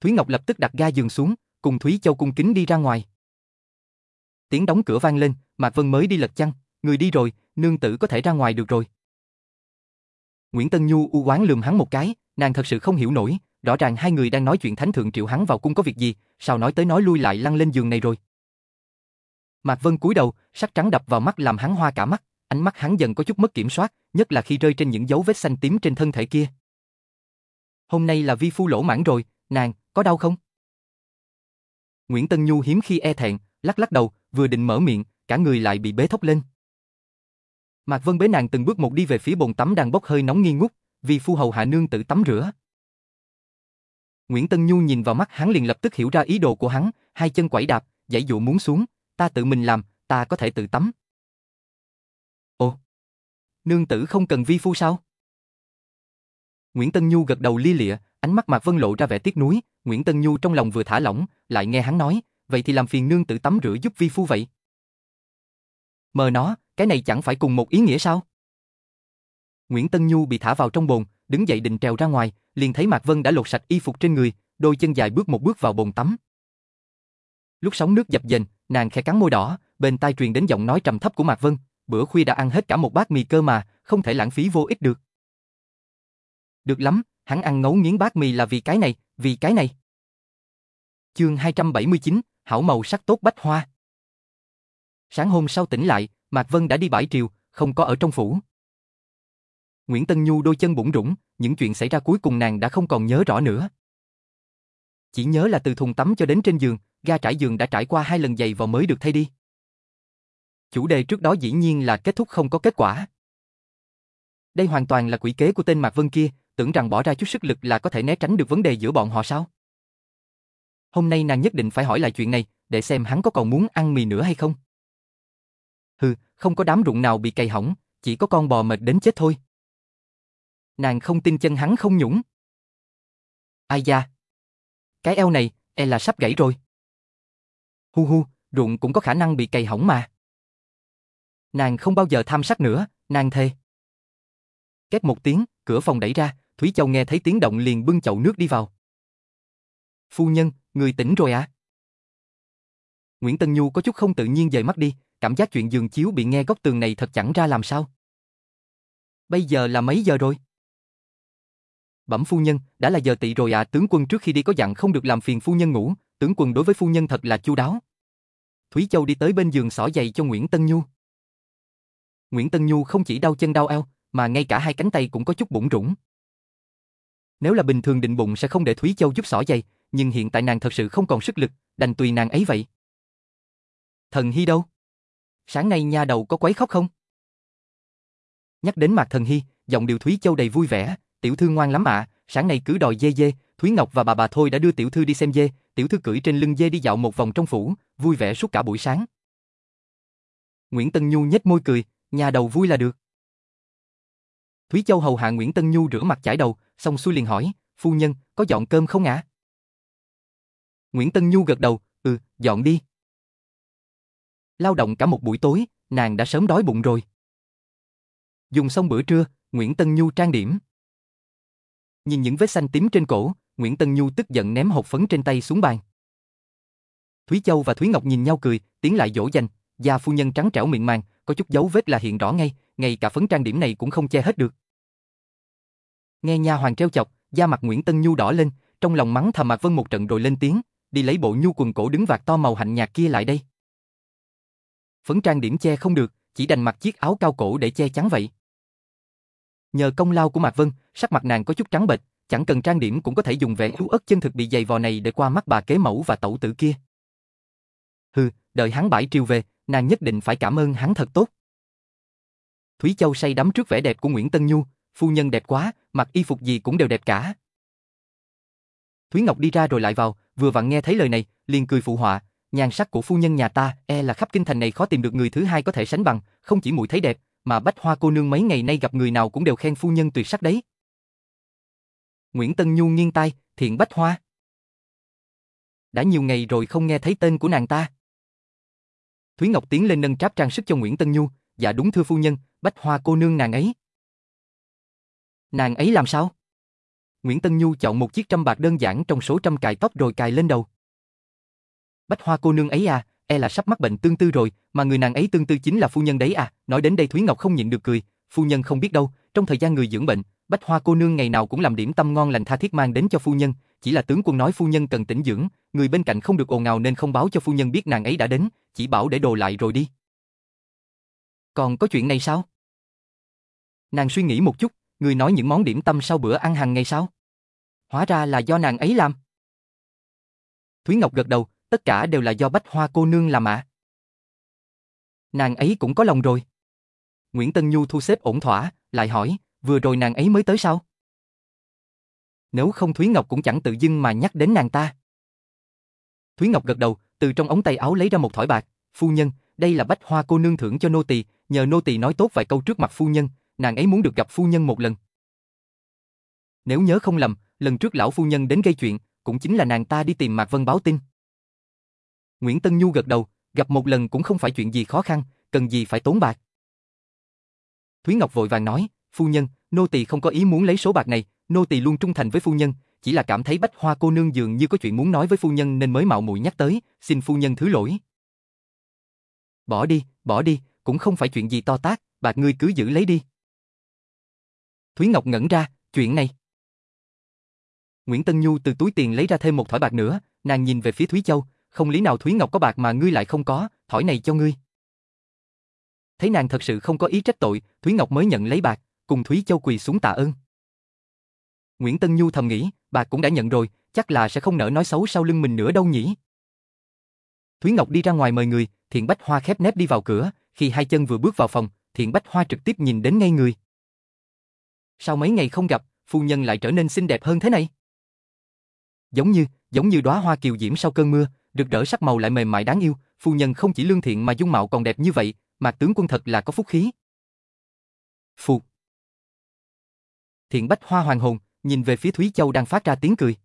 Thúy Ngọc lập tức đặt ga giường xuống, cùng Thúy Châu cung kính đi ra ngoài. Tiếng đóng cửa vang lên, Mạc Vân mới đi lật chăn, người đi rồi, nương tử có thể ra ngoài được rồi. Nguyễn Tân Nhu u oán lườm hắn một cái, nàng thật sự không hiểu nổi, rõ ràng hai người đang nói chuyện thánh thượng triệu hắn vào cung có việc gì, sao nói tới nói lui lại lăn lên giường này rồi. Mạc Vân cúi đầu, sắc trắng đập vào mắt làm hắn hoa cả mắt, ánh mắt hắn dần có chút mất kiểm soát, nhất là khi rơi trên những dấu vết xanh tím trên thân thể kia. Hôm nay là vi phu lỗ mãn rồi, nàng, có đau không? Nguyễn Tân Nhu hiếm khi e thẹn, lắc lắc đầu, vừa định mở miệng, cả người lại bị bế thốc lên. Mạc Vân bế nàng từng bước một đi về phía bồn tắm đang bốc hơi nóng nghi ngút, vì phu hầu hạ nương tự tắm rửa. Nguyễn Tân Nhu nhìn vào mắt hắn liền lập tức hiểu ra ý đồ của hắn, hai chân quẩy đạp, dãy dụ muốn xuống, ta tự mình làm, ta có thể tự tắm. Ồ, nương tử không cần vi phu sao? Nguyễn Tân Nhu gật đầu lia lịa, ánh mắt Mạc Vân lộ ra vẻ tiếc nuối, Nguyễn Tân Nhu trong lòng vừa thả lỏng, lại nghe hắn nói, vậy thì làm phiền nương tử tắm rửa giúp vi phu vậy. Mờ nó, cái này chẳng phải cùng một ý nghĩa sao? Nguyễn Tân Nhu bị thả vào trong bồn, đứng dậy định trèo ra ngoài, liền thấy Mạc Vân đã lột sạch y phục trên người, đôi chân dài bước một bước vào bồn tắm. Lúc sóng nước dập dềnh, nàng khẽ cắn môi đỏ, bên tai truyền đến giọng nói trầm thấp của Mạc Vân, bữa khuya đã ăn hết cả một bát mì cơ mà, không thể lãng phí vô ích được. Được lắm, hắn ăn ngấu nghiến bát mì là vì cái này, vì cái này. Chương 279, hảo màu sắc tốt bách hoa. Sáng hôm sau tỉnh lại, Mạc Vân đã đi bãi triều, không có ở trong phủ. Nguyễn Tân Nhu đôi chân bủng rủng, những chuyện xảy ra cuối cùng nàng đã không còn nhớ rõ nữa. Chỉ nhớ là từ thùng tắm cho đến trên giường, ga trải giường đã trải qua hai lần giày vào mới được thay đi. Chủ đề trước đó dĩ nhiên là kết thúc không có kết quả. Đây hoàn toàn là quỷ kế của tên Mạc Vân kia, tưởng rằng bỏ ra chút sức lực là có thể né tránh được vấn đề giữa bọn họ sao? Hôm nay nàng nhất định phải hỏi lại chuyện này, để xem hắn có còn muốn ăn mì nữa hay không. Hừ, không có đám rụng nào bị cày hỏng, chỉ có con bò mệt đến chết thôi. Nàng không tin chân hắn không nhũng. Ai da? Cái eo này, e là sắp gãy rồi. Hu hu, ruộng cũng có khả năng bị cày hỏng mà. Nàng không bao giờ tham sắc nữa, nàng thề. Két một tiếng, cửa phòng đẩy ra, Thúy Châu nghe thấy tiếng động liền bưng chậu nước đi vào. Phu nhân, người tỉnh rồi à? Nguyễn Tân Nhu có chút không tự nhiên dời mắt đi, cảm giác chuyện giường chiếu bị nghe góc tường này thật chẳng ra làm sao. Bây giờ là mấy giờ rồi? Bẩm phu nhân, đã là giờ tị rồi à, tướng quân trước khi đi có dặn không được làm phiền phu nhân ngủ, tướng quân đối với phu nhân thật là chu đáo. Thúy Châu đi tới bên giường xỏ giày cho Nguyễn Tân Nhu. Nguyễn Tân Nhu không chỉ đau chân đau eo, mà ngay cả hai cánh tay cũng có chút bụng rủng. Nếu là bình thường định bụng sẽ không để Thúy Châu giúp xỏ giày, nhưng hiện tại nàng thật sự không còn sức lực, đành tùy nàng ấy vậy. Thần Hy đâu? Sáng nay nha đầu có quấy khóc không? Nhắc đến mặt Thần Hy, giọng điệu Thúy Châu đầy vui vẻ, tiểu thư ngoan lắm ạ, sáng nay cứ đòi dê dê, Thúy Ngọc và bà bà thôi đã đưa tiểu thư đi xem dê, tiểu thư cưỡi trên lưng dê đi dạo một vòng trong phủ, vui vẻ suốt cả buổi sáng. Nguyễn Tân Nhu nhếch môi cười, nhà đầu vui là được. Thúy Châu hầu hạ Nguyễn Tân Nhu rửa mặt chải đầu, xong xuôi liền hỏi, phu nhân, có dọn cơm không ạ? Nguyễn Tân Nhu gật đầu, ừ, dọn đi. Lao động cả một buổi tối, nàng đã sớm đói bụng rồi. Dùng xong bữa trưa, Nguyễn Tân Nhu trang điểm. Nhìn những vết xanh tím trên cổ, Nguyễn Tân Nhu tức giận ném hộp phấn trên tay xuống bàn. Thúy Châu và Thúy Ngọc nhìn nhau cười, tiến lại dỗ dành, gia phu nhân trắng trẻo miệng màng, có chút dấu vết là hiện rõ ngay, ngay cả phấn trang điểm này cũng không che hết được. Nghe nha hoàng treo chọc, da mặt Nguyễn Tân Nhu đỏ lên, trong lòng mắng thầm Mạc Vân một trận rồi lên tiếng, đi lấy bộ nhu quần cổ đứng vạt to màu hạnh nhạt kia lại đây. Phấn trang điểm che không được, chỉ đành mặc chiếc áo cao cổ để che chắn vậy. Nhờ công lao của Mạc Vân, sắc mặt nàng có chút trắng bệch, chẳng cần trang điểm cũng có thể dùng vẻ yếu ớt chân thực bị dày vò này để qua mắt bà kế mẫu và tẩu tử kia. Hừ, đợi hắn bãi triều về, nàng nhất định phải cảm ơn hắn thật tốt. Thúy Châu say đắm trước vẻ đẹp của Nguyễn Tân Nhu, phu nhân đẹp quá, mặc y phục gì cũng đều đẹp cả. Thúy Ngọc đi ra rồi lại vào, vừa vặn nghe thấy lời này, liền cười phụ họa, nhan sắc của phu nhân nhà ta, e là khắp kinh thành này khó tìm được người thứ hai có thể sánh bằng, không chỉ muội thấy đẹp, mà bách hoa cô nương mấy ngày nay gặp người nào cũng đều khen phu nhân tuyệt sắc đấy. Nguyễn Tân Nhu nghiêng tai, thiện bách hoa. Đã nhiều ngày rồi không nghe thấy tên của nàng ta. Thúy Ngọc tiến lên nâng tráp trang sức cho Nguyễn Tân Nhu, dạ đúng thưa phu nhân, bách hoa cô nương nàng ấy. Nàng ấy làm sao? Nguyễn Tân Nhu chọn một chiếc trăm bạc đơn giản trong số trăm cài tóc rồi cài lên đầu. Bách hoa cô nương ấy à, e là sắp mắc bệnh tương tư rồi, mà người nàng ấy tương tư chính là phu nhân đấy à, nói đến đây Thúy Ngọc không nhịn được cười, phu nhân không biết đâu, trong thời gian người dưỡng bệnh, Bách Hoa cô nương ngày nào cũng làm điểm tâm ngon lành tha thiết mang đến cho phu nhân, chỉ là tướng quân nói phu nhân cần tĩnh dưỡng, người bên cạnh không được ồn ào nên không báo cho phu nhân biết nàng ấy đã đến, chỉ bảo để đồ lại rồi đi. Còn có chuyện này sao? Nàng suy nghĩ một chút, người nói những món điểm tâm sau bữa ăn hàng ngày sao? Hóa ra là do nàng ấy làm. Thúy Ngọc gật đầu, tất cả đều là do Bách Hoa cô nương làm ạ. Nàng ấy cũng có lòng rồi. Nguyễn Tân Nhu thu xếp ổn thỏa, lại hỏi, vừa rồi nàng ấy mới tới sao? Nếu không Thúy Ngọc cũng chẳng tự dưng mà nhắc đến nàng ta. Thúy Ngọc gật đầu, từ trong ống tay áo lấy ra một thỏi bạc, phu nhân, đây là bách hoa cô nương thưởng cho nô tỳ, nhờ nô tỳ nói tốt vài câu trước mặt phu nhân, nàng ấy muốn được gặp phu nhân một lần. Nếu nhớ không lầm, lần trước lão phu nhân đến gây chuyện, cũng chính là nàng ta đi tìm Mạc Vân báo tin. Nguyễn Tân Nhu gật đầu, gặp một lần cũng không phải chuyện gì khó khăn, cần gì phải tốn bạc. Thúy Ngọc vội vàng nói, phu nhân, nô tỳ không có ý muốn lấy số bạc này, nô tỳ luôn trung thành với phu nhân, chỉ là cảm thấy Bách Hoa cô nương dường như có chuyện muốn nói với phu nhân nên mới mạo muội nhắc tới, xin phu nhân thứ lỗi. Bỏ đi, bỏ đi, cũng không phải chuyện gì to tát, bạc ngươi cứ giữ lấy đi. Thúy Ngọc ngẩn ra, chuyện này. Nguyễn Tân Nhu từ túi tiền lấy ra thêm một thỏi bạc nữa, nàng nhìn về phía Thúy Châu, không lý nào Thúy Ngọc có bạc mà ngươi lại không có, thỏi này cho ngươi. Thấy nàng thật sự không có ý trách tội, Thúy Ngọc mới nhận lấy bạc, cùng Thúy Châu quỳ xuống tạ ơn. Nguyễn Tân Nhu thầm nghĩ, bà cũng đã nhận rồi, chắc là sẽ không nỡ nói xấu sau lưng mình nữa đâu nhỉ. Thúy Ngọc đi ra ngoài mời người, Thiện Bách Hoa khép nép đi vào cửa, khi hai chân vừa bước vào phòng, Thiện Bách Hoa trực tiếp nhìn đến ngay người. Sau mấy ngày không gặp, phu nhân lại trở nên xinh đẹp hơn thế này. Giống như, giống như đóa hoa kiều diễm sau cơn mưa, rực rỡ sắc màu lại mềm mại đáng yêu, phu nhân không chỉ lương thiện mà dung mạo còn đẹp như vậy, Mạc tướng quân thật là có phúc khí. Phù. Thiện Bách Hoa hoàng hồn, nhìn về phía Thúy Châu đang phát ra tiếng cười.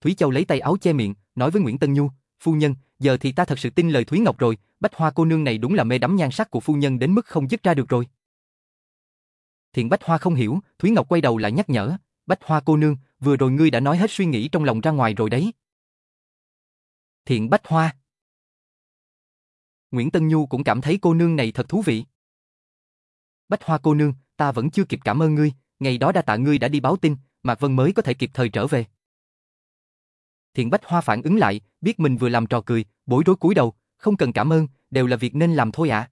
Thúy Châu lấy tay áo che miệng, nói với Nguyễn Tân Nhu, phu nhân, giờ thì ta thật sự tin lời Thúy Ngọc rồi, Bách Hoa cô nương này đúng là mê đắm nhan sắc của phu nhân đến mức không dứt ra được rồi. Thiện Bách Hoa không hiểu, Thúy Ngọc quay đầu lại nhắc nhở, Bách Hoa cô nương, vừa rồi ngươi đã nói hết suy nghĩ trong lòng ra ngoài rồi đấy. Thiện Bách Hoa Nguyễn Tân Nhu cũng cảm thấy cô nương này thật thú vị. Bách Hoa cô nương, ta vẫn chưa kịp cảm ơn ngươi, ngày đó đa tạ ngươi đã đi báo tin, Mạc Vân mới có thể kịp thời trở về. Thiện Bách Hoa phản ứng lại, biết mình vừa làm trò cười, bối rối cúi đầu, không cần cảm ơn, đều là việc nên làm thôi ạ.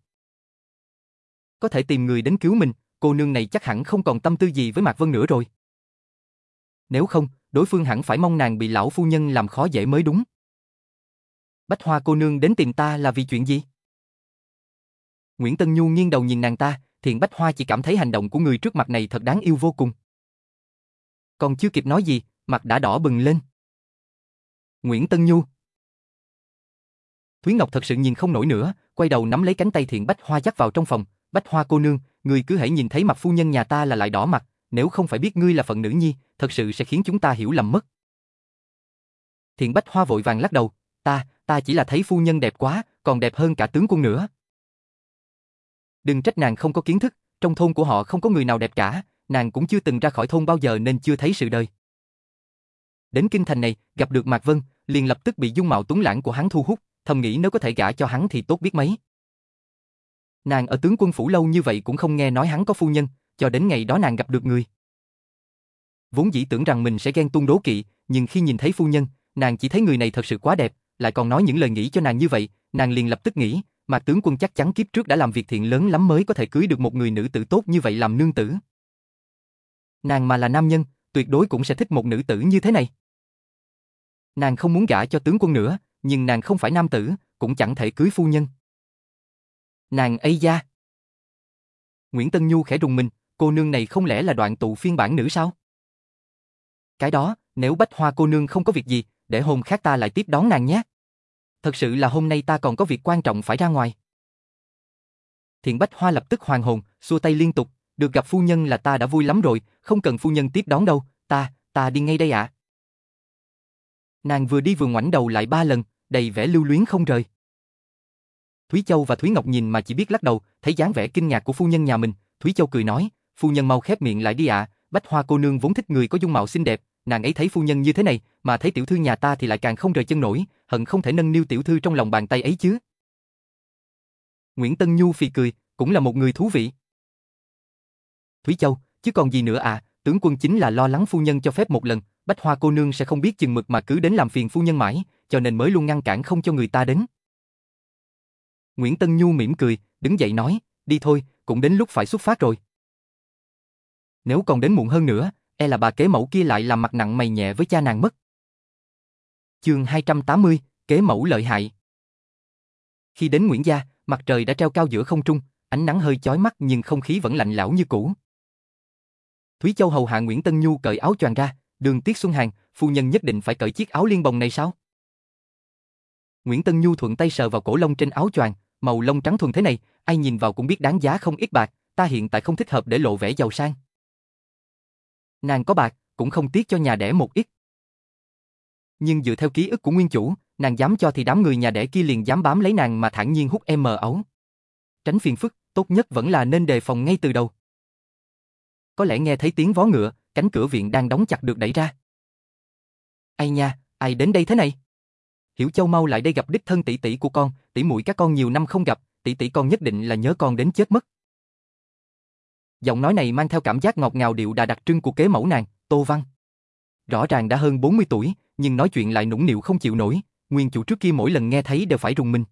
Có thể tìm người đến cứu mình, cô nương này chắc hẳn không còn tâm tư gì với Mạc Vân nữa rồi. Nếu không, đối phương hẳn phải mong nàng bị lão phu nhân làm khó dễ mới đúng. Bách Hoa cô nương đến tìm ta là vì chuyện gì? Nguyễn Tân Nhu nghiêng đầu nhìn nàng ta, Thiện Bách Hoa chỉ cảm thấy hành động của người trước mặt này thật đáng yêu vô cùng. Còn chưa kịp nói gì, mặt đã đỏ bừng lên. Nguyễn Tân Nhu Thúy Ngọc thật sự nhìn không nổi nữa, quay đầu nắm lấy cánh tay Thiện Bách Hoa dắt vào trong phòng. Bách Hoa cô nương, người cứ hãy nhìn thấy mặt phu nhân nhà ta là lại đỏ mặt, nếu không phải biết ngươi là phận nữ nhi, thật sự sẽ khiến chúng ta hiểu lầm mất. Thiện Bách Hoa vội vàng lắc đầu, ta, ta chỉ là thấy phu nhân đẹp quá, còn đẹp hơn cả tướng quân nữa. Đừng trách nàng không có kiến thức, trong thôn của họ không có người nào đẹp cả, nàng cũng chưa từng ra khỏi thôn bao giờ nên chưa thấy sự đời. Đến kinh thành này, gặp được Mạc Vân, liền lập tức bị dung mạo tuấn lãng của hắn thu hút, thầm nghĩ nếu có thể gả cho hắn thì tốt biết mấy. Nàng ở tướng quân phủ lâu như vậy cũng không nghe nói hắn có phu nhân, cho đến ngày đó nàng gặp được người. Vốn dĩ tưởng rằng mình sẽ ghen tuông đố kỵ, nhưng khi nhìn thấy phu nhân, nàng chỉ thấy người này thật sự quá đẹp, lại còn nói những lời nghĩ cho nàng như vậy, nàng liền lập tức nghĩ, mà tướng quân chắc chắn kiếp trước đã làm việc thiện lớn lắm mới có thể cưới được một người nữ tử tốt như vậy làm nương tử. Nàng mà là nam nhân, tuyệt đối cũng sẽ thích một nữ tử như thế này. Nàng không muốn gả cho tướng quân nữa, nhưng nàng không phải nam tử, cũng chẳng thể cưới phu nhân. Nàng ấy da. Nguyễn Tân Nhu khẽ rùng mình, cô nương này không lẽ là đoạn tụ phiên bản nữ sao? Cái đó, nếu bách hoa cô nương không có việc gì, để hôm khác ta lại tiếp đón nàng nhé. Thật sự là hôm nay ta còn có việc quan trọng phải ra ngoài. Thiện Bách Hoa lập tức hoàng hồn, xua tay liên tục, được gặp phu nhân là ta đã vui lắm rồi, không cần phu nhân tiếp đón đâu, ta, ta đi ngay đây ạ. Nàng vừa đi vừa ngoảnh đầu lại ba lần, đầy vẻ lưu luyến không rời. Thúy Châu và Thúy Ngọc nhìn mà chỉ biết lắc đầu, thấy dáng vẻ kinh ngạc của phu nhân nhà mình, Thúy Châu cười nói, phu nhân mau khép miệng lại đi ạ, Bách Hoa cô nương vốn thích người có dung mạo xinh đẹp, nàng ấy thấy phu nhân như thế này, mà thấy tiểu thư nhà ta thì lại càng không rời chân nổi, hận không thể nâng niu tiểu thư trong lòng bàn tay ấy chứ. Nguyễn Tân Nhu phì cười, cũng là một người thú vị. Thúy Châu, chứ còn gì nữa à, tướng quân chính là lo lắng phu nhân cho phép một lần, bách hoa cô nương sẽ không biết chừng mực mà cứ đến làm phiền phu nhân mãi, cho nên mới luôn ngăn cản không cho người ta đến. Nguyễn Tân Nhu mỉm cười, đứng dậy nói, đi thôi, cũng đến lúc phải xuất phát rồi. Nếu còn đến muộn hơn nữa, e là bà kế mẫu kia lại làm mặt nặng mày nhẹ với cha nàng mất. Chương 280, kế mẫu lợi hại. Khi đến Nguyễn gia, mặt trời đã treo cao giữa không trung, ánh nắng hơi chói mắt nhưng không khí vẫn lạnh lẽo như cũ. Thúy Châu hầu hạ Nguyễn Tân Nhu cởi áo choàng ra, đường Tiết Xuân Hàn, phu nhân nhất định phải cởi chiếc áo liên bồng này sao? Nguyễn Tân Nhu thuận tay sờ vào cổ lông trên áo choàng, màu lông trắng thuần thế này, ai nhìn vào cũng biết đáng giá không ít bạc, ta hiện tại không thích hợp để lộ vẻ giàu sang. Nàng có bạc, cũng không tiếc cho nhà đẻ một ít. Nhưng dựa theo ký ức của nguyên chủ, nàng dám cho thì đám người nhà đẻ kia liền dám bám lấy nàng mà thản nhiên hút em mờ ấu. Tránh phiền phức, tốt nhất vẫn là nên đề phòng ngay từ đầu. Có lẽ nghe thấy tiếng vó ngựa, cánh cửa viện đang đóng chặt được đẩy ra. Ai nha, ai đến đây thế này? Hiểu Châu mau lại đây gặp đích thân tỷ tỷ của con, tỷ muội các con nhiều năm không gặp, tỷ tỷ con nhất định là nhớ con đến chết mất. Giọng nói này mang theo cảm giác ngọt ngào điệu đà đặc trưng của kế mẫu nàng, Tô Văn. Rõ ràng đã hơn 40 tuổi, nhưng nói chuyện lại nũng nịu không chịu nổi, nguyên chủ trước kia mỗi lần nghe thấy đều phải rùng mình.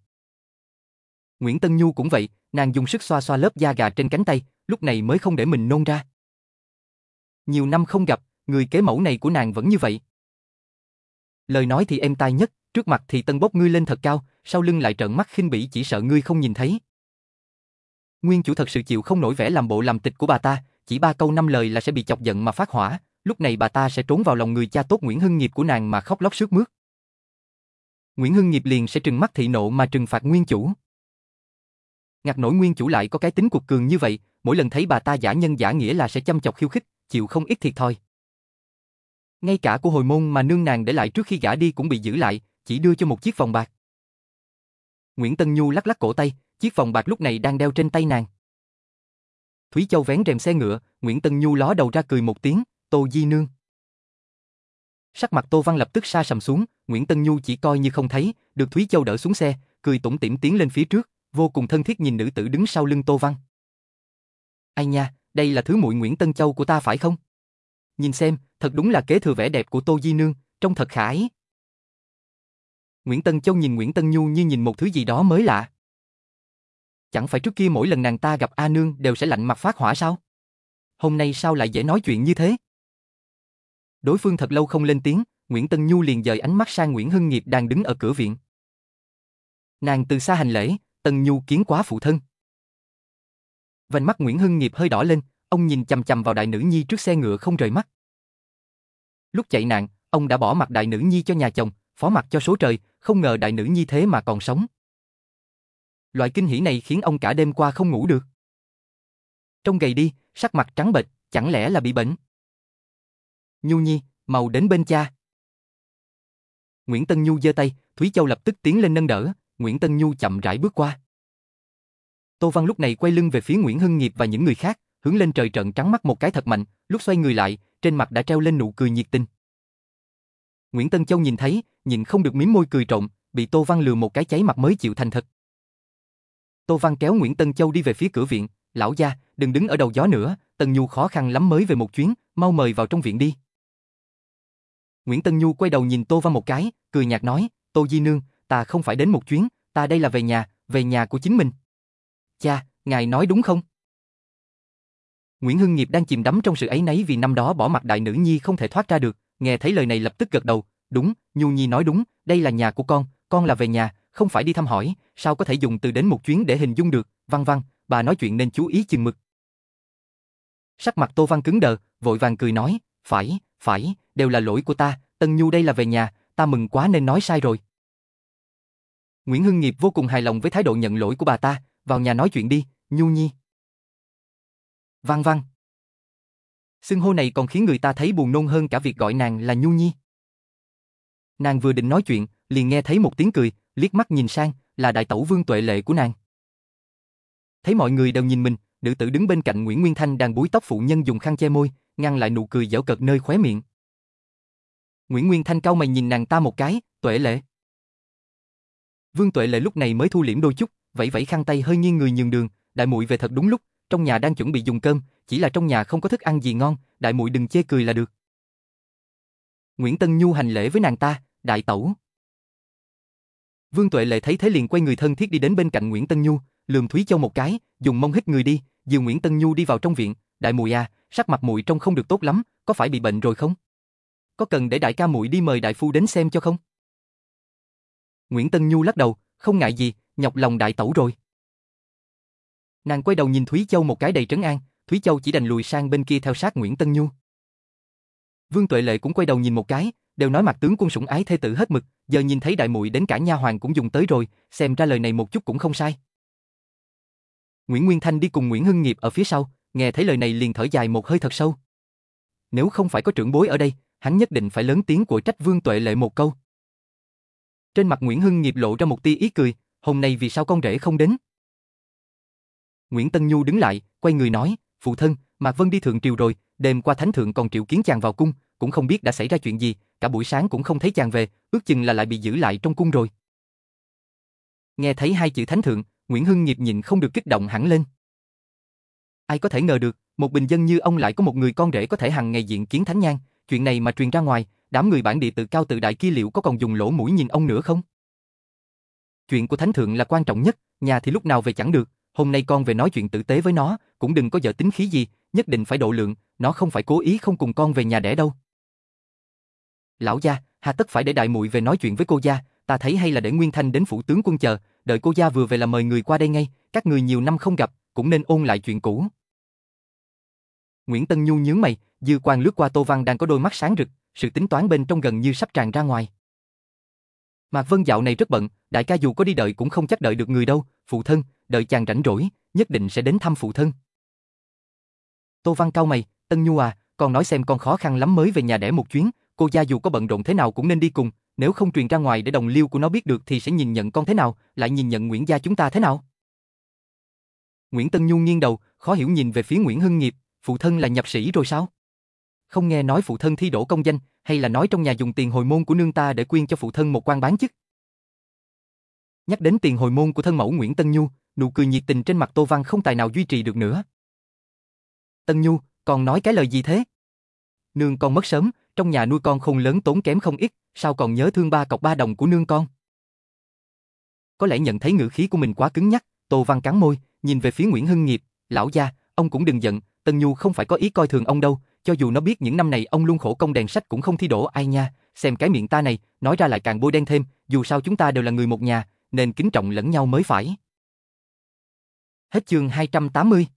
Nguyễn Tân Nhu cũng vậy, nàng dùng sức xoa xoa lớp da gà trên cánh tay, lúc này mới không để mình nôn ra. Nhiều năm không gặp, người kế mẫu này của nàng vẫn như vậy. Lời nói thì êm tai nhất, trước mặt thì tân bốc ngươi lên thật cao, sau lưng lại trợn mắt khinh bỉ chỉ sợ ngươi không nhìn thấy. Nguyên chủ thật sự chịu không nổi vẻ làm bộ làm tịch của bà ta, chỉ ba câu năm lời là sẽ bị chọc giận mà phát hỏa, lúc này bà ta sẽ trốn vào lòng người cha tốt Nguyễn Hưng Nghiệp của nàng mà khóc lóc sướt mướt. Nguyễn Hưng Nghiệp liền sẽ trừng mắt thị nộ mà trừng phạt nguyên chủ. Ngạc nổi nguyên chủ lại có cái tính cuộc cường như vậy, mỗi lần thấy bà ta giả nhân giả nghĩa là sẽ chăm chọc khiêu khích, chịu không ít thiệt thôi. Ngay cả của hồi môn mà nương nàng để lại trước khi gả đi cũng bị giữ lại, chỉ đưa cho một chiếc vòng bạc. Nguyễn Tân Nhu lắc lắc cổ tay, chiếc vòng bạc lúc này đang đeo trên tay nàng. Thúy Châu vén rèm xe ngựa, Nguyễn Tân Nhu ló đầu ra cười một tiếng, Tô Di Nương. Sắc mặt Tô Văn lập tức sa sầm xuống, Nguyễn Tân Nhu chỉ coi như không thấy, được Thúy Châu đỡ xuống xe, cười tủm tỉm tiến lên phía trước, vô cùng thân thiết nhìn nữ tử đứng sau lưng Tô Văn. Ai nha, đây là thứ muội Nguyễn Tân Châu của ta phải không? Nhìn xem, thật đúng là kế thừa vẻ đẹp của Tô Di Nương, trông thật khải. Nguyễn Tân Châu nhìn Nguyễn Tân Nhu như nhìn một thứ gì đó mới lạ. Chẳng phải trước kia mỗi lần nàng ta gặp A Nương đều sẽ lạnh mặt phát hỏa sao? Hôm nay sao lại dễ nói chuyện như thế? Đối phương thật lâu không lên tiếng, Nguyễn Tân Nhu liền dời ánh mắt sang Nguyễn Hưng Nghiệp đang đứng ở cửa viện. Nàng từ xa hành lễ, Tân Nhu kiến quá phụ thân. Vành mắt Nguyễn Hưng Nghiệp hơi đỏ lên, ông nhìn chầm chầm vào đại nữ nhi trước xe ngựa không rời mắt. Lúc chạy nạn, ông đã bỏ mặt đại nữ nhi cho nhà chồng, phó mặt cho số trời, không ngờ đại nữ nhi thế mà còn sống. Loại kinh hỉ này khiến ông cả đêm qua không ngủ được. Trông gầy đi, sắc mặt trắng bệch, chẳng lẽ là bị bệnh? Nhu Nhi, màu đến bên cha. Nguyễn Tân Nhu giơ tay, Thúy Châu lập tức tiến lên nâng đỡ, Nguyễn Tân Nhu chậm rãi bước qua. Tô Văn lúc này quay lưng về phía Nguyễn Hưng Nghiệp và những người khác, hướng lên trời trận trắng mắt một cái thật mạnh, lúc xoay người lại, trên mặt đã treo lên nụ cười nhiệt tình. Nguyễn Tân Châu nhìn thấy, nhìn không được mím môi cười trộm, bị Tô Văn lừa một cái cháy mặt mới chịu thành thật. Tô Văn kéo Nguyễn Tân Châu đi về phía cửa viện, lão gia, đừng đứng ở đầu gió nữa, Tần Nhu khó khăn lắm mới về một chuyến, mau mời vào trong viện đi. Nguyễn Tân Nhu quay đầu nhìn Tô Văn một cái, cười nhạt nói, Tô Di Nương, ta không phải đến một chuyến, ta đây là về nhà, về nhà của chính mình. Cha, ngài nói đúng không? Nguyễn Hưng Nghiệp đang chìm đắm trong sự ấy nấy vì năm đó bỏ mặt đại nữ nhi không thể thoát ra được, nghe thấy lời này lập tức gật đầu, đúng, Nhu Nhi nói đúng, đây là nhà của con, con là về nhà, không phải đi thăm hỏi, sao có thể dùng từ đến một chuyến để hình dung được, văn văn, bà nói chuyện nên chú ý chừng mực. Sắc mặt Tô Văn cứng đờ, vội vàng cười nói, phải, phải, đều là lỗi của ta, Tân Nhu đây là về nhà, ta mừng quá nên nói sai rồi. Nguyễn Hưng Nghiệp vô cùng hài lòng với thái độ nhận lỗi của bà ta, vào nhà nói chuyện đi, Nhu Nhi. Văn Văn. Xưng hô này còn khiến người ta thấy buồn nôn hơn cả việc gọi nàng là Nhu Nhi. Nàng vừa định nói chuyện, liền nghe thấy một tiếng cười, liếc mắt nhìn sang, là đại tẩu vương tuệ lệ của nàng. Thấy mọi người đều nhìn mình, nữ tử đứng bên cạnh Nguyễn Nguyên Thanh đang búi tóc phụ nhân dùng khăn che môi, ngăn lại nụ cười giễu cợt nơi khóe miệng. Nguyễn Nguyên Thanh cau mày nhìn nàng ta một cái, tuệ lệ. Vương tuệ lệ lúc này mới thu liễm đôi chút, vẫy vẫy khăn tay hơi nghiêng người nhường đường, đại muội về thật đúng lúc, trong nhà đang chuẩn bị dùng cơm, chỉ là trong nhà không có thức ăn gì ngon, đại muội đừng chê cười là được. Nguyễn Tân Nhu hành lễ với nàng ta, đại tẩu. Vương Tuệ Lệ thấy thế liền quay người thân thiết đi đến bên cạnh Nguyễn Tân Nhu, lườm Thúy Châu một cái, dùng mông hít người đi, dìu Nguyễn Tân Nhu đi vào trong viện, đại muội à, sắc mặt muội trông không được tốt lắm, có phải bị bệnh rồi không? Có cần để đại ca muội đi mời đại phu đến xem cho không? Nguyễn Tân Nhu lắc đầu, không ngại gì, nhọc lòng đại tẩu rồi. Nàng quay đầu nhìn Thúy Châu một cái đầy trấn an, Thúy Châu chỉ đành lùi sang bên kia theo sát Nguyễn Tân Nhu. Vương Tuệ Lệ cũng quay đầu nhìn một cái, đều nói mặt tướng quân sủng ái thê tử hết mực, giờ nhìn thấy đại muội đến cả nha hoàng cũng dùng tới rồi, xem ra lời này một chút cũng không sai. Nguyễn Nguyên Thanh đi cùng Nguyễn Hưng Nghiệp ở phía sau, nghe thấy lời này liền thở dài một hơi thật sâu. Nếu không phải có trưởng bối ở đây, hắn nhất định phải lớn tiếng của trách Vương Tuệ Lệ một câu. Trên mặt Nguyễn Hưng Nghiệp lộ ra một tia ý cười, hôm nay vì sao con rể không đến? Nguyễn Tân Nhu đứng lại, quay người nói, phụ thân, Mạc Vân đi thượng triều rồi, đêm qua thánh thượng còn triệu kiến chàng vào cung, cũng không biết đã xảy ra chuyện gì, cả buổi sáng cũng không thấy chàng về, ước chừng là lại bị giữ lại trong cung rồi. Nghe thấy hai chữ thánh thượng, Nguyễn Hưng nghiệp nhịn không được kích động hẳn lên. Ai có thể ngờ được, một bình dân như ông lại có một người con rể có thể hằng ngày diện kiến thánh nhang, chuyện này mà truyền ra ngoài, đám người bản địa tự cao tự đại kia liệu có còn dùng lỗ mũi nhìn ông nữa không? Chuyện của thánh thượng là quan trọng nhất, nhà thì lúc nào về chẳng được, hôm nay con về nói chuyện tử tế với nó, cũng đừng có dở tính khí gì, nhất định phải độ lượng, nó không phải cố ý không cùng con về nhà đẻ đâu. Lão gia, hà tất phải để đại muội về nói chuyện với cô gia, ta thấy hay là để Nguyên Thanh đến phủ tướng quân chờ, đợi cô gia vừa về là mời người qua đây ngay, các người nhiều năm không gặp, cũng nên ôn lại chuyện cũ. Nguyễn Tân Nhu nhướng mày, dư quan lướt qua Tô Văn đang có đôi mắt sáng rực, sự tính toán bên trong gần như sắp tràn ra ngoài. Mạc Vân dạo này rất bận, đại ca dù có đi đợi cũng không chắc đợi được người đâu, phụ thân, đợi chàng rảnh rỗi, nhất định sẽ đến thăm phụ thân. Tô Văn cao mày, Tân Nhu à, con nói xem con khó khăn lắm mới về nhà đẻ một chuyến, cô gia dù có bận rộn thế nào cũng nên đi cùng, nếu không truyền ra ngoài để đồng liêu của nó biết được thì sẽ nhìn nhận con thế nào, lại nhìn nhận Nguyễn gia chúng ta thế nào. Nguyễn Tân Nhu nghiêng đầu, khó hiểu nhìn về phía Nguyễn Hưng Nghiệp, phụ thân là nhập sĩ rồi sao? Không nghe nói phụ thân thi đỗ công danh, hay là nói trong nhà dùng tiền hồi môn của nương ta để quyên cho phụ thân một quan bán chức? Nhắc đến tiền hồi môn của thân mẫu Nguyễn Tân Nhu, nụ cười nhiệt tình trên mặt Tô Văn không tài nào duy trì được nữa. Tân Nhu, còn nói cái lời gì thế? Nương con mất sớm, trong nhà nuôi con không lớn tốn kém không ít, sao còn nhớ thương ba cọc ba đồng của nương con? Có lẽ nhận thấy ngữ khí của mình quá cứng nhắc, Tô Văn cắn môi, nhìn về phía Nguyễn Hưng Nghiệp, lão gia, ông cũng đừng giận, Tân Nhu không phải có ý coi thường ông đâu, cho dù nó biết những năm này ông luôn khổ công đèn sách cũng không thi đổ ai nha, xem cái miệng ta này, nói ra lại càng bôi đen thêm, dù sao chúng ta đều là người một nhà, nên kính trọng lẫn nhau mới phải. Hết chương 280